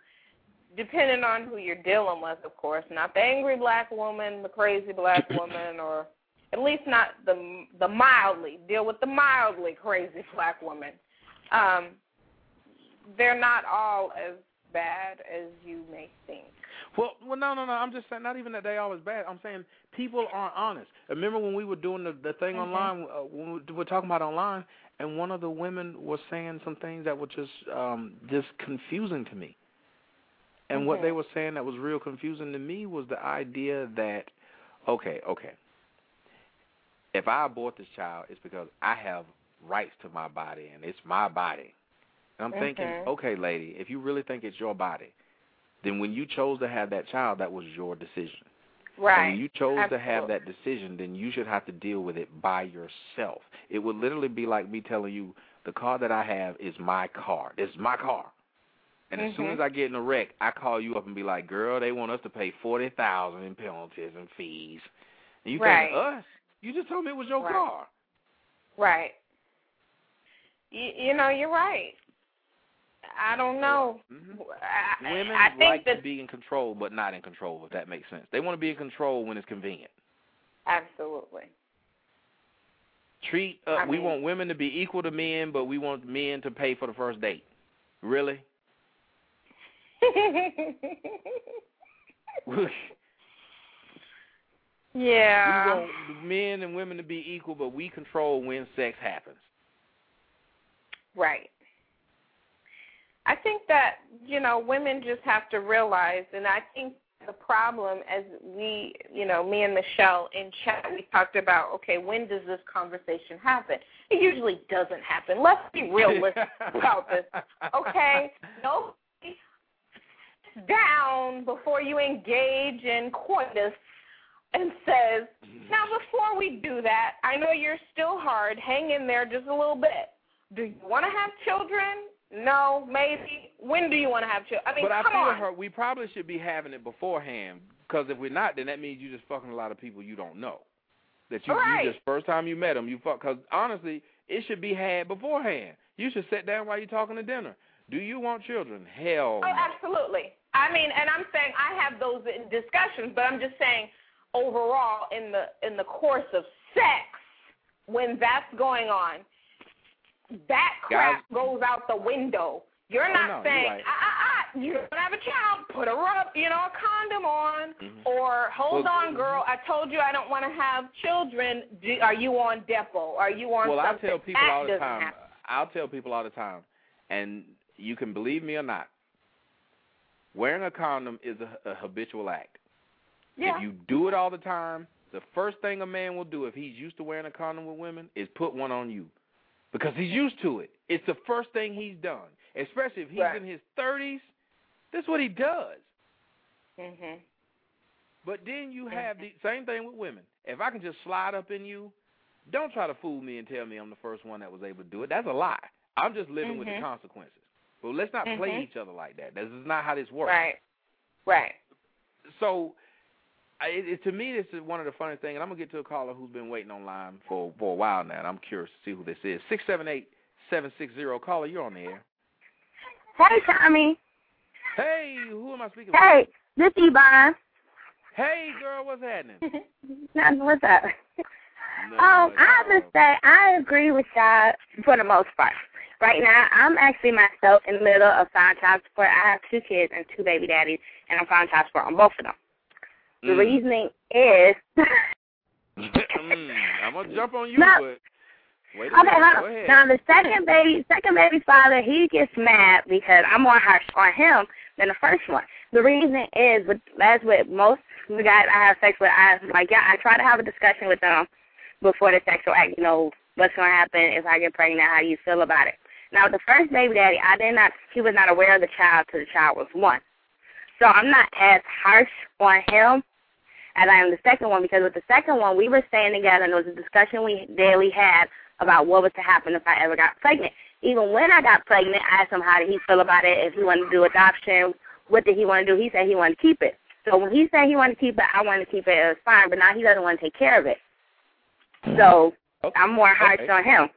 depending on who you're dealing with, of course, not the angry black woman, the crazy black *coughs* woman, or at least not the the mildly deal with the mildly crazy *laughs* black woman. Um, they're not all as bad as you may think. Well, well, no, no, no. I'm just saying, not even that they always bad. I'm saying people aren't honest. Remember when we were doing the the thing Mhm. online, uh, when we were talking about online, and one of the women was saying some things that were just um just confusing to me. And what they were saying that was real confusing to me was the idea that, okay, okay, if I abort this child, it's because I have rights to my body and it's my body. And I'm thinking, okay, lady, if you really think it's your body, then when you chose to have that child, that was your decision. Right. And when you chose to have that decision, then you should have to deal with it by yourself. It would literally be like me telling you, the car that I have is my car. It's my car. And as soon Mhm. as I get in a wreck, I call you up and be like, "Girl, they want us to pay forty thousand in penalties and fees." And you Right. think us? You just told me it was your Right. car. Right. You, you know, you're right. I don't know. I, Women I think like that to be in control, but not in control. If that makes sense, they want to be in control when it's convenient. absolutely. Treat. Uh, I we mean- want women to be equal to men, but we want men to pay for the first date. Really? *laughs* *laughs* yeah. We want men and women to be equal, but we control when sex happens. Right. I think that, you know, women just have to realize, and I think the problem as we, you know, me and Michelle in chat, we talked about, okay, when does this conversation happen? It usually doesn't happen. Let's be realistic *laughs* about this, okay? Nobody sits down before you engage in coitus and says, now before we do that, I know you're still hard. Hang in there just a little bit. Do you want to have children? No, maybe. When do you want to have children? I mean, but I feel on. her. We probably should be having it beforehand, Because if we're not, then that means you're just fucking a lot of people you don't know. That you, Right. you just first time you met them, you fuck. Because honestly, it should be had beforehand. You should sit down while you're talking to dinner. Do you want children? Hell. Oh, absolutely. I mean, and I'm saying I have those discussions, but I'm just saying overall in the in the course of sex, when that's going on, that crap goes out the window. You're Oh, not no, you're saying, right. ah, ah, ah, you don't have a child, put a rub, you know, a condom on, or hold Well, on, girl, I told you I don't want to have children. Do, are you on Depo? Are you on well, I tell people that all the time. happen. I'll tell people all the time, and you can believe me or not. Wearing a condom is a, a habitual act. Yeah. If you do it all the time, the first thing a man will do if he's used to wearing a condom with women is put one on you, because he's used to it. It's the first thing he's done, especially if he's Right. in his thirties. That's what he does. Mhm. But then you have the same thing with women. If I can just slide up in you, don't try to fool me and tell me I'm the first one that was able to do it. That's a lie. I'm just living with the Mhm. consequences. But let's not play Mhm. each other like that. This is not how this works. Right. Right. So, it, it, to me, this is one of the funny things. And I'm gonna get to a caller who's been waiting online for for a while now. And I'm curious to see who this is. Six seven eight seven six zero. Caller, you're on the air. Hey, Tommy. Hey, who am I speaking Hey, this Ebon. with? Hey, girl, what's happening? *laughs* Nothing, what's up? Nothing Um. I to say, I agree with y'all for the most part. Right now, I'm actually myself in the middle of filing child support. I have two kids and two baby daddies, and I'm filing child support on both of them. The Mm. reasoning is, *laughs* mm, I'm gonna jump on you, No. but wait a okay, minute. hold Go on. ahead. Now the second baby, second baby father, he gets mad because I'm more harsh on him than the first one. The reason is, with as with most the guys I have sex with, I like yeah, I try to have a discussion with them before the sexual act. You know, what's going to happen if I get pregnant? How do you feel about it? Now, the first baby daddy, I did not. He was not aware of the child till the child was one. So I'm not as harsh on him as I am the second one because with the second one, we were staying together and there was a discussion we daily had about what was to happen if I ever got pregnant. Even when I got pregnant, I asked him how did he feel about it, if he wanted to do adoption, what did he want to do. He said he wanted to keep it. So when he said he wanted to keep it, I wanted to keep it. It was fine, but now he doesn't want to take care of it. So oh, I'm more harsh Okay. on him.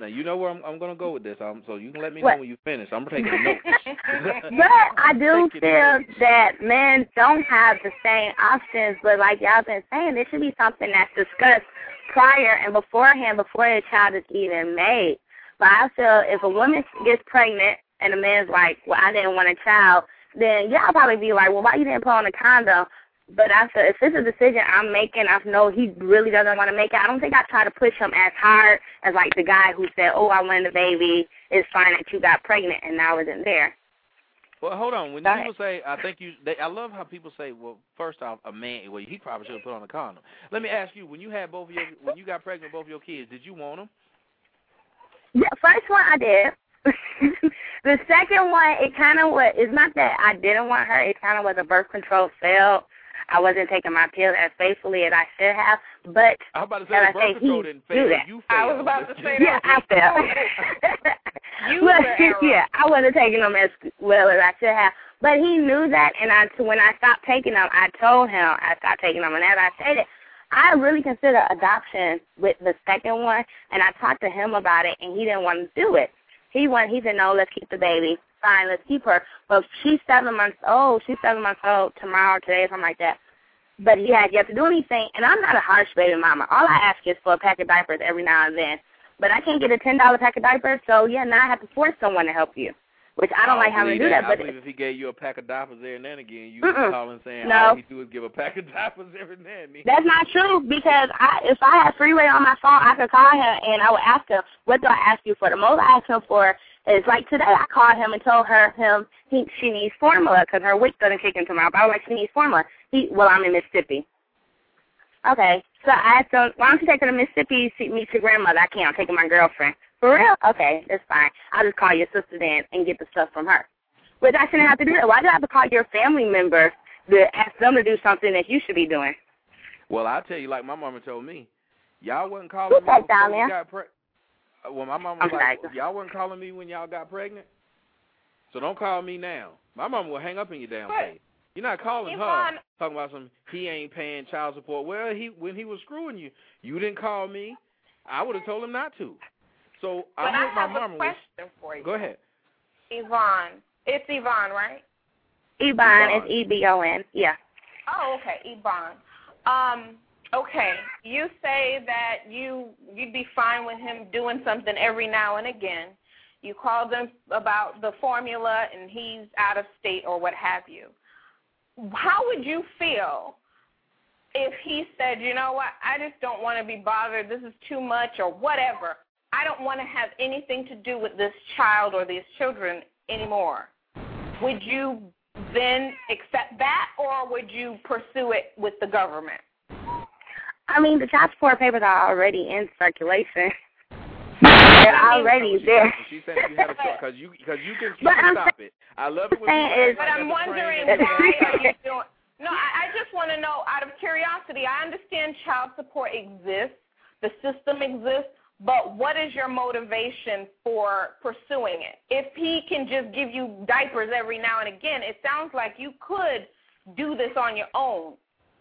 Now you know where I'm, I'm gonna go with this. Um, so you can let me What? know when you finish. I'm taking notes. But I *laughs* do feel that men don't have the same options. But like y'all been saying, there should be something that's discussed prior and beforehand before the child is even made. But I feel if a woman gets pregnant and a man's like, "Well, I didn't want a child," then y'all probably be like, "Well, why you didn't put on a condom?" But I feel if it's a decision I'm making, I know he really doesn't want to make it. I don't think I try to push him as hard as like the guy who said, "Oh, I wanted a baby. It's fine that you got pregnant and I wasn't there." Well, hold on. When Go people say, I think you, they, I love how people say, well, first off, a man, well, he probably should have put on a condom. Let me ask you, when you had both of your, when you got pregnant with both of your kids, did you want them? Yeah, first one I did. *laughs* the second one, it kind of was. It's not that I didn't want her. It kind of was a birth control failed. I wasn't taking my pills as faithfully as I should have. But I'm about to say as the I say, birth control he didn't do that. You I was about to say Yeah, I *laughs* failed. You *laughs* But, were yeah, I wasn't taking them as well as I should have. But he knew that, and I when I stopped taking them, I told him I stopped taking them. And as I stated, I really consider adoption with the second one, and I talked to him about it, and he didn't want to do it. He went. He said, "No, let's keep the baby. Fine, let's keep her." But she's seven months old. She's seven months old tomorrow, today, something like that. But he has yet to do anything, and I'm not a harsh baby mama. All I ask is for a pack of diapers every now and then. But I can't get a ten dollar pack of diapers, so yeah, now I have to force someone to help you, which I don't like having to do that. I But believe if he gave you a pack of diapers every now and again, you Mm-mm. would call and saying No. all he do is give a pack of diapers every now and then. That's not true because I, if I had three-way on my phone, I could call him and I would ask him, "What do I ask you for?" The most I ask him for is like today. I called him and told her him he she needs formula because her weight doesn't kick into my. I was like, she needs formula. He well, I'm in Mississippi. Okay, so I asked him, "Why don't you take her to Mississippi to meet your grandmother?" I can't. I'm taking my girlfriend. For real? Okay, that's fine. I'll just call your sister then and get the stuff from her. Which I shouldn't have to do that. Why do I have to call your family member to ask them to do something that you should be doing? Well, I'll tell you, like my mama told me, y'all wasn't calling Who's me that down you there? got pregnant. Well, my I'm was like, sorry. y'all wasn't calling me when y'all got pregnant. So don't call me now. My mom will hang up in your damn What? face. You're not calling Yvonne- her talking about some he ain't paying child support. Well, he when he was screwing you, you didn't call me. I would have told him not to. So But I with my have a question for you. Go ahead. Yvonne. It's Yvonne, right? Ebon is E B O N. Yeah. Oh, okay, Yvonne. Um, okay. You say that you you'd be fine with him doing something every now and again. You called him about the formula and he's out of state or what have you. How would you feel if he said, you know what, I just don't want to be bothered, this is too much or whatever. I don't want to have anything to do with this child or these children anymore. Would you then accept that or would you pursue it with the government? I mean, the child support papers are already in circulation. They're already there. She said you had a choice because you because you can, you But can I'm stop it. I love it when saying is- But I'm wondering train why are you doing No, I, I just want to know out of curiosity. I understand child support exists, the system exists, but what is your motivation for pursuing it? If he can just give you diapers every now and again, it sounds like you could do this on your own.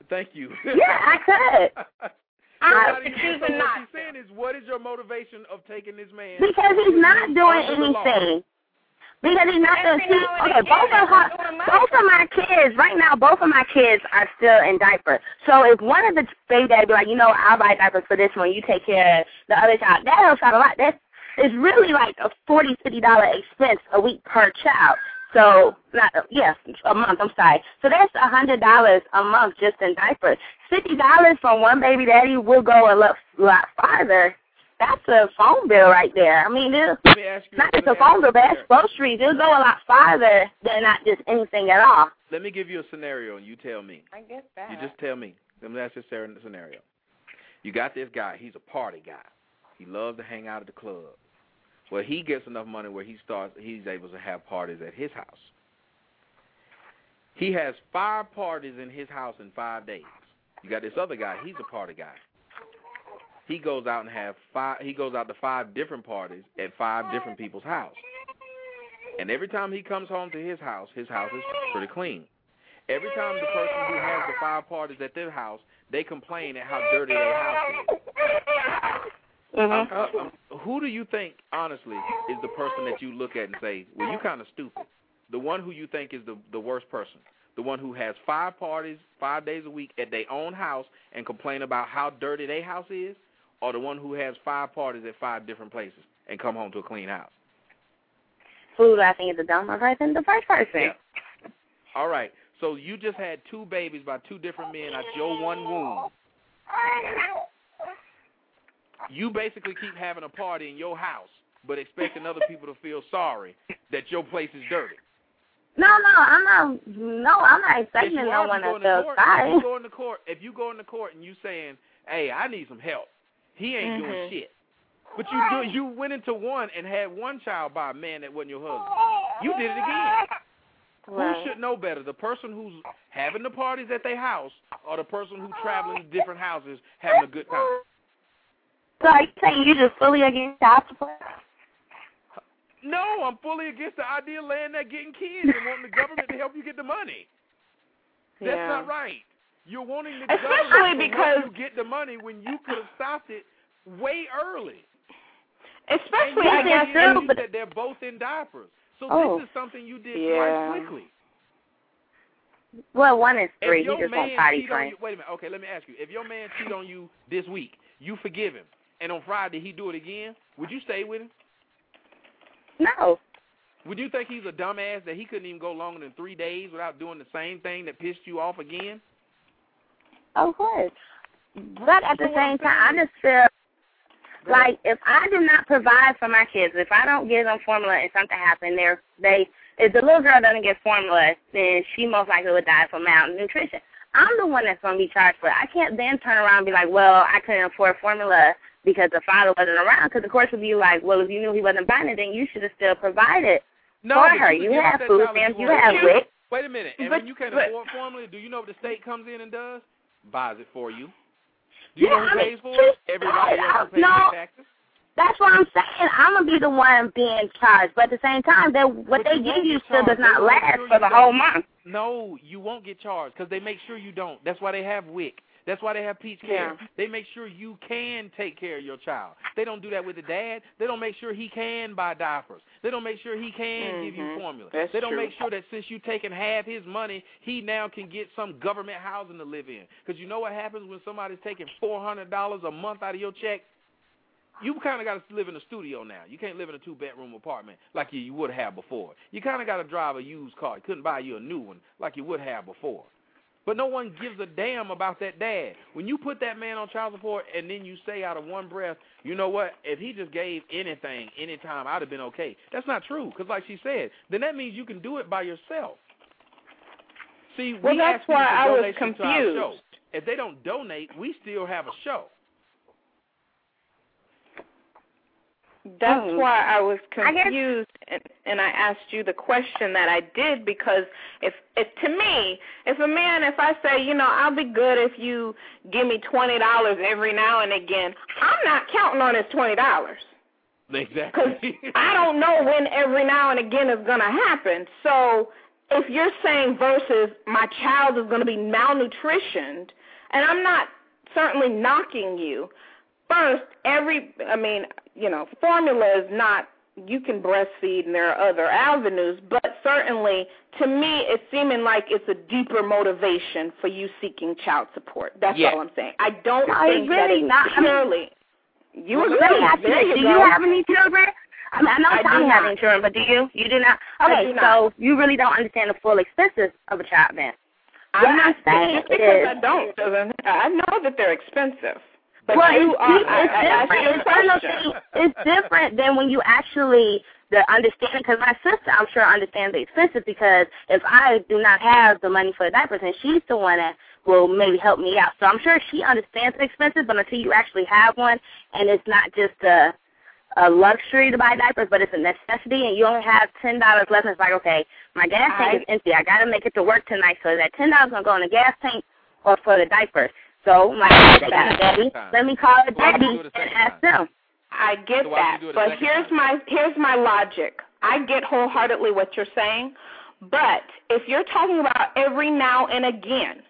Thank you. Yeah, I could. *laughs* I- Somebody- But choosing so what she's saying is, what is your motivation of taking this man? Because he's not doing under the law? anything. Because he's not doing Every now okay, both of her, both of my kids right now, both of my kids are still in diapers. So if one of the baby daddy be like, you know, I'll buy diapers for this one, you take care of the other child, that helps out a lot. That's it's really like a forty, fifty dollar expense a week per child. So not yes, a month. I'm sorry. So that's a hundred dollars a month just in diapers. Fifty dollars from one baby daddy will go a lot, lot farther. That's a phone bill right there. I mean, it'll, Let me ask you. not just a phone bill, but that's groceries. It'll go a lot farther than not just anything at all. Let me give you a scenario, and you tell me. I get that. You just tell me. Let me ask you a scenario. You got this guy. He's a party guy. He loves to hang out at the club. Well, he gets enough money where he starts. He's able to have parties at his house. He has five parties in his house in five days. You got this other guy. He's a party guy. He goes out and have five. He goes out to five different parties at five different people's house. And every time he comes home to his house, his house is pretty clean. Every time the person who has the five parties at their house, they complain at how dirty their house is. Uh, um, who do you think, honestly, is the person that you look at and say, well, you kind of stupid? The one who you think is the the worst person, the one who has five parties five days a week at their own house and complain about how dirty their house is, or the one who has five parties at five different places and come home to a clean house? Who do I think is the dumber person? The first person. Yeah. All right. So you just had two babies by two different men out your one womb. *laughs* You basically keep having a party in your house, but expecting other people to feel sorry that your place is dirty. No, no, I'm not. No, I'm not expecting no one to feel court, If you go into court, if you go into court and you saying, "Hey, I need some help," he ain't doing Mhm. shit. But you do. You went into one and had one child by a man that wasn't your husband. You did it again. Right. Who should know better, the person who's having the parties at their house, or the person who's traveling to different houses having a good time? So are you saying you're just fully against child support? No, I'm fully against the idea of laying there getting kids and wanting the government to help you get the money. *laughs* That's Yeah. not right. You're wanting the Especially government to because- help you get the money when you could have stopped it way early. Especially, and I guess, but said they're both in diapers. So Oh. this is something you did Yeah. quite quickly. Well, one is three. If He your just man won't potty train. you, wait a minute. Okay, let me ask you. If your man cheat on you this week, you forgive him, and on Friday he do it again, would you stay with him? No. Would you think he's a dumbass that he couldn't even go longer than three days without doing the same thing that pissed you off again? Of course. But at the So what I'm same time, I just feel like if I do not provide for my kids, if I don't give them formula and something happens, they're they if the little girl doesn't get formula, then she most likely would die from malnutrition. I'm the one that's going to be charged for it. I can't then turn around and be like, well, I couldn't afford formula because the father wasn't around. Because of course, would be like, well, if you knew he wasn't buying it, then you should have still provided No, for her. you You can have food dollar stamps, you have WIC. Wait a minute. And But- when you can't but- afford formula, do you know what the state comes in and does? Buys it for you. Do Yeah, you know I who mean, pays for just- it? Everybody I- else uh, pays no. taxes. That's what I'm saying. I'm gonna be the one being charged, but at the same time, that what But they give you still does not last sure for the whole don't. month. No, you won't get charged because they make sure you don't. That's why they have WIC. That's why they have PeachCare. Yeah. They make sure you can take care of your child. They don't do that with the dad. They don't make sure he can buy diapers. They don't make sure he can give you Mhm. formula. That's they don't true. make sure that since you taking half his money, he now can get some government housing to live in. Because you know what happens when somebody's taking four hundred dollars a month out of your check? You kind of got to live in a studio now. You can't live in a two bedroom apartment like you, you would have before. You kind of got to drive a used car. You couldn't buy you a new one like you would have before. But no one gives a damn about that dad. When you put that man on child support and then you say out of one breath, you know what? If he just gave anything, anytime, I'd have been okay. That's not true. Because like she said, then that means you can do it by yourself. See, Well, we that's why I was donations to our confused. show. If they don't donate, we still have a show. That's Mhm. why I was I guess- confused, and, and I asked you the question that I did because if, if to me, if a man, if I say, you know, I'll be good if you give me twenty dollars every now and again, I'm not counting on his twenty dollars. Exactly. I don't know when every now and again is going to happen. So if you're saying versus my child is going to be malnutritioned, and I'm not certainly knocking you. First, every, I mean, you know, formula is not, you can breastfeed and there are other avenues, but certainly to me it's seeming like it's a deeper motivation for you seeking child support. That's Yeah. all I'm saying. I don't No, think it's that really it's not. I mean, purely. You Well, agree. let me you there you Do go. you have any children? I mean, I know I do Tommy has not. any children, but do you? You do not? I Okay, do not. so you really don't understand the full expenses of a child then. I'm What not I'm saying just because is- I don't doesn't. I know that they're expensive. But well, you it's, are. it's I, I, I see different. It's, one of those question. things- it's different than when you actually the understanding. Because my sister, I'm sure, understands the expenses. Because if I do not have the money for the diapers, and she's the one that will maybe help me out, so I'm sure she understands the expenses. But until you actually have one, and it's not just a a luxury to buy diapers, but it's a necessity, and you only have ten dollars left. And it's like, okay, my gas tank I- is empty. I got to make it to work tonight, so that ten dollars gonna go in the gas tank or for the diapers. So my they got a daddy. Let me call a Why don't you daddy and ask them. I get So that, don't you do it a but here's my here's my logic. I get wholeheartedly what you're saying, but if you're talking about every now and again,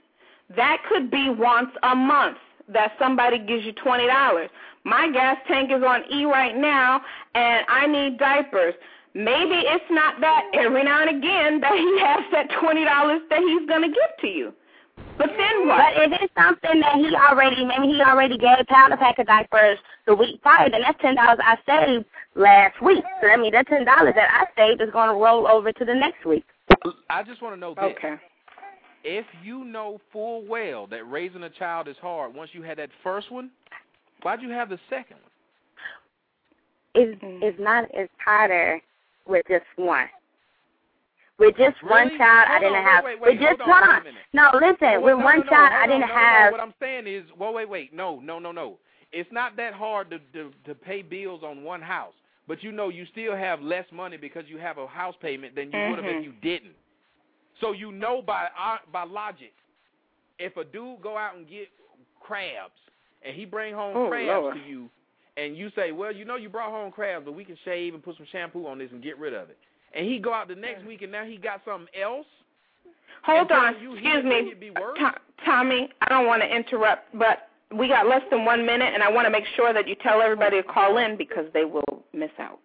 that could be once a month that somebody gives you twenty dollars. My gas tank is on E right now, and I need diapers. Maybe it's not that every now and again that he has that twenty dollars that he's gonna give to you. But then what? But if it's something that he already, maybe he already gave pound a pack of diapers the week prior, then that's ten dollars I saved last week. So I mean, that ten dollars that I saved is going to roll over to the next week. I just want to know this. Okay. If you know full well that raising a child is hard, once you had that first one, why'd you have the second one? It's it's not it's harder with just one. With just one Really? child, I didn't on, have. wait, wait, with just on, one. wait. No, listen. No, with no, one no, no, child, hold I didn't no, no, have. What I'm saying is, well, wait, wait, no, no, no, no. It's not that hard to, to to pay bills on one house, but you know you still have less money because you have a house payment than you would have if you didn't. So you know by uh, by logic, if a dude go out and get crabs and he bring home Oh, crabs Lord. to you, and you say, well, you know you brought home crabs, but we can shave and put some shampoo on this and get rid of it. And he go out the next week and now he got something else. Hold on, excuse me, be worse? To- Tommy. I don't want to interrupt, but we got less than one minute, and I want to make sure that you tell everybody to call in because they will miss out.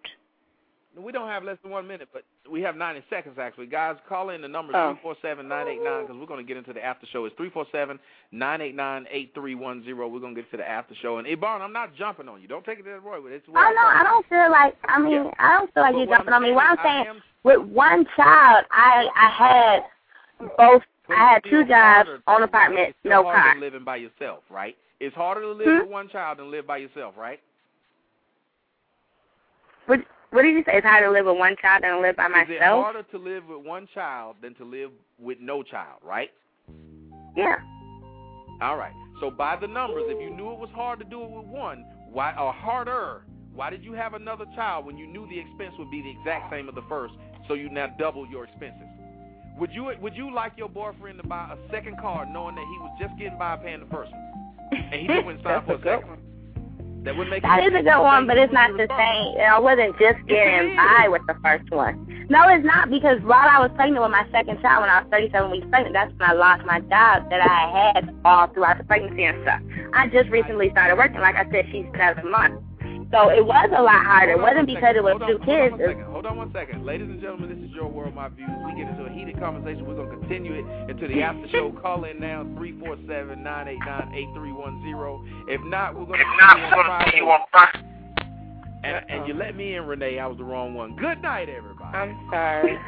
We don't have less than one minute, but we have 90 seconds actually. Guys, call in. The number Oh. three four seven nine eight nine because we're going to get into the after show. It's three four seven nine eight nine eight three one zero. We're going to get to the after show. And Ebon, I'm not jumping on you. Don't take it that way, but it's Oh no, I don't feel like. I mean, Yeah. I don't feel like But you're jumping on me. What I'm saying I am- with one child, I I had both. I had two jobs, own apartment, no car. Living by yourself, right? It's harder to live Hmm? with one child than live by yourself, right? What What did you say? It's harder to live with one child than to live by Is it harder to live with one child than to live with no child, right? Yeah. All right. So by the numbers, if you knew it was hard to do it with one, why or harder, why did you have another child when you knew the expense would be the exact same as the first? So you now double your expenses. Would you would you like your boyfriend to buy a second car knowing that he was just getting by paying the first one, and he just went and signed That's for a second? That would make That is a good one, but it's not the same. I wasn't just getting by with the first one. No, it's not because while I was pregnant with my second child, when I was 37 weeks pregnant, that's when I lost my job that I had all throughout the pregnancy and stuff. I just recently started working. Like I said, she's seven months. So it was a lot harder. It wasn't because it was two kids. Hold on, one second. Hold on one second. Ladies and gentlemen, this is Your World, My Views. We get into a heated conversation. We're going to continue it into the after show. *laughs* Call in now, 347-989-8310. If not, we're going to see you on Friday. And, and you let me in, Renee. I was the wrong one. Good night, everybody. I'm sorry.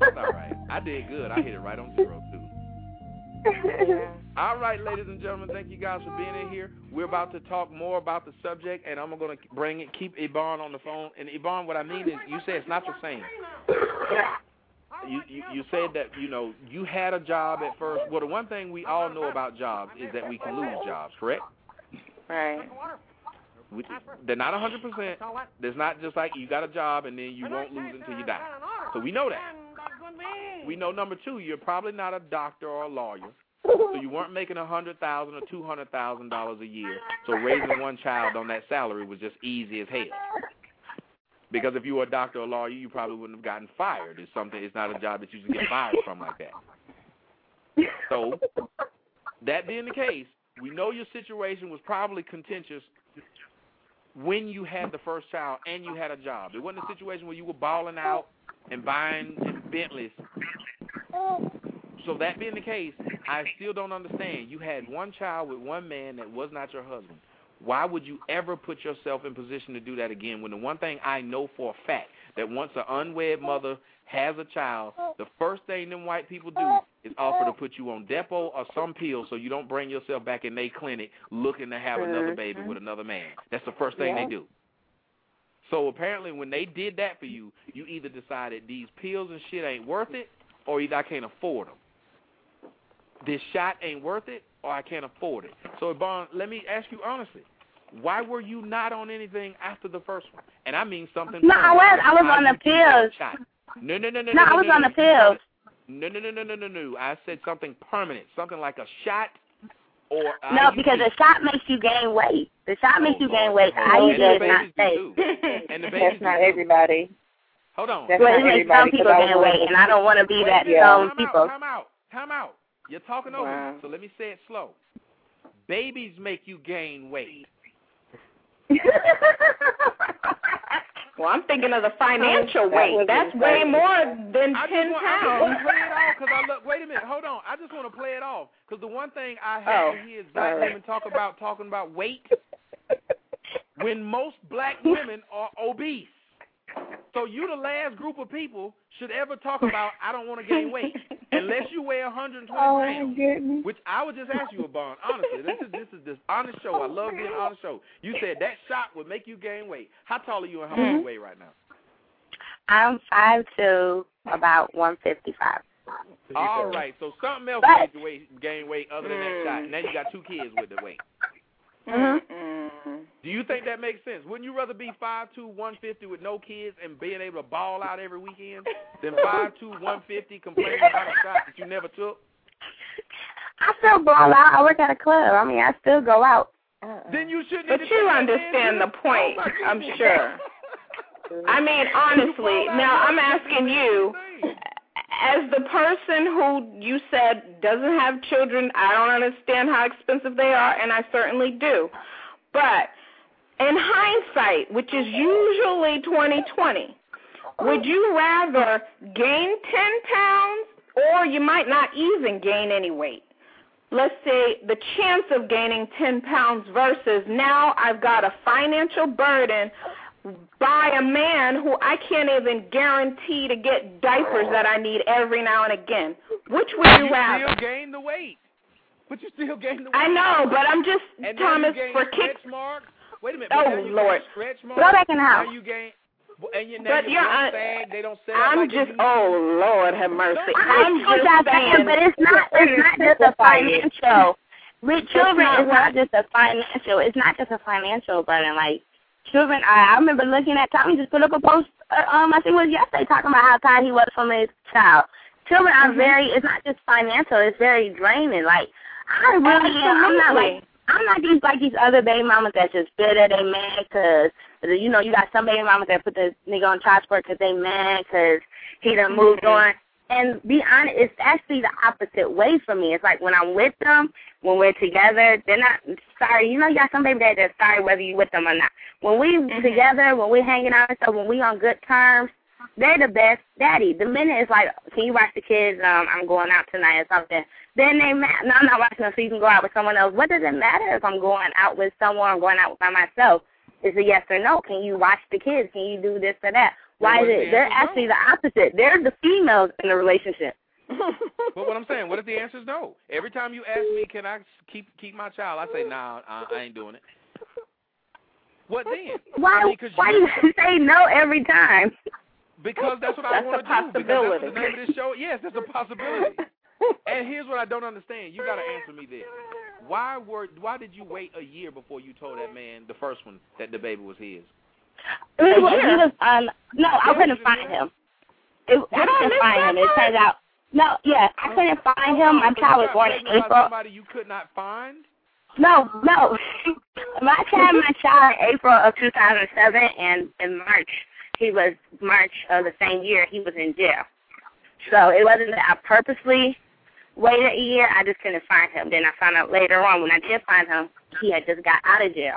That's all right. I did good. I hit it right on zero, too. All right, ladies and gentlemen, thank you guys for being in here. We're about to talk more about the subject, and I'm going to bring it, keep Yvonne on the phone. And Yvonne, what I mean is, you say it's not the same. You, you you said that you know you had a job at first. Well, the one thing we all know about jobs is that we can lose jobs, correct? Right. We, they're not 100%. There's not just like you got a job and then you won't lose until you die. So we know that. We know number two, you're probably not a doctor or a lawyer. So you weren't making a hundred thousand or two hundred thousand dollars a year. So raising one child on that salary was just easy as hell. Because if you were a doctor or a lawyer, you probably wouldn't have gotten fired. It's something. It's not a job that you can get fired from like that. So that being the case, we know your situation was probably contentious when you had the first child and you had a job. It wasn't a situation where you were balling out and buying Bentleys. So that being the case, I still don't understand. You had one child with one man that was not your husband. Why would you ever put yourself in position to do that again when the one thing I know for a fact that once an unwed mother has a child, the first thing them white people do is offer to put you on Depo or some pills so you don't bring yourself back in their clinic looking to have another baby mm-hmm. with another man. That's the first thing Yeah. they do. So apparently when they did that for you, you either decided these pills and shit ain't worth it or either I can't afford them. This shot ain't worth it or I can't afford it. So Bon, let me ask you honestly, why were you not on anything after the first one? And I mean something No, I was. I was on the pills. Shot. No, no, no, no, No, no. I was no, on no. the pills. No, no, no, no, no, no, no. I said something permanent, something like a shot or No, IUD. because the shot makes you gain weight. The shot makes you gain oh, weight. Oh, oh. The And the IUD is not babies safe. *laughs* And the babies That's not do everybody. Hold on. That's Well, not it makes some people I gain was- weight, and I don't want to be Wait that a minute. some Time people. Out, time out. Time out. You're talking over Wow. me, so let me say it slow. Babies make you gain weight. *laughs* Well, I'm thinking of the financial That weight. That's insane. way more than I ten want, I just want pounds. to play it off because I look. Wait a minute, hold on. I just want to play it off because the one thing I have Oh, to hear is black sorry. women talk about talking about weight *laughs* when most black women are obese. So you the last group of people should ever talk about I don't want to gain weight unless you weigh 120 *laughs* Oh pounds. Which I would just ask you, Bond. Honestly, this is this is this honest show. I love being an honest show. You said that shot would make you gain weight. How tall are you and how much you weigh right now? I'm five two, about one fifty five. All right, so something else But- made you weight, gain weight other than that shot. Now you got two kids with the weight. Mm-hmm. Do you think that makes sense? Wouldn't you rather be five two, one fifty with no kids and being able to ball out every weekend than five two, one fifty complaining about a shot that you never took? I still ball out. I work at a club. I mean, I still go out. Uh-uh. Then you shouldn't. But you understand the point, Oh, I'm sure. I mean, honestly, now I'm asking you, as the person who you said doesn't have children, I don't understand how expensive they are, and I certainly do. But in hindsight, which is usually 2020, would you rather gain 10 pounds or you might not even gain any weight? Let's say the chance of gaining 10 pounds versus now I've got a financial burden by a man who I can't even guarantee to get diapers that I need every now and again. Which would you, You rather? still gain the weight, but you still gain the weight. I know, but I'm just And Thomas for kicks. marks. Wait a minute. Oh, Lord. Stretch marks. Go back in the house. You gain. And you, now But you're un- sag, they don't sag I'm like just oh Lord have mercy. I I'm just that, saying but it's not. It's not just a financial. With children, it's not just a financial. It's not just a financial burden. Like children, I, I remember looking at Tommy just put up a post. Uh, um, I think it was yesterday, talking about how tired he was from his child. Children are Mhm. very. It's not just financial. It's very draining. Like I really am. I'm not like I'm not these like these other baby mamas that just bitter they mad because you know you got some baby mamas that put the nigga on child support because they mad because he done moved on. And be honest, it's actually the opposite way for me. It's like when I'm with them, when we're together, they're not sorry. You know, you got some baby that that's sorry whether you with them or not. When we together, when we're hanging out and stuff, when we on good terms, they're the best daddy. The minute it's like, can you watch the kids? Um, I'm going out tonight or something. Then they mad. No, I'm not watching them, so you can go out with someone else. What does it matter if I'm going out with someone or going out by myself? Is a yes or no? Can you watch the kids? Can you do this or that? Why is it? the They're actually the opposite. They're the females in the relationship. *laughs* But what I'm saying, what if the answer is no? Every time you ask me, can I keep keep my child? I say, nah, I, I ain't doing it. What then? Why? I mean, why you, you *laughs* say no every time? Because that's what I want to do. Because that's possibility. the name of this show. Yes, that's a possibility. *laughs* and here's what I don't understand. You got to answer me this. Why were? Why did you wait a year before you told that man, the first one, that the baby was his? He was, he was um no, I couldn't find him. It, I couldn't find him. It turns out no, yeah, I couldn't find him. My child was born in April. Somebody you could not find. No, no. *laughs* my child, my child in April of 2007, and in March, he was March of the same year. He was in jail. So it wasn't that I purposely waited a year. I just couldn't find him. Then I found out later on when I did find him, he had just got out of jail.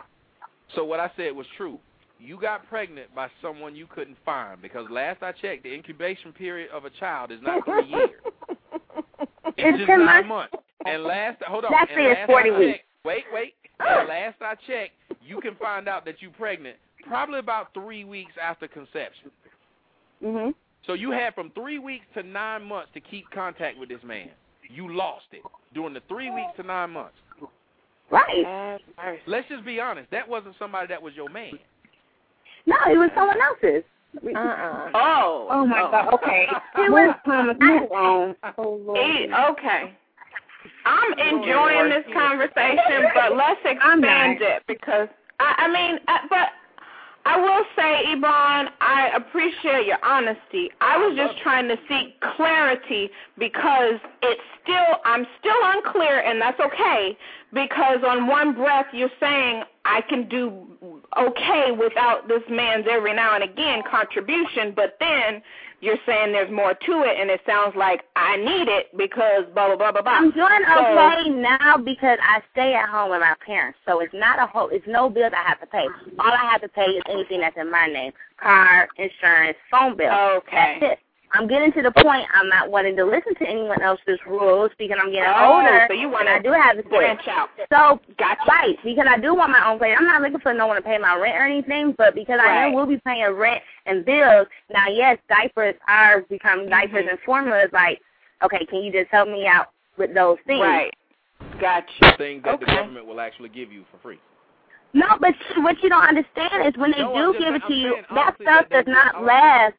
So what I said was true. You got pregnant by someone you couldn't find because last I checked, the incubation period of a child is not three years. It's *laughs* It's just 10 nine months. months. And last, hold on. Actually, and it's 40 I weeks. checked, wait, wait. And last I checked, you can find out that you're pregnant probably about three weeks after conception. Mhm. So you had from three weeks to nine months to keep contact with this man. You lost it during the three weeks to nine months. Right. Let's just be honest. That wasn't somebody that was your man. No, it was someone else's. Uh-uh. Oh. Oh my God. Okay. *laughs* It was Thomas, move. Oh Lord. Okay. I'm enjoying this conversation, but let's expand it because I, I mean, uh, but I will say, Yvonne, I appreciate your honesty. I was just trying to seek clarity because it's still, I'm still unclear, and that's okay. Because on one breath, you're saying I can do okay without this man's every now and again contribution, but then you're saying there's more to it, and it sounds like I need it because blah blah blah blah blah. I'm doing So- okay now because I stay at home with my parents, so it's not a whole. It's no bills I have to pay. All I have to pay is anything that's in my name: car, insurance, phone bill. Okay. That's it. I'm getting to the point I'm not wanting to listen to anyone else's rules because I'm getting Oh, older. so you and wanna I do have to branch out. So Gotcha. right because I do want my own place. I'm not looking for no one to pay my rent or anything, but because I Right. know we'll be paying rent and bills. Now, yes, diapers are becoming diapers Mhm. and formulas. Like, okay, can you just help me out with those things? Right. Gotcha. Things that the government will actually give you for free. No, but what you don't understand is when they No, do just- give it I'm to you, that stuff that does not last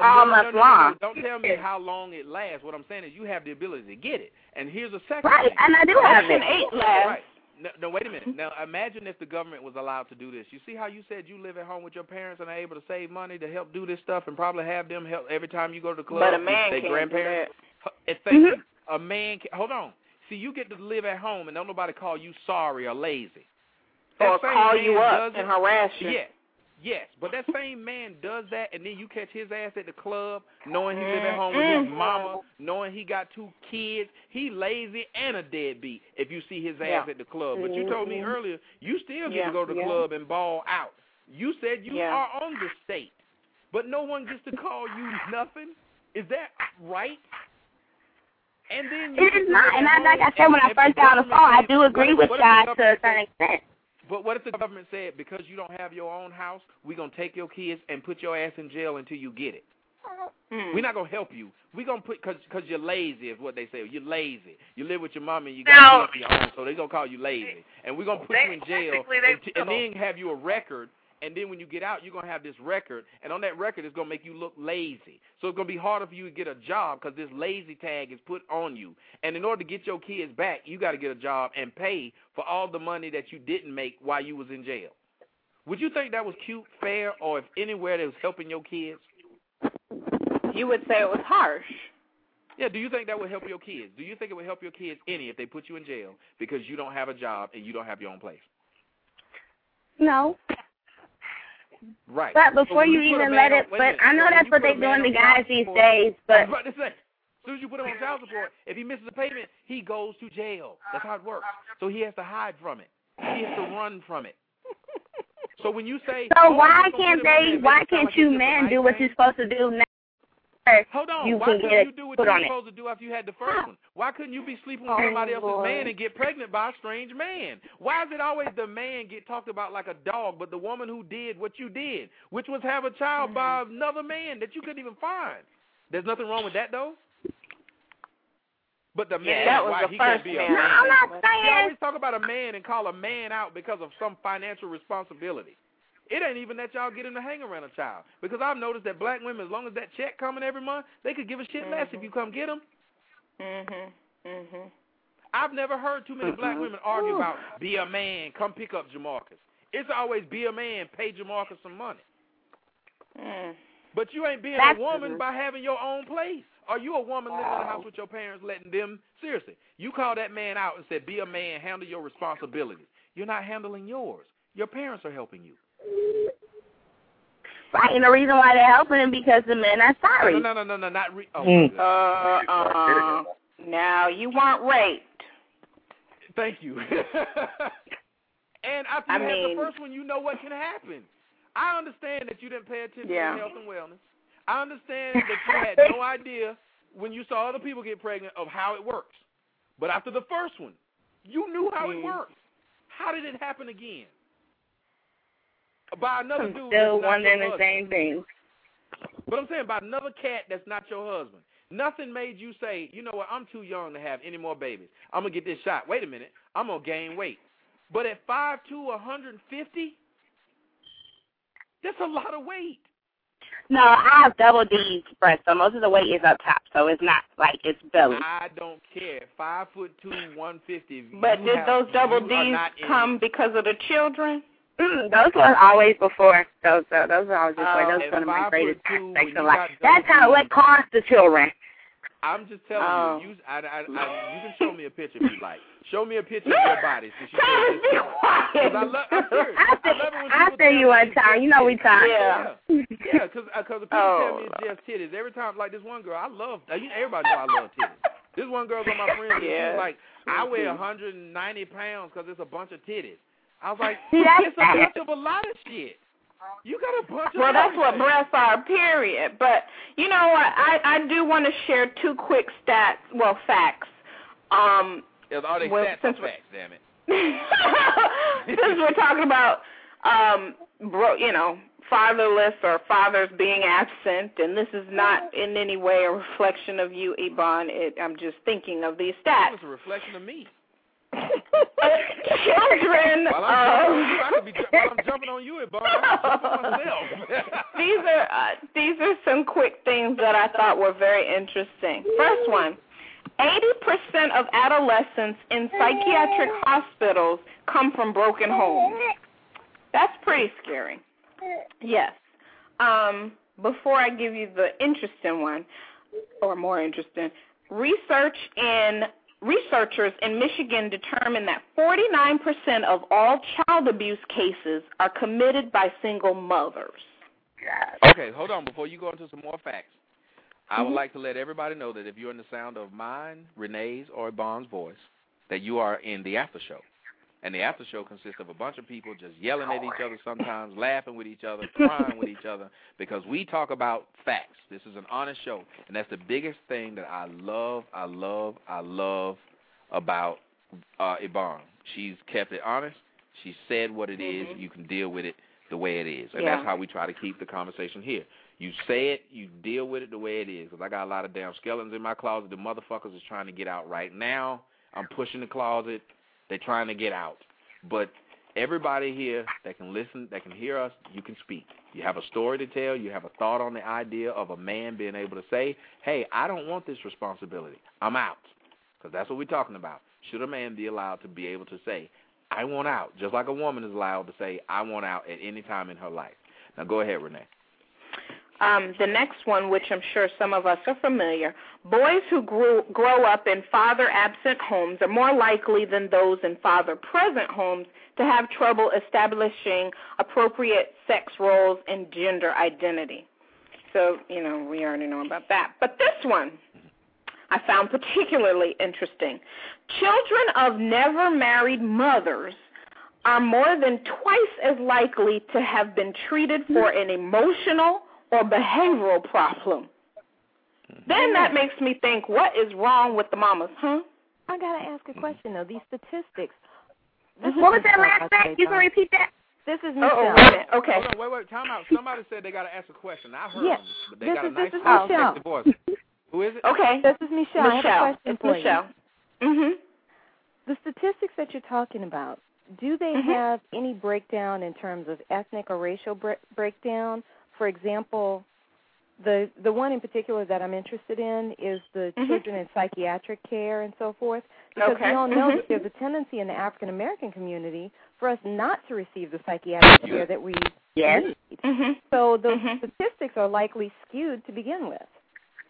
all no, month no, no, long. Don't tell me how long it lasts. What I'm saying is you have the ability to get it. And here's a second Right, thing. and I do have it. eight lasts. Right. No, no, wait a minute. Now, imagine if the government was allowed to do this. You see how you said you live at home with your parents and are able to save money to help do this stuff and probably have them help every time you go to the club. But a man can't grandparents. do H- Thank Mhm. A man. Can, hold on. See, you get to live at home and don't nobody call you sorry or lazy. That Or call you up and harass you. Yes. Yes, but that same man does that, and then you catch his ass at the club, knowing he live at home with his Mhm. mama, knowing he got two kids. He lazy and a deadbeat. If you see his ass Yeah. at the club, but you told me Mhm. earlier you still get Yeah, to go to the yeah. club and ball out. You said you are on the state, but no one gets to call you nothing. Is that right? And then you It is not, and I, like I said when I and if the first got on the phone, I do agree with if- what if the y'all to a certain extent. But what if the government said because you don't have your own house, we're gonna take your kids and put your ass in jail until you get it? Mm. We're not gonna help you. We're gonna put because cause you're lazy is what they say. You're lazy. You live with your mom and you got kids your own, so they're gonna call you lazy. And we're gonna put They- you in jail and, and then have you a record. And then when you get out, you're gonna have this record, and on that record, it's gonna make you look lazy. So it's gonna be harder for you to get a job because this lazy tag is put on you. And in order to get your kids back, you got to get a job and pay for all the money that you didn't make while you was in jail. Would you think that was cute, fair, or if anywhere that was helping your kids? You would say it was harsh. Yeah, do you think that would help your kids? Do you think it would help your kids any if they put you in jail because you don't have a job and you don't have your own place? No. Right. But before when you even let it, but minute. I know that's what they man doing to guys these support- days. I But was about to say, as soon as you put him on child support, if he misses a payment, he goes to jail. That's how it works. So he has to hide from it. He has to run from it. So when you say, so oh, why can't put him on they? Why make it sound can't you men do what you're supposed to do now? Hold on. You Why couldn't you do what you were on it. supposed to do after you had the first one? Why couldn't you be sleeping with Oh, somebody else's Lord. man and get pregnant by a strange man? Why is it always the man get talked about like a dog, but the woman who did what you did, which was have a child by Mm-hmm. another man that you couldn't even find? There's nothing wrong with that though. But the man, was why the he can't first be a man. man? No, I'm not You always talk about a man and call a man out because of some financial responsibility. It ain't even that y'all get him to hang around a child. Because I've noticed that black women, as long as that check coming every month, they could give a shit less if you come get them. Mhm. Mhm. I've never heard too many black women argue about be a man, come pick up Jamarcus. It's always be a man, pay Jamarcus some money. Mm. But you ain't being That's a woman the- by having your own place. Are you a woman living in a house with your parents, letting them? Seriously, you call that man out and said, "Be a man, handle your responsibilities." You're not handling yours. Your parents are helping you. Right, and the reason why they're helping him because the men are sorry. No, no, no, no, no, not. Re- oh, Mm. Uh, uh, now you weren't raped. Thank you. *laughs* and after I you mean- have the first one, you know what can happen. I understand that you didn't pay attention Yeah. to health and wellness. I understand *laughs* that you had no idea when you saw other people get pregnant of how it works. But after the first one, you knew how Mm. it worked. How did it happen again? By another I'm dude. still that's not wondering the same thing. But I'm saying by another cat that's not your husband. Nothing made you say, you know what, I'm too young to have any more babies. I'm going to get this shot. Wait a minute. I'm going to gain weight. But at 5'2", 150, that's a lot of weight. No, I have double D breasts, so most of the weight is up top, so it's not like it's belly. I don't care. Five foot two, one fifty. But did those double D's come because of the children? Mm, those were always before. Those uh, those were always before. Oh, those and were one of my greatest foot two, aspects when in you life. That's how D's. what caused the children. I'm just telling Oh. you. you I, I, I, you can show me a picture if you like. Show me a picture of your *laughs* body. Since you said this. 'Cause I love, I'm serious. I'll I love it when I'll tell tell you one time. You know we titties. talk. Yeah, yeah, because because the people Oh, tell me it's just titties every time. Like this one girl, I love. uh, you- Everybody know I love titties. This one girl's on my friend. *laughs* Yeah. She's like, I weigh 190 pounds because it's a bunch of titties. I was like, *laughs* See, that's it's a bunch of a lot of shit. You got a bunch of. Well, that's what breasts are, period. But you know what? I I do want to share two quick stats. Well, facts. Um, Yeah, all they well, stats since are facts, damn it. *laughs* since we're talking about um, bro, you know, fatherless or fathers being absent, and this is not in any way a reflection of you, Yvonne. It, I'm just thinking of these stats. It's a reflection of me. Children. While I'm, jumping on um, you, I could be, ju- I'm jumping on you, Yvonne, I can on myself. *laughs* these are uh, these are some quick things that I thought were very interesting. First one. 80% of adolescents in psychiatric hospitals come from broken homes. That's pretty scary. Yes. Um, before I give you the interesting one, or more interesting, research in researchers in Michigan determined that 49% of all child abuse cases are committed by single mothers. okay, hold on. Before you go into some more facts, I would Mhm. like to let everybody know that if you're in the sound of mine, Renee's, or Yvonne's voice, that you are in the after show. And the after show consists of a bunch of people just yelling at each other sometimes, laughing with each other, *laughs* crying with each other, because we talk about facts. This is an honest show. And that's the biggest thing that I love, I love, I love about uh, Yvonne. She's kept it honest. She said what it is. Mhm. You can deal with it the way it is. And Yeah. that's how we try to keep the conversation here. You say it, you deal with it the way it is. Because I got a lot of damn skeletons in my closet. The motherfuckers is trying to get out right now. I'm pushing the closet. They're trying to get out. But everybody here that can listen, that can hear us, you can speak. You have a story to tell. You have a thought on the idea of a man being able to say, hey, I don't want this responsibility. I'm out. Because that's what we're talking about. Should a man be allowed to be able to say, I want out, just like a woman is allowed to say, I want out at any time in her life? Now go ahead, Renee. Um, the next one, which I'm sure some of us are familiar, boys who grew, grow up in father absent homes are more likely than those in father present homes to have trouble establishing appropriate sex roles and gender identity. So, you know, we already know about that. But this one I found particularly interesting. Children of never married mothers are more than twice as likely to have been treated for an emotional or behavioral problem. Then that makes me think, what is wrong with the mamas, huh? I gotta ask a question though. These statistics. This What is was that last stuff I thing? You can repeat that? This is Michelle. oh, wait a minute. Okay. Hold on, wait, wait, time out. Somebody said they got to ask a question. I heard Yeah. them, but they This got a is- nice, this is Michelle. sexy voice. Who is it? Okay. This is Michelle. I have a Michelle. question It's for Michelle. you. Mhm. The statistics that you're talking about, do they Mhm. have any breakdown in terms of ethnic or racial bre- breakdown? For example, the the one in particular that I'm interested in is the Mhm. children in psychiatric care and so forth. Because Okay. we all know Mhm. that there's a tendency in the African American community for us not to receive the psychiatric care that we Yes. need. Mhm. So those Mhm. statistics are likely skewed to begin with.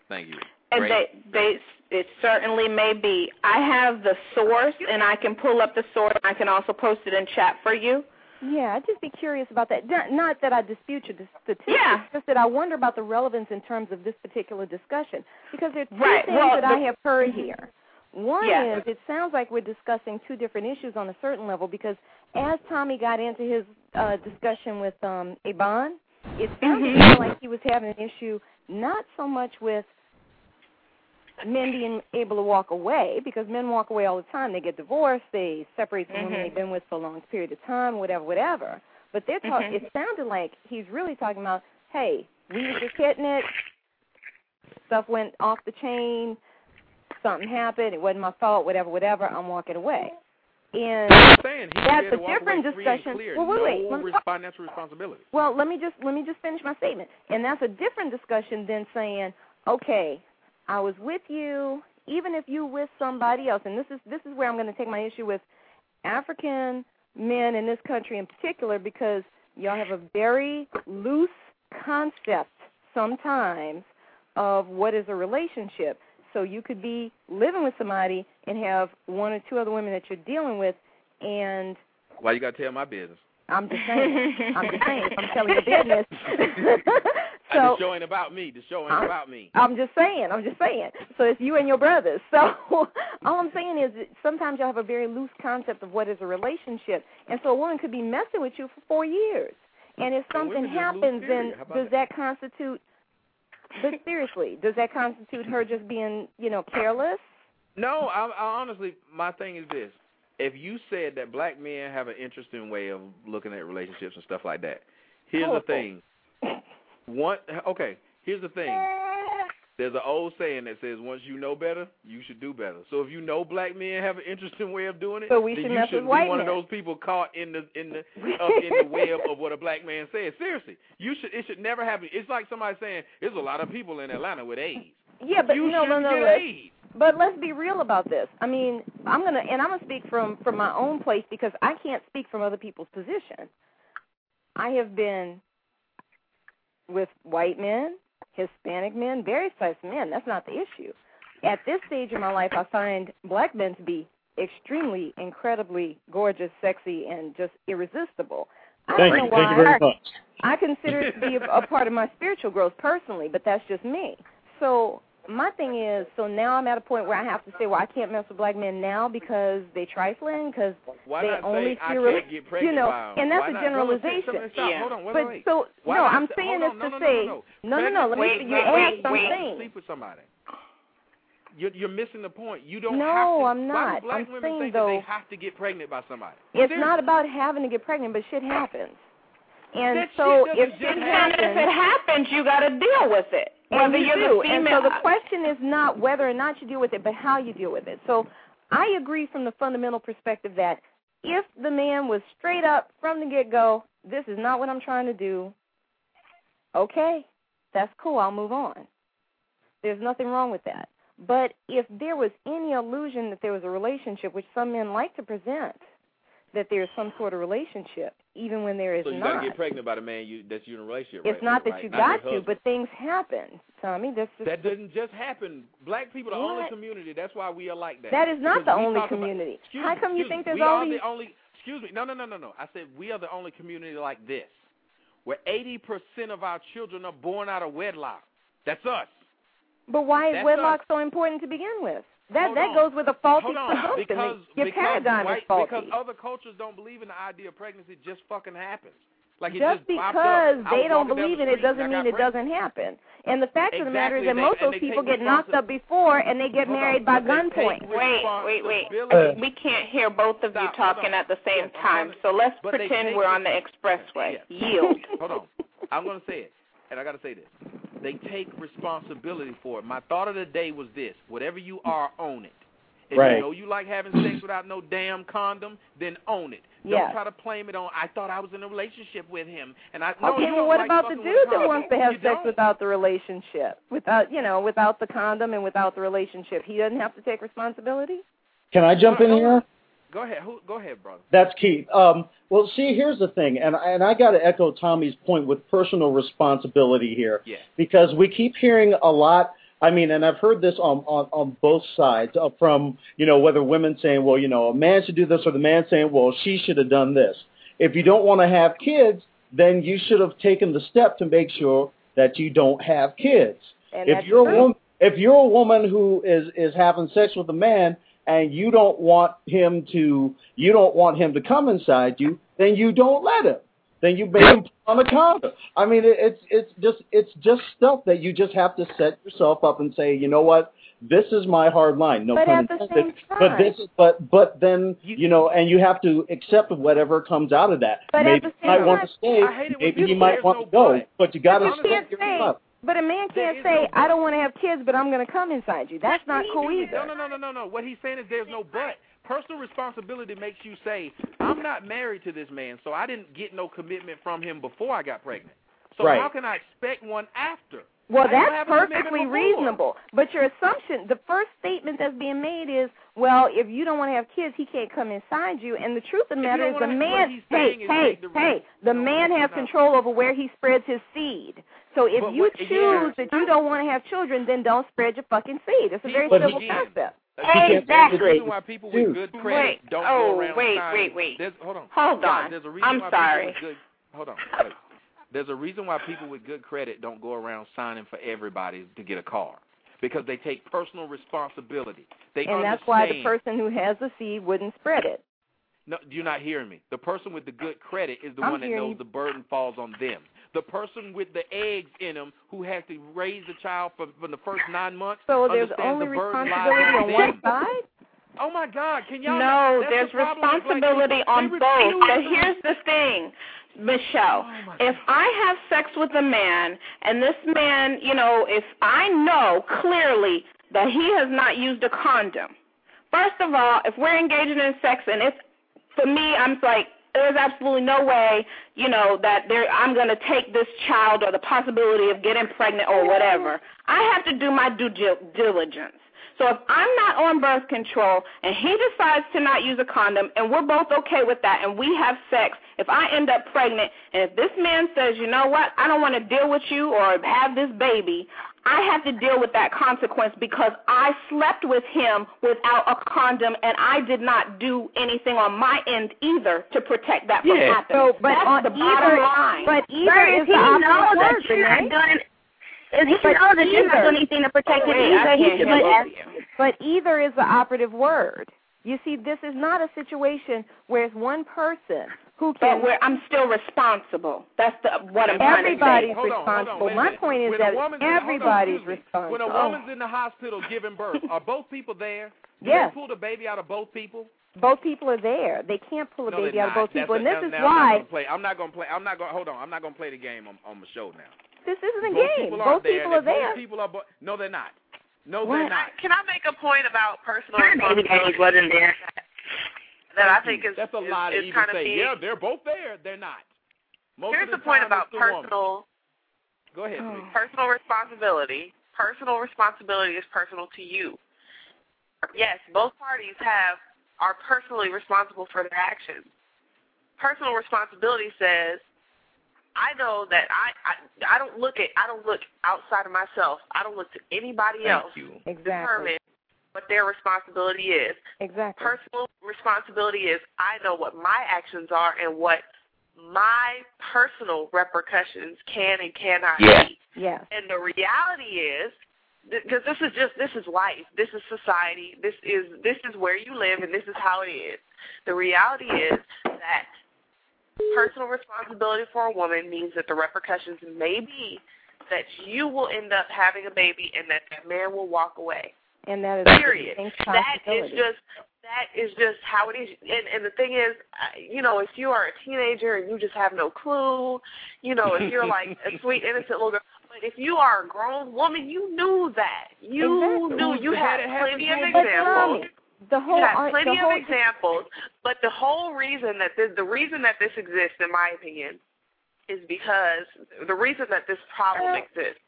Thank you. And Great. they, they, it certainly may be. I have the source, and I can pull up the source. I can also post it in chat for you. Yeah, I'd just be curious about that. Not- that I dispute your statistics, Yeah. just that I wonder about the relevance in terms of this particular discussion. Because there are two Right, things well, that I have heard here. One Yeah. is it sounds like we're discussing two different issues on a certain level because as Tommy got into his uh, discussion with um, Yvonne, it sounded Mhm. more like he was having an issue not so much with men being able to walk away because men walk away all the time. They get divorced, they separate from women Mhm. they've been with for a long period of time, whatever, whatever. But they're talking. Mhm. It sounded like he's really talking about, hey, we were just hitting it, stuff went off the chain, something happened, it wasn't my fault, whatever, whatever. I'm walking away. And I'm saying he that's said a to walk different away free and discussion. Clear. Well, wait, no wait. Let me, res- financial responsibility. well, let me just let me just finish my statement. And that's a different discussion than saying, okay, I was with you, even if you with somebody else. And this is this is where I'm going to take my issue with African men in this country in particular because y'all have a very loose concept sometimes of what is a relationship. So you could be living with somebody and have one or two other women that you're dealing with, and Why you got to tell my business? I'm just saying, I'm just saying, I'm telling your business. *laughs* So the show ain't about me. The show ain't I'm- about me. I'm just saying, I'm just saying. So it's you and your brothers. *laughs* So all I'm saying is that sometimes y'all have a very loose concept of what is a relationship, and so a woman could be messing with you for four years, and if something lose happens, then period. How about does that constitute? But seriously, does that constitute her just being, you know, careless? No, I, I honestly, my thing is this: if you said that black men have an interesting way of looking at relationships and stuff like that, here's the thing. One, okay, here's the thing. There's an old saying that says, "Once you know better, you should do better." So if you know black men have an interesting way of doing it, So we then should you white be one men. of those people caught in the in the *laughs* up in the web of what a black man says. Seriously, you should. It should never happen. It's like somebody saying, "There's a lot of people in Atlanta with AIDS." Yeah, but you no, no, no. AIDS. But let's be real about this. I mean, I'm gonna and I'm gonna speak from from my own place because I can't speak from other people's position. I have been with white men, Hispanic men, various types of men. That's not the issue. At this stage in my life, I find black men to be extremely, incredibly gorgeous, sexy, and just irresistible. I Thank don't you. know Thank why. you very much. I consider it to be a, a part of my spiritual growth personally, but that's just me. So my thing is, so now I'm at a point where I have to say, well, I can't mess with black men now because they trifling, because they not only say I can't get pregnant you know, and that's Why a not- generalization. Hold on, Hold on, wait, but wait. so Why no, I'm saying this on, to no, no, say, no, no, no, no. Let me. Wait, You wait, asked wait, wait. something. Sleep with somebody. You're, you're missing the point. You don't No, have to. I'm Why not. do black I'm women saying, think that they have to get pregnant by somebody? It's Seriously. not about having to get pregnant, but shit happens. And That so shit if doesn't shit just happens, if it happens, you got to deal with it. And Whether you you're do. the And so the question is not whether or not you deal with it, but how you deal with it. So I agree from the fundamental perspective that if the man was straight up from the get go, this is not what I'm trying to do, okay, that's cool, I'll move on. There's nothing wrong with that. But if there was any illusion that there was a relationship, which some men like to present, that there's some sort of relationship, even when there is so you not. gotta get pregnant by the man you that's you in a relationship. it's right not with, that right? you got to, but things happen, Tommy. That's just, That doesn't just happen. Black people are the only community. That's why we are like that. that is not Because the only about- community. excuse How me, come you think there's we all are these? the only? Excuse me. No, no, no, no, no. I said we are the only community like this, where 80% of our children are born out of wedlock. That's us. But why is That's wedlock so important to begin with? That that goes with a faulty Hold on. presumption. Because, Your because paradigm white, is faulty. Because other cultures don't believe in the idea of pregnancy. Just fucking happens. Like it just just because they don't believe the in it doesn't mean it pregnant. doesn't happen. And the fact of the matter is that they- most of those people get knocked up before and they get Hold on, married by but they take gunpoint. Wait, wait, wait. responsibility. We can't hear both of you Stop, hold talking at the same Yes, time. So let's but pretend we're on the expressway. Yeah. Yield. Hold on. I'm going to say it, and I got to say this. They take responsibility for it. My thought of the day was this: whatever you are, own it. If Right. you know you like having sex without no damn condom, then own it. Don't Yeah. try to blame it on. I thought I was in a relationship with him, and I. No, Okay, you well, what like about the dude that wants to have You sex don't. without the relationship, without you know, without the condom and without the relationship? He doesn't have to take responsibility. Can I jump in uh, here? Go ahead. Who, go ahead, brother. That's key. Um, well, see, here's the thing, and and I got to echo Tommy's point with personal responsibility here, Yeah. because we keep hearing a lot. I mean, and I've heard this on on, on both sides, uh, from you know whether women saying, well, you know, a man should do this, or the man saying, well, she should have done this. If you don't want to have kids, then you should have taken the step to make sure that you don't have kids. And if you're true. a woman, if you're a woman who is is having sex with a man and you don't want him to you don't want him to come inside you, then you don't let him. Then you make him put on a condom. I mean, it, it's it's just it's just stuff that you just have to set yourself up and say, you know what, this is my hard line. No But pun at the intended. same But time- this, but but then you know, and you have to accept whatever comes out of that. But at maybe the he might same want to stay. I hate it when Maybe you he might want no to go. but. But you got to you can't say, but a man can't say, no I don't want to have kids, but I'm going to come inside you. That's not cool No, either. no, no, no, no, no. What he's saying is there's no but. Personal responsibility makes you say, I'm not married to this man, so I didn't get no commitment from him before I got pregnant. So Right. how can I expect one after? Well, I that's perfectly reasonable. But your assumption, the first statement that's being made is, well, if you don't want to have kids, he can't come inside you. And the truth of the matter is, the man, hey, hey, the hey, the No, man has control over where he spreads his seed. So if But you what- choose yeah. that you don't want to have children, then don't spread your fucking seed. It's a very But simple again, concept. There's Exactly. a reason why people with good credit Wait. don't Oh, go around wait, signing- wait, wait. There's, hold on. Hold Guys, on. There's a reason I'm why sorry. People with good, hold on. Wait. There's a reason why people with good credit don't go around signing for everybody to get a car because they take personal responsibility. They And understand. that's why the person who has the seed wouldn't spread it. No, you're not hearing me. The person with the good credit is the I'm one that knows you. the burden falls on them. The person with the eggs in them who has to raise the child for, for the first nine months. So there's only the responsibility on on one side? Oh my God! Can y'all? No, that's there's the problem with black responsibility people. on both. But here's the thing, Michelle. Oh, if I have sex with a man and this man, you know, if I know clearly that he has not used a condom, first of all, if we're engaging in sex and it's for me, I'm like, there's absolutely no way, you know, that there I'm going to take this child or the possibility of getting pregnant or whatever. I have to do my due diligence. So if I'm not on birth control and he decides to not use a condom and we're both okay with that and we have sex, if I end up pregnant and if this man says, you know what, I don't want to deal with you or have this baby, I have to deal with that consequence because I slept with him without a condom and I did not do anything on my end either to protect that from Yeah. happening. So, but That's on the either, bottom line. but either But is he the knows operative that word, you're not doing, if he But knows that you're not doing anything to protect Oh, wait, I either, he should hear ask. both of you. But either is the operative word. You see, this is not a situation where it's one person who can. But where I'm still responsible. That's the what I'm trying to say. Everybody's Hold on, hold on, responsible. My point is that woman's in- on, everybody's responsible. When a woman's in the hospital giving birth, are both people there? Do Yes. they pull the baby out of both people? Both people are there. They can't pull a no, baby out of not. both people, That's and a, this is now, why I'm not gonna play. I'm not gonna play. I'm not gonna hold on. I'm not gonna play the game on, on the show now. this isn't a both game. people are Both there. people and are if there. Both people are. Bo- no, they're not. No, What? they're not. Can I make a point about personal My baby wasn't there. That I think is That's a is, is even kind of being, Yeah, they're both there. They're not. Most Here's of the, the point about it's the woman. personal Go ahead. Oh. please. personal responsibility. Personal responsibility is personal to you. Yes, both parties have are personally responsible for their actions. personal responsibility says I know that I, I I don't look at I don't look outside of myself. I don't look to anybody Thank else you. Exactly. determine what their responsibility is. Exactly. Personal responsibility is I know what my actions are and what my personal repercussions can and cannot Yes. be. Yes. And the reality is because this is just this is life. This is society. This is this is where you live and this is how it is. The reality is that personal responsibility for a woman means that the repercussions may be that you will end up having a baby and that that man will walk away. And that is Period. a That is just that is just how it is. And and the thing is, uh, you know, if you are a teenager and you just have no clue, you know, if you're like a *laughs* sweet innocent little girl, but if you are a grown woman, you knew that. You Exactly. knew you had It plenty of examples. Tommy, the whole You have art- plenty the whole, of examples, but the whole reason that this, the reason that this exists, in my opinion, is because the reason that this problem exists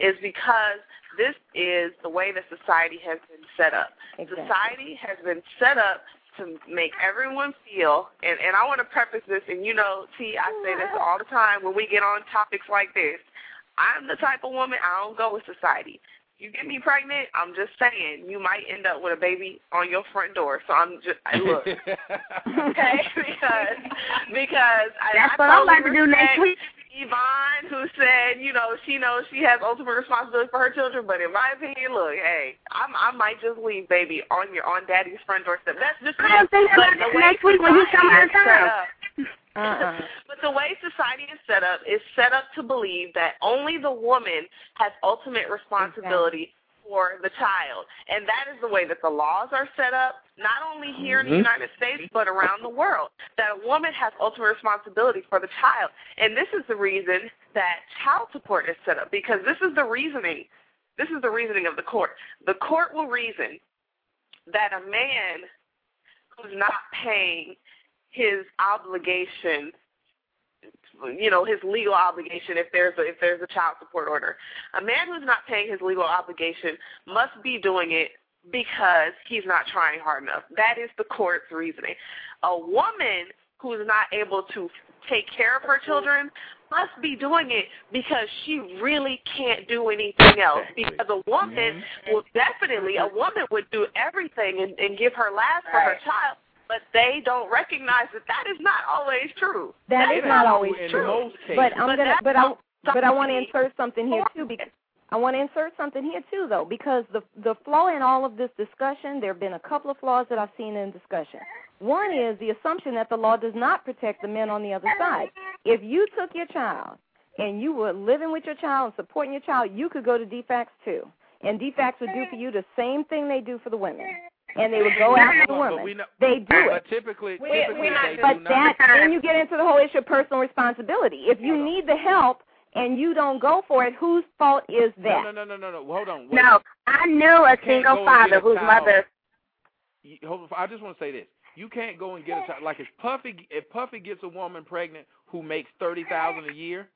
is because this is the way that society has been set up. Exactly. Society has been set up to make everyone feel, and, and I want to preface this, and you know, T, I say this all the time when we get on topics like this. I'm the type of woman, I don't go with society. You get me pregnant, I'm just saying, you might end up with a baby on your front door. So I'm just, I look, *laughs* okay, *laughs* because because I, That's I what I'm about to do next week. Yvonne, who said, you know, she knows she has ultimate responsibility for her children, but in my opinion, look, hey, I'm, I might just leave baby on your on daddy's front doorstep. That's just I don't think about the way next week when you come out of society is set town. up- *laughs* uh-uh. but the way society is set up is set up to believe that only the woman has ultimate responsibility for the child. And that is the way that the laws are set up, not only here in the Mhm. United States, but around the world. That a woman has ultimate responsibility for the child. And this is the reason that child support is set up, because this is the reasoning. This is the reasoning of the court. The court will reason that a man who's not paying his obligation you know his legal obligation if there's a, if there's a child support order a man who's not paying his legal obligation must be doing it because he's not trying hard enough. That is the court's reasoning. A woman who is not able to take care of her children must be doing it because she really can't do anything else. Because a woman will definitely a woman would do everything and, and give her last for her child but they don't recognize that that is not always true. That is not always true. But I'm gonna, but I, how but I want to insert something here too because I want to insert something here too though because the the flaw in all of this discussion, there have been a couple of flaws that I've seen in discussion. One is the assumption that the law does not protect the men on the other side. If you took your child and you were living with your child and supporting your child, you could go to DFACS too, and DFACS would do for you the same thing they do for the women, and they would go after the But we women. know, They do it. But typically, We- typically we're not- they but do not. that then you get into the whole issue of personal responsibility. If you need the help and you don't go for it, whose fault is that? No, no, no, no, no. Hold on. Wait. No, I knew a single go and get father a whose child. mother. Hold on. I just want to say this. You can't go and get a child. Like if Puffy, if Puffy gets a woman pregnant who makes thirty thousand a year,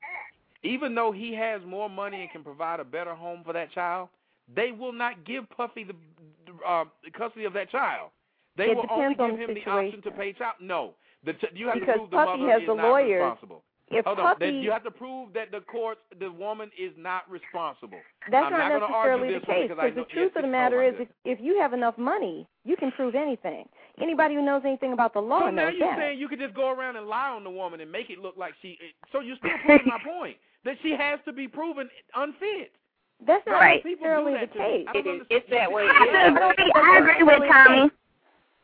even though he has more money and can provide a better home for that child, they will not give Puffy the uh, custody of that child. They It will only depends on give the him the option to pay child. No, the t- you have Because to prove the Puffy mother has is the not lawyers. responsible. If Hold on. You have to prove that the court, the woman is not responsible. that's I'm not, not necessarily the case. because the truth of the matter all is, if, if you have enough money, you can prove anything. Anybody who knows anything about the law So now you're that. saying you could just go around and lie on the woman and make it look like she. Eh, so you're still *laughs* proving my point that she has to be proven unfit. That's not Right. Necessarily that the case. I. It's that *laughs* way. I agree, I agree with Tommy.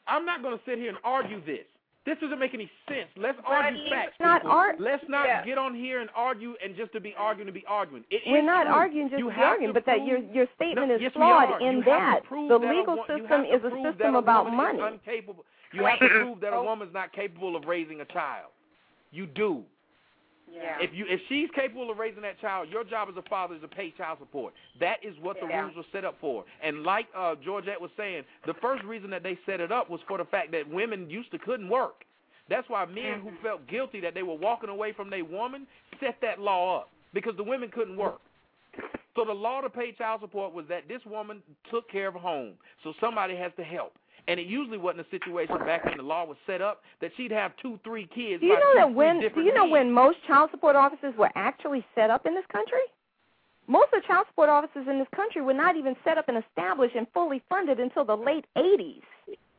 I'm not going to sit here and argue this. This doesn't make any sense. Let's argue facts. not ar- Let's not Yeah. get on here and argue and just to be arguing to be arguing. It We're not true. arguing just you to be arguing, to but that your your statement No, is yes, flawed in You that the that a legal you system is a system that a about money. Is incapable. You have to prove that a oh. woman's not capable of raising a child. You do. Yeah. If you if she's capable of raising that child, your job as a father is to pay child support. That is what the Yeah. rules were set up for. And like uh, Georgette was saying, the first reason that they set it up was for the fact that women used to couldn't work. That's why men who felt guilty that they were walking away from their woman set that law up because the women couldn't work. So the law to pay child support was that this woman took care of a home, so somebody has to help. And it usually wasn't a situation back when the law was set up that she'd have two, three kids. Do you know two, that when do you know men. when most child support offices were actually set up in this country? Most of the child support offices in this country were not even set up and established and fully funded until the late 80s.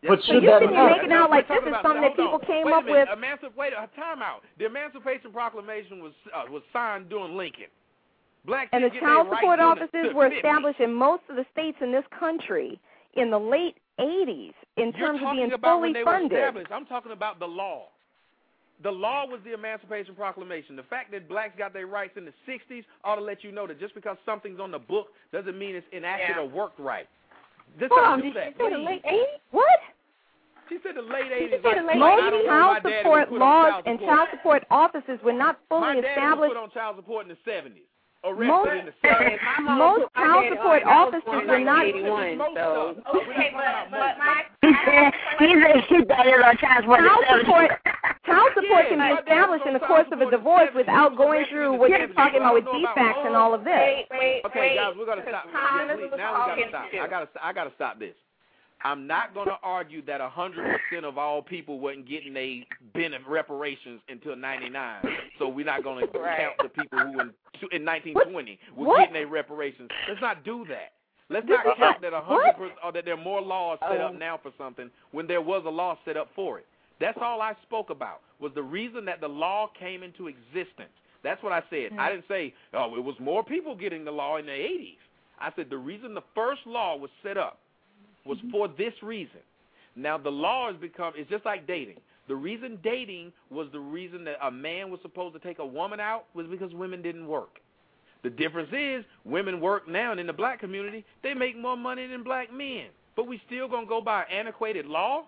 But so should you that sitting not- here making out like this is something that hold people on. came wait a up minute. with. Emancip- wait, a time out. The Emancipation Proclamation was uh, was signed during Lincoln. Black And the kids get their child support during offices the were established in most of the states in this country in the late 80s in You're terms of talking being about fully when they were funded. established. I'm talking about the law. The law was the Emancipation Proclamation. The fact that blacks got their rights in the 60s ought to let you know that just because something's on the book doesn't mean it's enacted Yeah. or worked right. Just Hold don't on, did that. she say the late 80s? What? She said the late 80s. Like, said like, most I don't know child my daddy was support laws child and child support offices were not My fully dad was established. put on child support in the 70s. Arrested Most, in the *laughs* 70s. most child support offices were not. so. Okay, but, but my *laughs* he said she got on child support. Child support, child support can be established in the course of a support in the divorce without going through what you're talking about with don't know about DFACS and all of this. wait, wait, Okay, wait. guys, we gotta stop. Thomas Yeah, please, was now we gotta stop. I gotta, I gotta stop this. I'm not gonna argue that 100% of all people wasn't getting a benefit reparations until 99. So we're not gonna *laughs* count the people who in in 1920 were What? getting their reparations. Let's not do that. Let's not What? count that 100 What? or that there are more laws set up Um, now for something when there was a law set up for it. That's all I spoke about was the reason that the law came into existence. That's what I said. I didn't say, oh, it was more people getting the law in the 80s. I said the reason the first law was set up was mm-hmm. for this reason. Now the law has become it's just like dating. The reason dating was the reason that a man was supposed to take a woman out was because women didn't work. The difference is women work now and in the black community, they make more money than black men. But we still gonna go by antiquated law?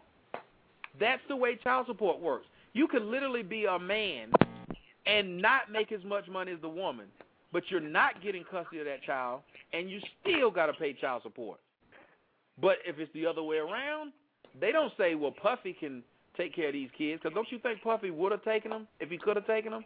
That's the way child support works. You could literally be a man and not make as much money as the woman, but you're not getting custody of that child, and you still got to pay child support. But if it's the other way around, they don't say, well, Puffy can take care of these kids, because don't you think Puffy would have taken them if he could have taken them?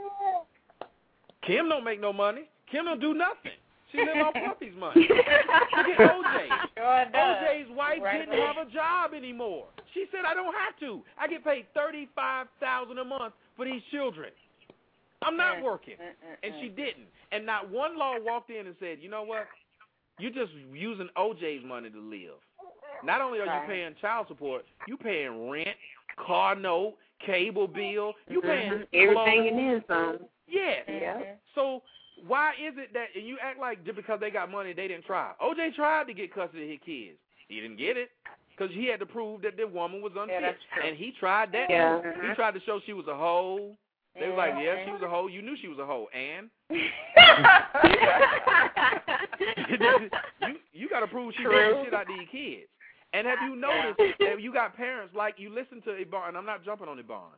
Kim don't make no money. Kim don't do nothing. She live off Puffy's money. *laughs* Look at OJ. Sure does. OJ's wife Right didn't away. have a job anymore. She said, I don't have to. I get paid thirty five thousand a month for these children. I'm not working. And she didn't. And not one law walked in and said, you know what? You're just using OJ's money to live. Not only are you paying child support, you paying rent, car note, cable bill, you paying Mhm. Everything clothes. in there is some. Yeah. Yeah. So why is it that and you act like just because they got money they didn't try? OJ tried to get custody of his kids. He didn't get it because he had to prove that the woman was unfit, true. and he tried that. Yeah. He tried to show she was a hoe. They were like, yeah, she was a hoe. You knew she was a hoe, and *laughs* *laughs* you you got to prove she True. the shit out these kids. And have you noticed *laughs* that you got parents like you listen to Ebon, and I'm not jumping on Ebon,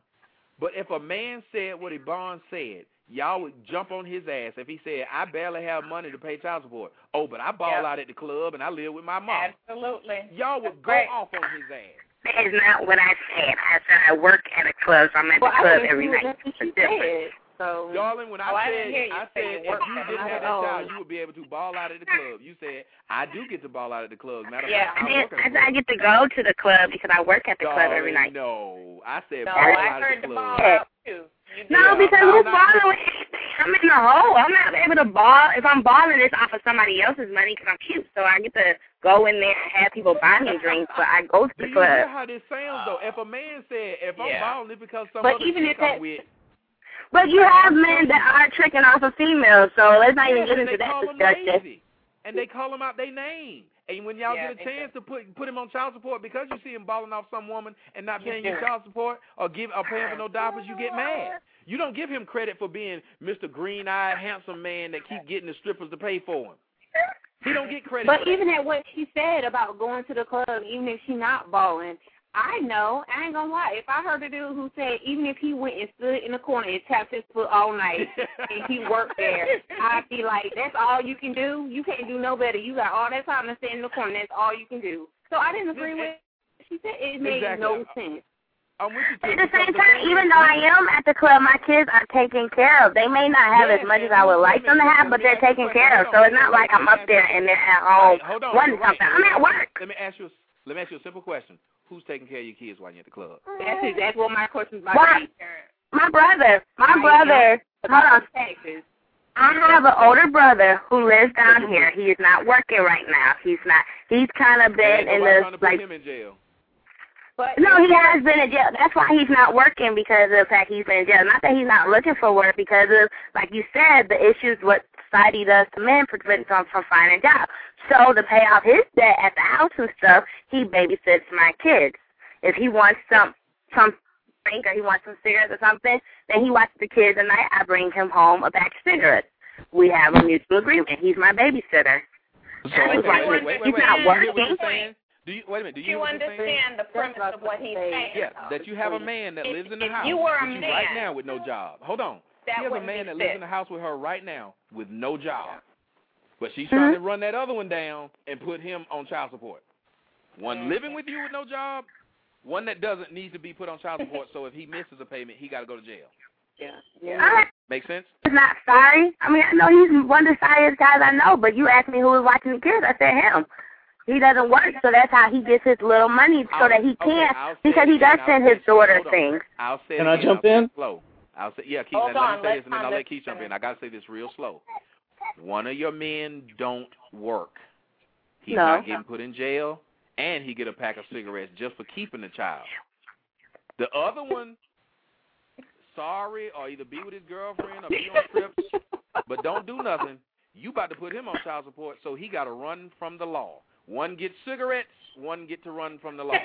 but if a man said what Ebon said, y'all would jump on his ass if he said, I barely have money to pay child support. Oh, but I ball Yep. out at the club and I live with my mom. Absolutely. Y'all would go Right. off on his ass. That is not what I said. I said I work at a club, so I'm at Well, the club every night. that's what It's she different. Said. So Darling, when I Oh, I said, didn't hear you I say said you if you didn't have that Oh. child, you would be able to ball out of the club. You said, I do get to ball out of the club. Matter of Yeah. fact, I, I work did, at I, a said I get to go to the club because I work at the club every night. No, I said No, ball I out heard at the the ball club. out too. You did. No, Yeah, because I'm who's balling with anything? I'm in the hole. I'm not able to ball. If I'm balling, it's off of somebody else's money because I'm cute. So I get to go in there and have people buy me drinks, but I go to the club. Do the you hear how this sounds though? If a man said, if I'm balling, it's because some But other even chick if I'm with. But you have men that are tricking off of females, so let's not even Yeah, get and into they that call them discussion. lazy, and they call them out their name. And when y'all Yeah, get a they chance to put put him on child support because you see him balling off some woman and not paying you do. child support or give or paying for no diapers, you get mad. *laughs* You don't give him credit for being Mr. Green-eyed, handsome man that keep getting the strippers to pay for him. He don't get credit. But for that. even at what she said about going to the club, even if she not balling, I know, I ain't gonna lie. If I heard a dude who said even if he went and stood in the corner and tapped his foot all night *laughs* and he worked there, I'd be like, that's all you can do? You can't do no better. You got all that time to stand in the corner. That's all you can do. So I didn't agree with she said it made Exactly. no sense. I'm with you At the same time, even though I am at the club, my kids are taken care of. They may not have Yes, as much as I would like them to have, but they're ask you a taken question. care of. So it's not like I'm up there and they're at Right, home hold on, wanting you're right. something. I'm at work. Let me ask you. Let me ask you a simple question. Who's taking care of your kids while you're at the club? That's exactly what my question's about. Why? My brother, my brother, hold on. Texas. I have an older brother who lives down here. He is not working right now. He's not. He's kind of been Ain't in nobody the trying to put like. him in jail. But No, he has been in jail. That's why he's not working because of the fact he's been in jail. Not that he's not looking for work because of, like you said, the issues what society does to men prevents him from finding a job. So to pay off his debt at the house and stuff, he babysits my kids. If he wants some some drink or he wants some cigarettes or something, then he watches the kids at night. I bring him home a pack of cigarettes. We have a mutual agreement. He's my babysitter. So, He's wait, wait, wait, he's wait. not Do you hear what working. saying? Do you wait a minute? Do you, you hear what you're saying? understand the premise of what he's saying. Yeah, that you have a man that If- lives in the house you were a you right man, now with no job. Hold on. that He has a man that lives fit. in the house with her right now with no job. But she's Mm-hmm. trying to run that other one down and put him on child support. One living with you with no job, one that doesn't need to be put on child support. so if he misses a payment, he got to go to jail. Yeah. Yeah. Make sense? He's not sorry. I mean, I know he's one of the sorriest guys I know, but you asked me who was watching the kids. I said him. He doesn't work, so that's how he gets his little money so I'll- that he can, I'll because he does. I'll send say his daughter things. I'll say it Can I again. jump I'll in? Slow. I'll say yeah. Keith, Hold let, on, let me say this, and then I'll let Keith jump in. I got to say this real slow. One of your men don't work. He's No. not getting put in jail, and he get a pack of cigarettes just for keeping the child. The other one, sorry, or either be with his girlfriend or be on trips, but don't do nothing. You about to put him on child support, so he got to run from the law. One gets cigarettes, one get to run from the law. *laughs*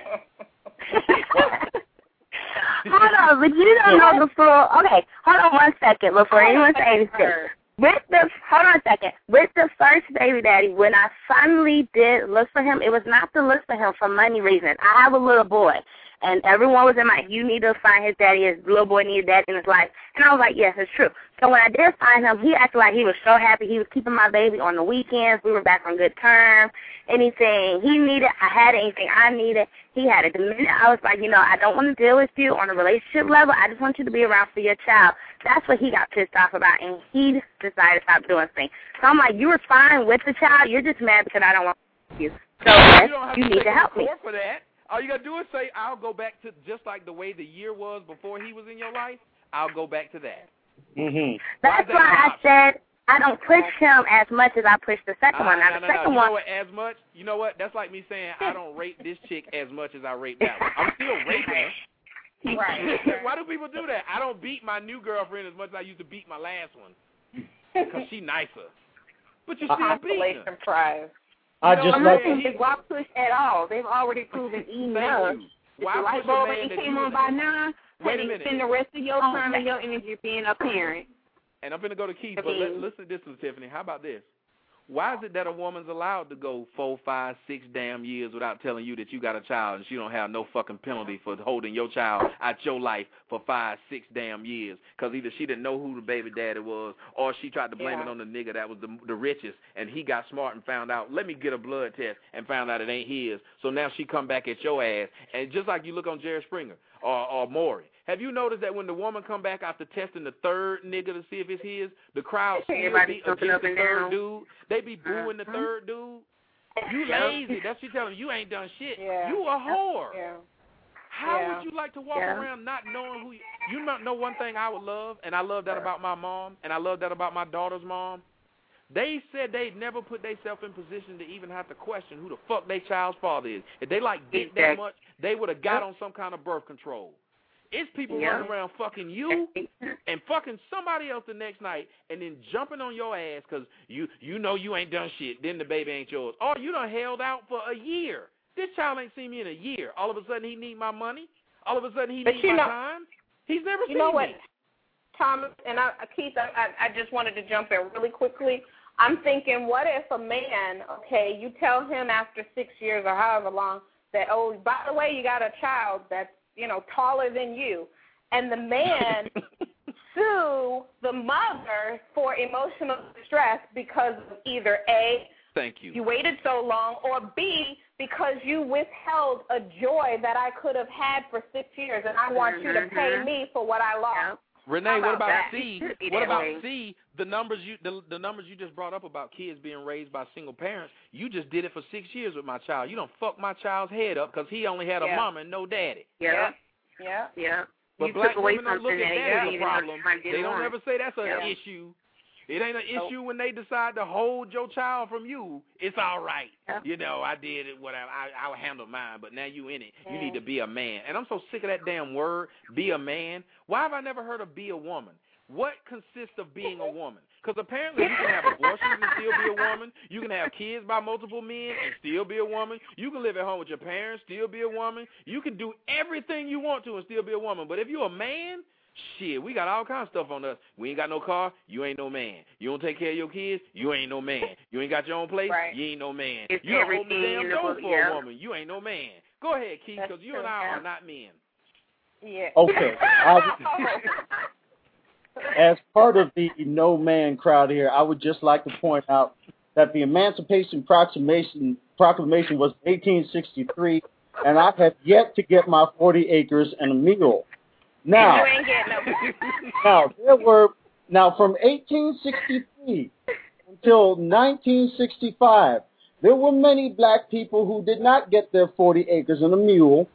hold on, but you don't know *laughs* the full. Okay, hold on one second before anyone says anything. With the hold on a second. With the first baby daddy, when I finally did look for him, it was not to look for him for money reasons. I have a little boy, and everyone was in my, you need to find his daddy. His little boy needed daddy in his life, and I was like, yes, it's true. So when I did find him, he acted like he was so happy. He was keeping my baby on the weekends. We were back on good terms. Anything he needed, I had. Anything I needed, he had it. The minute I was like, you know, I don't want to deal with you on a relationship level. I just want you to be around for your child. That's what he got pissed off about, and he decided to stop doing things. So I'm like, you were fine with the child. You're just mad because I don't want you. So yes, you don't you need to help me. court for that. All you gotta do is say, "I'll go back to just like the way the year was before he was in your life. I'll go back to that." Mm-hmm. That's that why I said I don't push him as much as I push the second Uh, one. Now no, the no, no. second You one, know what? As much, you know what? That's like me saying I don't rate this chick as much as I rate that one. I'm still *laughs* raping her. Right. *laughs* Why do people do that? I don't beat my new girlfriend as much as I used to beat my last one because she nicer. But you still beat her. Prize. I You know just what love. I'm not saying? They walk push at all. They've already proven *laughs* enough. You. If Why the light push a bulb man that came you on by nine? Wait a honey, minute. spend the rest of your Oh, time and your energy being a parent. And I'm gonna go to Keith, but let, listen to this, one, Tiffany. How about this? Why is it that a woman's allowed to go four, five, six damn years without telling you that you got a child and she don't have no fucking penalty for holding your child out your life for five, six damn years? Because either she didn't know who the baby daddy was, or she tried to blame Yeah. it on the nigga that was the the richest, and he got smart and found out. Let me get a blood test and found out it ain't his. So now she come back at your ass, and just like you look on Jerry Springer or or Maury. Have you noticed that when the woman come back after testing the third nigga to see if it's his, the crowd *laughs* still be against the third down. dude? They be booing the Uh-huh. third dude. You lazy. That's what you telling me you ain't done shit. Yeah. You a whore. Yeah. How Yeah. would you like to walk Yeah. around not knowing who you, you not know one thing I would love, and I love that about my mom, and I love that about my daughter's mom. They said they'd never put themselves in position to even have to question who the fuck their child's father is. If they like dick that much, they would have got on some kind of birth control. It's people Yeah. running around fucking you *laughs* and fucking somebody else the next night, and then jumping on your ass because you you know you ain't done shit. Then the baby ain't yours. Or you done held out for a year. This child ain't seen me in a year. All of a sudden he need my money. All of a sudden he But need my know- time. He's never You seen know what, me. Thomas and I, Keith, I, I I just wanted to jump in really quickly. I'm thinking, what if a man, okay, you tell him after six years or however long that, oh, by the way, you got a child that's you know taller than you, and the man *laughs* sue the mother for emotional distress because of either a Thank you. you waited so long, or B, because you withheld a joy that I could have had for six years, and I want you to pay Mhm. me for what I lost. Renee, How what about about that? C? It should be What about way. C? The numbers you the, the numbers you just brought up about kids being raised by single parents. You just did it for six years with my child. You don't fuck my child's head up because he only had a Yeah. mama and no daddy. Yeah. Yeah. Yeah. But you black took away women don't look something at that that you as a know problem. you might get They don't on. ever say that's an Yeah. issue. It ain't an issue when they decide to hold your child from you. It's all right. You know, I did it. Whatever. I I'll handle mine. But now you in it. You need to be a man. And I'm so sick of that damn word. Be a man. Why have I never heard of be a woman? What consists of being a woman? Because apparently you can have abortions and still be a woman. You can have kids by multiple men and still be a woman. You can live at home with your parents, still be a woman. You can do everything you want to and still be a woman. But if you're a man, shit, we got all kinds of stuff on us. We ain't got no car, you ain't no man. You don't take care of your kids, you ain't no man. You ain't got your own place, Right. you ain't no man. It's you don't open the damn in door for yeah. a woman, you ain't no man. Go ahead, Keith, because you and I yeah. are not men. Yeah. Okay. *laughs* As part of the no man crowd here, I would just like to point out that the Emancipation Proclamation Proclamation was 1863, and I have yet to get my 40 acres and a mule. Now, you ain't getting them. *laughs* now there were now from 1863 until 1965, there were many black people who did not get their 40 acres and a mule.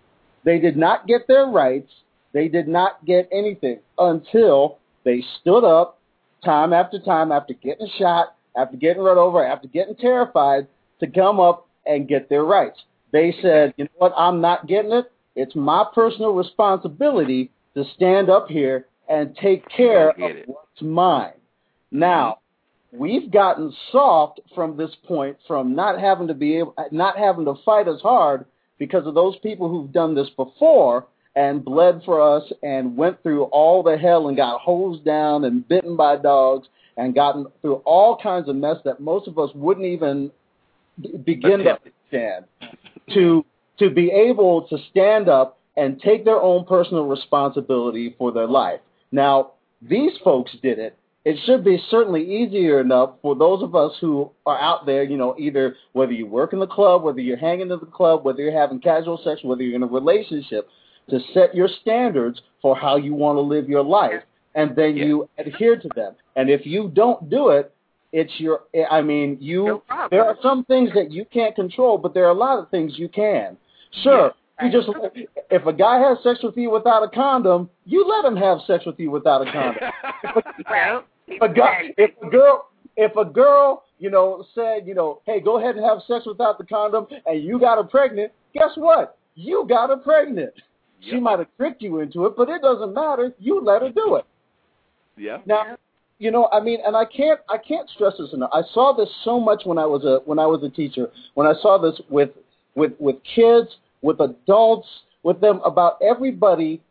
They did not get their rights. They did not get anything until they stood up time after time after getting shot, after getting run over, after getting terrified to come up and get their rights. They said, you know what, I'm not getting it. It's my personal responsibility to stand up here and take care of it. what's mine. Now, we've gotten soft from this point from not having to be able not having to fight as hard because of those people who've done this before and bled for us and went through all the hell and got hosed down and bitten by dogs and gotten through all kinds of mess that most of us wouldn't even begin to understand to to be able to stand up and take their own personal responsibility for their life. Now, these folks did it. It should be certainly easier enough for those of us who are out there, you know, either whether you work in the club, whether you're hanging in the club, whether you're having casual sex, whether you're in a relationship, to set your standards for how you want to live your life, and then you adhere to them. And if you don't do it, it's your. I mean, you. there are some things that you can't control, but there are a lot of things you can. Sure, you just if a guy has sex with you without a condom, you let him have sex with you without a condom. *laughs* Right. if a guy, if a girl, if a girl, you know, said, you know, hey, go ahead and have sex without the condom, and you got her pregnant, guess what? You got her pregnant. She might have tricked you into it, but it doesn't matter. You let her do it. Yeah. Now, you know, I mean, and I can't, I can't stress this enough. I saw this so much when I was a, when I was a teacher. When I saw this with, with, with kids, with adults, with them about everybody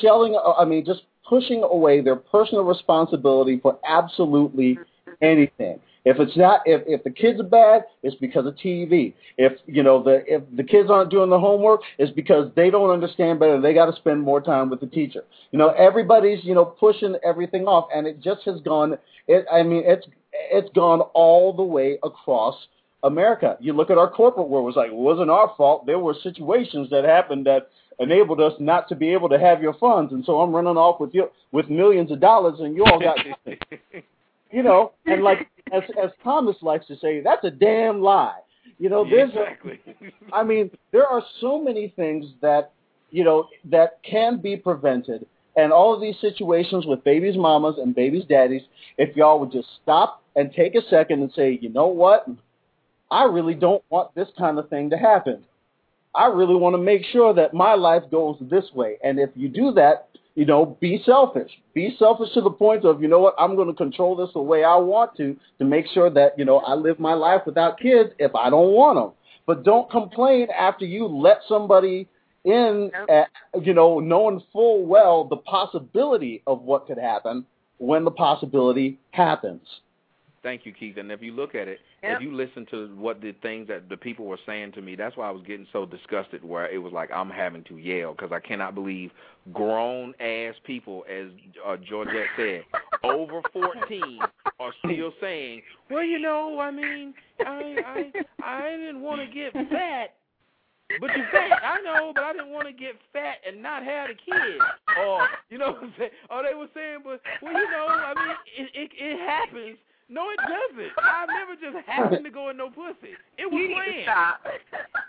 shelling. I mean, just pushing away their personal responsibility for absolutely anything. If it's not, if if the kids are bad, it's because of TV. If you know the if the kids aren't doing the homework, it's because they don't understand better. They got to spend more time with the teacher. You know, everybody's you know pushing everything off, and it just has gone. It, I mean, it's it's gone all the way across America. You look at our corporate world. It's like it wasn't our fault. There were situations that happened that enabled us not to be able to have your funds, and so I'm running off with you with millions of dollars, and you all got *laughs* you know, and like as as Thomas likes to say, that's a damn lie. You know, there's exactly. I mean, there are so many things that you know that can be prevented, and all of these situations with babies' mamas and babies' daddies, if y'all would just stop and take a second and say, you know what, I really don't want this kind of thing to happen. I really want to make sure that my life goes this way, and if you do that, you know, be selfish. Be selfish to the point of, you know what, I'm going to control this the way I want to to make sure that, you know, I live my life without kids if I don't want them. But don't complain after you let somebody in, at, you know, knowing full well the possibility of what could happen when the possibility happens. Thank you, Keith. And if you look at it, Yep. if you listen to what the things that the people were saying to me, that's why I was getting so disgusted. Where it was like I'm having to yell because I cannot believe grown ass people, as uh, Georgette said, *laughs* over 14 are still saying, "Well, you know, I mean, I I I didn't want to get fat." but you fat. I know, but I didn't want to get fat and not have a kid. Or you know what I'm saying? Or they were saying, but well, you know, I mean, it it, it happens. No, it doesn't. I never just happened to go in no pussy. It was You planned. stop.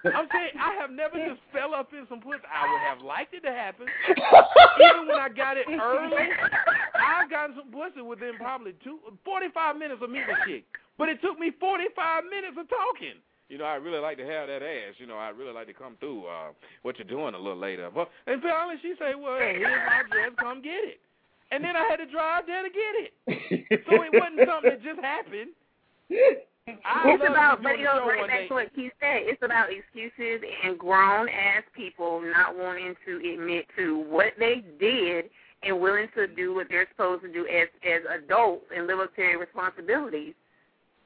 I'm saying I have never just *laughs* fell up in some pussy. I would have liked it to happen. *laughs* Even when I got it early, I've gotten some pussy within probably two, 45 minutes of meeting a chick. But it took me 45 minutes of talking. You know, I really like to have that ass. You know, I really like to come through. Uh, what you're doing a little later. But and finally she say, well, here's my dress. Come get it. And then I had to drive there to get it. So it *laughs* wasn't something that just happened. I it's about, but do it goes right one back to what Keith said. It's about excuses and grown ass people not wanting to admit to what they did and willing to do what they're supposed to do as as adults and live up to their responsibilities.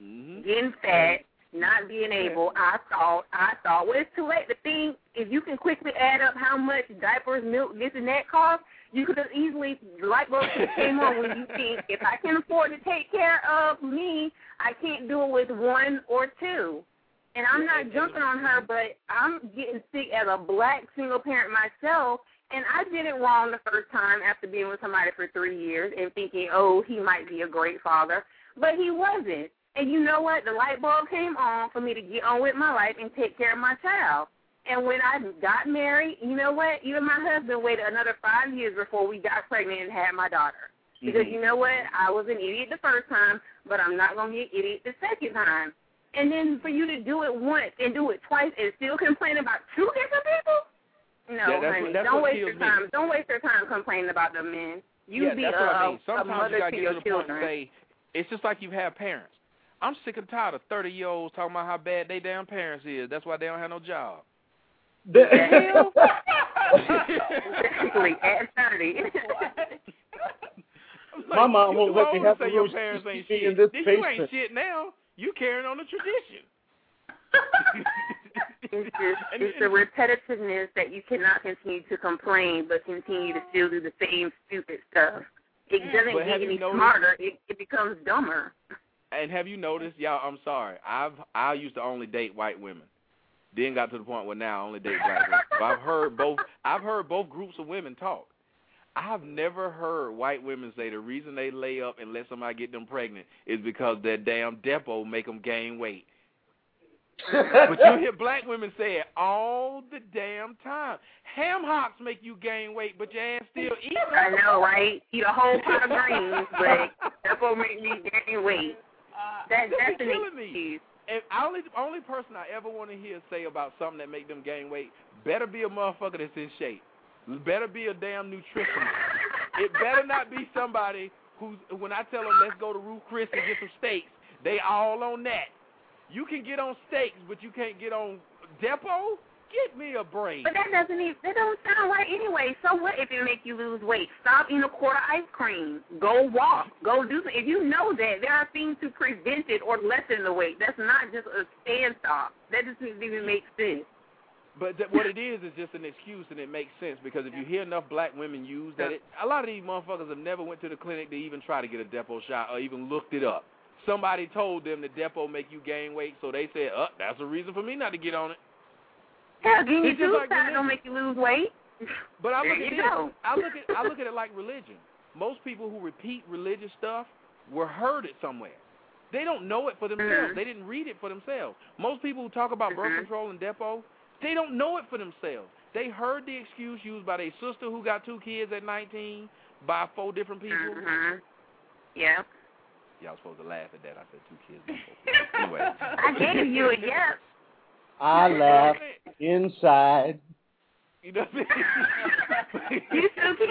Mm-hmm. Getting fat, not being able. I thought, I thought, well, it's too late to think. If you can quickly add up how much diapers, milk, this and that cost, you could have easily the light bulb came on when you think if I can afford to take care of me, I can't do it with one or two. And I'm not jumping on her, but I'm getting sick as a black single parent myself, and I did it wrong the first time after being with somebody for three years and thinking, oh, he might be a great father, but he wasn't. And you know what? The light bulb came on for me to get on with my life and take care of my child. And when I got married, you know what? Even my husband waited another five years before we got pregnant and had my daughter. Because Mhm. you know what? I was an idiot the first time, but I'm not going to be an idiot the second time. And then for you to do it once and do it twice and still complain about two different people? No, Yeah, that's honey. that's don't waste your me. time. Don't waste your time complaining about the men. You yeah, be that's a, what I a- mean. a Sometimes mother you gotta to get your to the point children. and say, it's just like you have parents. I'm sick and tired of 30 year olds talking about how bad they damn parents is. That's why they don't have no job. Exactly, *laughs* *laughs* at 30. *laughs* My mom you won't let me always have say your parents ain't shit. in this Then you ain't shit now. You carrying on the tradition. It's just it's the repetitiveness that you cannot continue to complain, but continue to still do the same stupid stuff. It doesn't But get any noticed- smarter. It, it becomes dumber. And have you noticed, y'all? I'm sorry. I've I used to only date white women. Then got to the point where now I only date black women. But I've heard both. I've heard both groups of women talk. I've never heard white women say the reason they lay up and let somebody get them pregnant is because their damn Depo make them gain weight. but you hear black women say it all the damn time. Ham hocks make you gain weight, but your ass still eat. I know, right? Eat a whole pot of greens, but *laughs* that will make me gain weight. That That that's killing me. excuse. And only only person I ever want to hear say about something that make them gain weight better be a motherfucker that's in shape. Better be a damn nutritionist. *laughs* it better not be somebody who's when I tell them let's go to Ruth Chris and get some steaks, they all on that. You can get on steaks, but you can't get on Depo. Get me a break. But that doesn't even that don't sound right anyway. So what if it make you lose weight? Stop eating a quart of ice cream. Go walk. Go do something. If you know that there are things to prevent it or lessen the weight, that's not just a stand stop. That doesn't even make sense. But th- what it is is just an excuse, and it makes sense because if you hear enough black women use that, it, a lot of these motherfuckers have never went to the clinic to even try to get a Depo shot or even looked it up. Somebody told them the Depo make you gain weight, so they said, "Uh, that's a reason for me not to get on it." Hell, getting your juice like shot don't make you lose weight. But I look at it. I look at I look at it like religion. Most people who repeat religious stuff were heard it somewhere. They don't know it for themselves. Mhm. They didn't read it for themselves. Most people who talk about birth Mhm. control and Depo, they don't know it for themselves. They heard the excuse used by their sister who got two kids at 19 by four different people. Mhm. Yeah. Y'all supposed to laugh at that. I said two kids. *laughs* Anyway. I gave you a yes. I laugh inside. You know what I mean? You *laughs*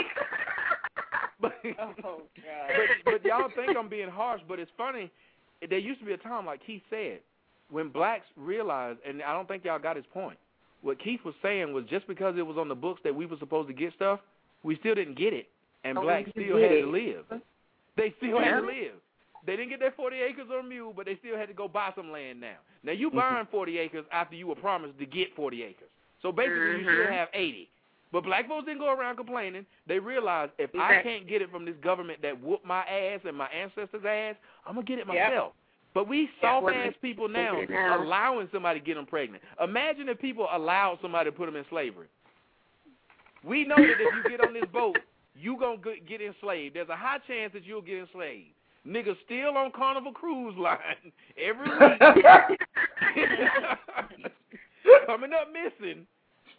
but, Oh, but but y'all think I'm being harsh, but it's funny. There used to be a time, like Keith said, when blacks realized, and I don't think y'all got his point. What Keith was saying was just because it was on the books that we were supposed to get stuff, we still didn't get it, and Oh, blacks still had it. to live. They still had to live. They didn't get their 40 acres or a mule, but they still had to go buy some land now. Now you Mm-hmm. buying 40 acres after you were promised to get 40 acres. So basically, you should Mhm. have 80. But black folks didn't go around complaining. They realized if I can't get it from this government that whooped my ass and my ancestors' ass, I'm gonna get it Yep. myself. But we soft ass people now allowing somebody to get them pregnant. Imagine if people allowed somebody to put them in slavery. We know that if you get on this boat, you gonna get enslaved. There's a high chance that you'll get enslaved. Niggas still on Carnival Cruise Line *laughs* every *laughs* week, *laughs* coming up missing,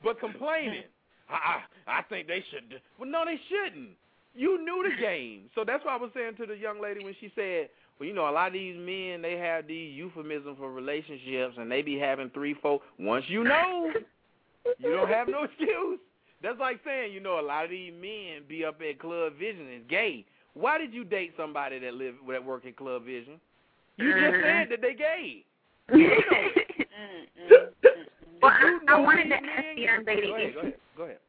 but complaining. I I I think they should. Well, no, they shouldn't. You knew the game, so that's why I was saying to the young lady when she said, "Well, you know, a lot of these men they have these euphemisms for relationships, and they be having three, four. Once you know, you don't have no excuse." That's like saying, you know, a lot of these men be up at Club Vision and gay. Why did you date somebody that live that work at Club Vision? You just Mhm. said that they gay. *laughs* Well, you I, I wanted to ask the young lady Go ahead, go ahead. Go ahead.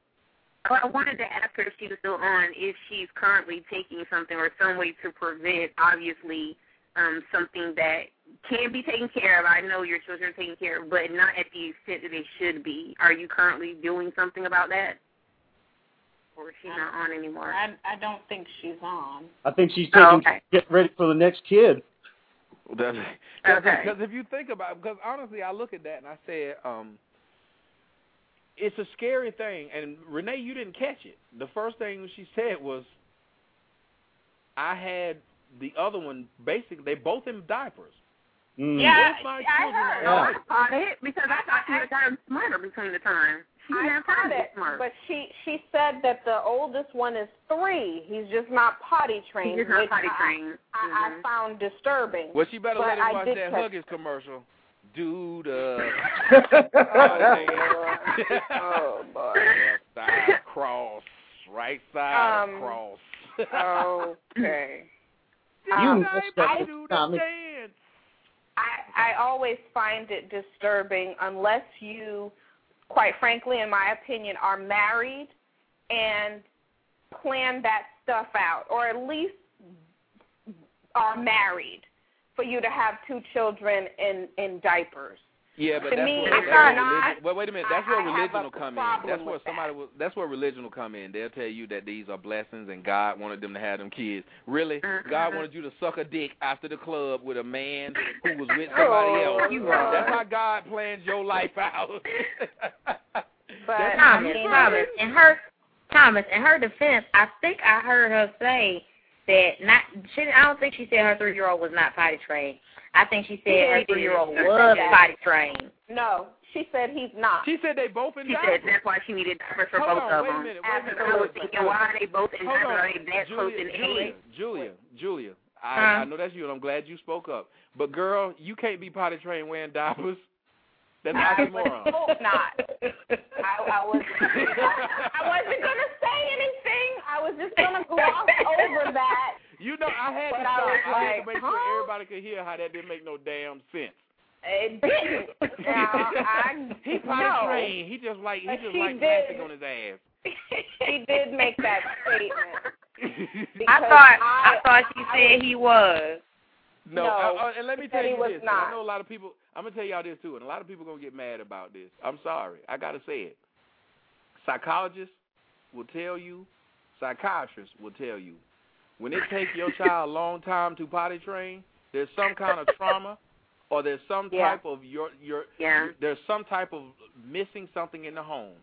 Well, I wanted to ask her if she was still on, if she's currently taking something or some way to prevent, obviously, um, something that can be taken care of. I know your children are taken care of, but not at the extent that they should be. Are you currently doing something about that? Or is she not on anymore? I I don't think she's on. I think she's Oh, taking okay. get ready for the next kid. Because Okay. if you think about it, because honestly, I look at that and I said, um, it's a scary thing. And Renee, you didn't catch it. The first thing she said was, I had the other one. Basically, they both in diapers. Mm. Yeah, Both I heard. are- I caught it because I thought she had gotten smarter between the time. She didn't I have time caught to it, smart. but she she said that the oldest one is three. He's just not potty trained. He's not which potty I- trained. I, I Mhm. found disturbing. Well, she better But let him watch that catch Huggies commercial. Do Oh, oh boy. Left side cross, right side Um, cross. okay. You Um, messed up I, the comic. I I always find it disturbing unless you, quite frankly, in my opinion, are married and plan that stuff out, or at least are married for you to have two children in in diapers. Yeah, but To that's me, where, that's not- religion. Well, wait a minute. That's where I religion will come in. That's where somebody. Will, that's where religion will come in. They'll tell you that these are blessings and God wanted them to have them kids. Really, Mm-hmm. God wanted you to suck a dick after the club with a man who was with somebody Oh, else. you. That's how God plans your life out. *laughs* But Thomas, Thomas, in her Thomas, in her defense, I think I heard her say that not. She, I don't think she said her three year old was not potty trained. I think she said Yeah, her she did. three year old was said potty trained. No, she said he's not. She said they both in She diapers. said that's why she needed diapers for Hold both on, of wait a them. minute, wait a minute, I wait a was minute. thinking, why are they both in diapers? on. Are they that close Julia, in Julia, age? Julia, Julia. I, Huh? I know that's you, and I'm glad you spoke up. But girl, you can't be potty trained wearing diapers. That's I *laughs* oxymoron. would hope not. I, I was *laughs* I wasn't gonna say anything. I was just gonna gloss over that. You know, I had But to I stop. was I had to make huh? sure everybody could hear how that didn't make no damn sense. It *laughs* didn't. Now, I he potty no. trained. He just like he But just like did. plastic on his ass. he did make that statement. *laughs* I thought I- I thought she I said he was. No, No, I, I, and let me tell you this. not. I know a lot of people. I'm gonna tell y'all this too, and a lot of people gonna get mad about this. I'm sorry. I gotta say it. Psychologists will tell you, psychiatrists will tell you, when it takes your child a long time to potty train, there's some kind of trauma, or there's some Yeah. type of your your Yeah. there's some type of missing something in the home.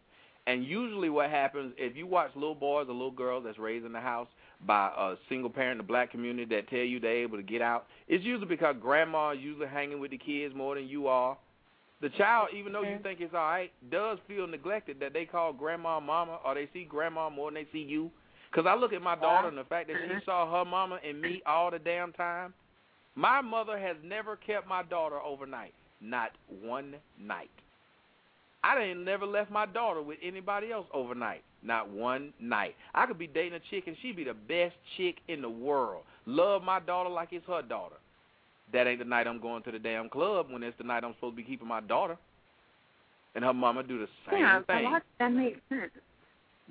And usually what happens if you watch little boys or little girls that's raised in the house by a single parent in the black community that tell you they're able to get out, it's usually because grandma is usually hanging with the kids more than you are. The child, even though you mm-hmm. think it's all right, does feel neglected that they call grandma mama or they see grandma more than they see you. Because I look at my daughter and the fact that she saw her mama and me all the damn time. My mother has never kept my daughter overnight. Not one night. I didn't never left my daughter with anybody else overnight. Not one night. I could be dating a chick and she'd be the best chick in the world. Love my daughter like it's her daughter. That ain't the night I'm going to the damn club when it's the night I'm supposed to be keeping my daughter. And her mama do the same Yeah, thing. that- that makes sense.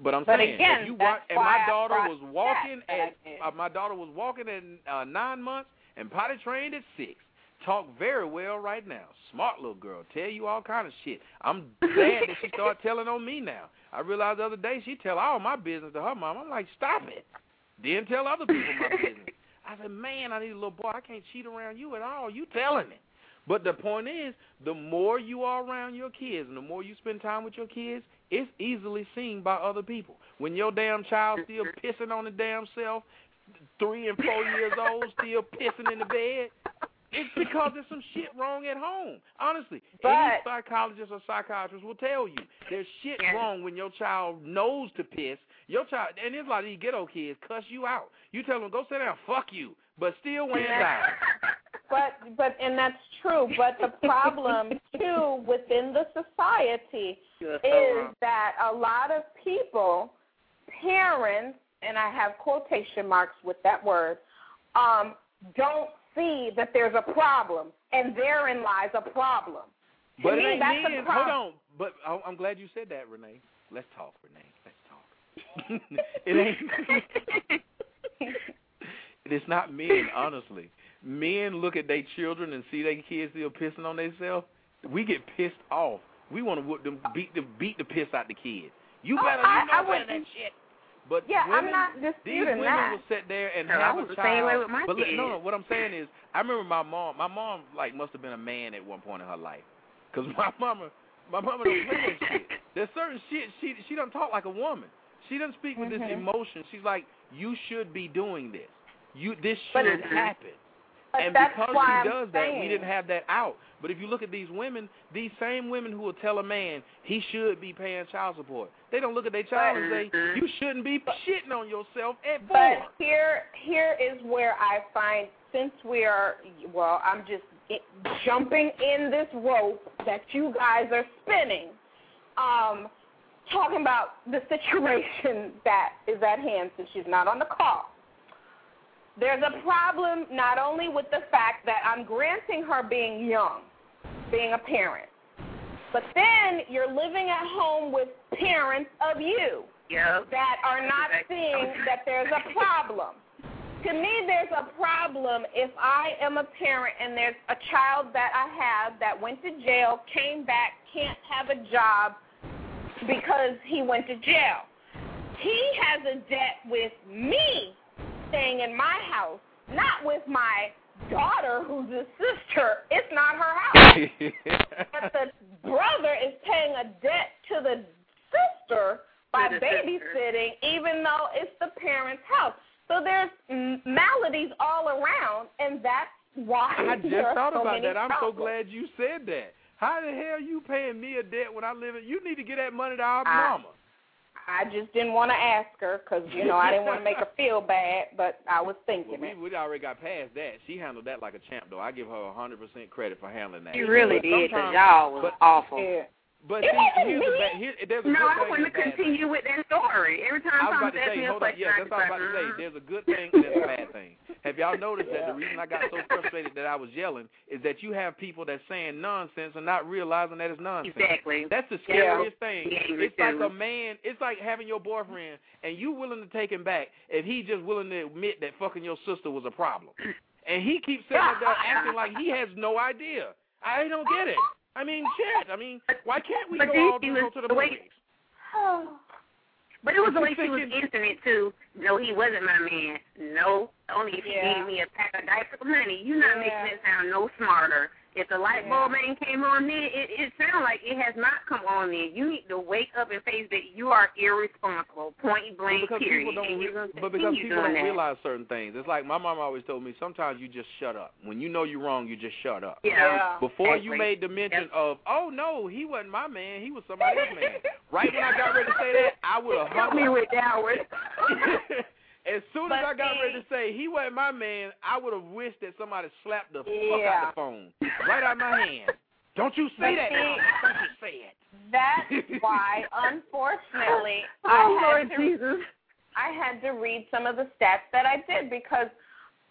But I'm But saying, again, if you watch, and my daughter brought was walking that at, back in. uh, my daughter was walking at uh, nine months and potty trained at six. Talk very well right now. Smart little girl. Tell you all kind of shit. I'm glad that she started telling on me now. I realized the other day she tell all my business to her mom. I'm like, stop it. Then tell other people my *laughs* business. I said, man, I need a little boy. I can't cheat around you at all. You telling me. But the point is, the more you are around your kids and the more you spend time with your kids, it's easily seen by other people. When your damn child still pissing on the damn self, three and four years old, still pissing in the bed, it's because there's some shit wrong at home. Honestly, But- any psychologist or psychiatrist will tell you there's shit wrong when your child knows to piss. Your child, and there's a lot of these ghetto kids cuss you out. You tell them go sit down, fuck you, but still weighing *laughs* down. But but and that's true. But the problem too within the society *laughs* is that a lot of people, parents, and I have quotation marks with that word, um, don't see that there's a problem, and therein lies a problem. But it me, ain't that's a Hold problem. on. But I'm glad you said that, Renee. Let's talk, Renee. Let's talk. *laughs* it ain't. *laughs* it's not men, honestly. Men look at their children and see their kids still pissing on themselves. We get pissed off. We want to whoop them, beat the beat the piss out the kid. You Oh, better, I- you know I better wouldn't- than that shit. But Yeah, I'm women, not these women that. will sit there and Hell, I have was a the child. same way with my but li- no, kids. no. What I'm saying is, I remember my mom. My mom like must have been a man at one point in her life, because *laughs* my mama, my mama don't play that shit. There's certain shit she she doesn't talk like a woman. She doesn't speak with this Mhm. emotion. She's like, you should be doing this. You this But should it's- happen. And because why she does that, we didn't have that out. But if you look at these women, these same women who will tell a man he should be paying child support, they don't look at their child and say, you shouldn't be shitting on yourself at four. But here, here is where I find, since we are, well, I'm just jumping in this rope that you guys are spinning, um, talking about the situation *laughs* that is at hand since she's not on the call. There's a problem not only with the fact that I'm granting her being young, being a parent, but then you're living at home with parents of you that are not seeing that there's a problem. To me, there's a problem if I am a parent and there's a child that I have that went to jail, came back, can't have a job because he went to jail. He has a debt with me staying in my house, not with my daughter who's a sister. It's not her house. *laughs* but the brother is paying a debt to the sister by the sister. babysitting, even though it's the parent's house. So there's maladies all around, and that's why I just thought so about that. I'm so glad you said that. How the hell you paying me a debt when I live in? You need to get that money to our I- mama. I just didn't want to ask her because you know I didn't want to make her feel bad, but I was thinking Well, it. we, we already got past that. She handled that like a champ, though. I give her a 100% credit for handling that. She really But did, 'cause sometimes- y'all was but, awful. But It see, wasn't here's me. the ba- here, there's a No, good I thing want and to thing. continue with that story. Every time I was someone about to asks say, me a hold on, question, yeah, I that's what I was about to say. There's a uh-huh. good thing and there's a bad thing. Have y'all noticed that the reason I got so frustrated that I was yelling is that you have people that's saying nonsense and not realizing that it's nonsense. Exactly. That's the Yeah. scariest thing. Be angry It's like a man. It's like having your boyfriend and you willing to take him back if he just willing to admit that fucking your sister was a problem, and he keeps sitting up there acting like he has no idea. I don't get it. I mean, shit. I mean, why can't we But go all she just go to the the way- movies? *sighs* But it was the way she was thinking- answering it too. No, he wasn't my man. No, only if he Yeah. gave me a pack of diapers. money. you're not Yeah. making it sound no smarter. If the light bulb ain't came on then, it, it sounds like it has not come on then. You need to wake up and face that you are irresponsible, point blank, because period. people don't, and re- you're gonna but because people don't that. realize certain things. It's like my mom always told me. Sometimes you just shut up. When you know you're wrong, you just shut up. Yeah. Before you made the mention of, oh no, he wasn't my man. He was somebody else's man. *laughs* Right when I got ready to say that, I would have hung me with that one. *laughs* As soon as But I got see- ready to say he wasn't my man, I would have wished that somebody slapped the fuck out the phone right out my hand. Don't you say that? see- Don't you say it. That's *laughs* why, unfortunately, Oh, I Lord had to Jesus. I had to read some of the stats that I did because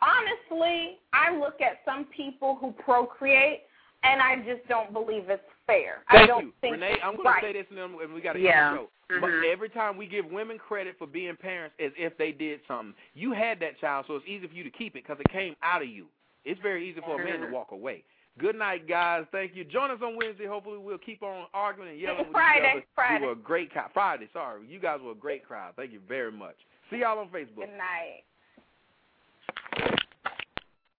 honestly, I look at some people who procreate and I just don't believe it's fair. I Thank don't you, think Renee. I'm going right. to say this, and then we got to Yeah. end the show. But Mhm. every time we give women credit for being parents as if they did something, you had that child, so it's easy for you to keep it because it came out of you. It's very easy for a man to Mhm. walk away. Good night, guys. Thank you. Join us on Wednesday. Hopefully, we'll keep on arguing and yelling with Friday, each other. Friday. You were a great crowd. Friday, sorry. You guys were a great crowd. Thank you very much. See y'all on Facebook. Good night.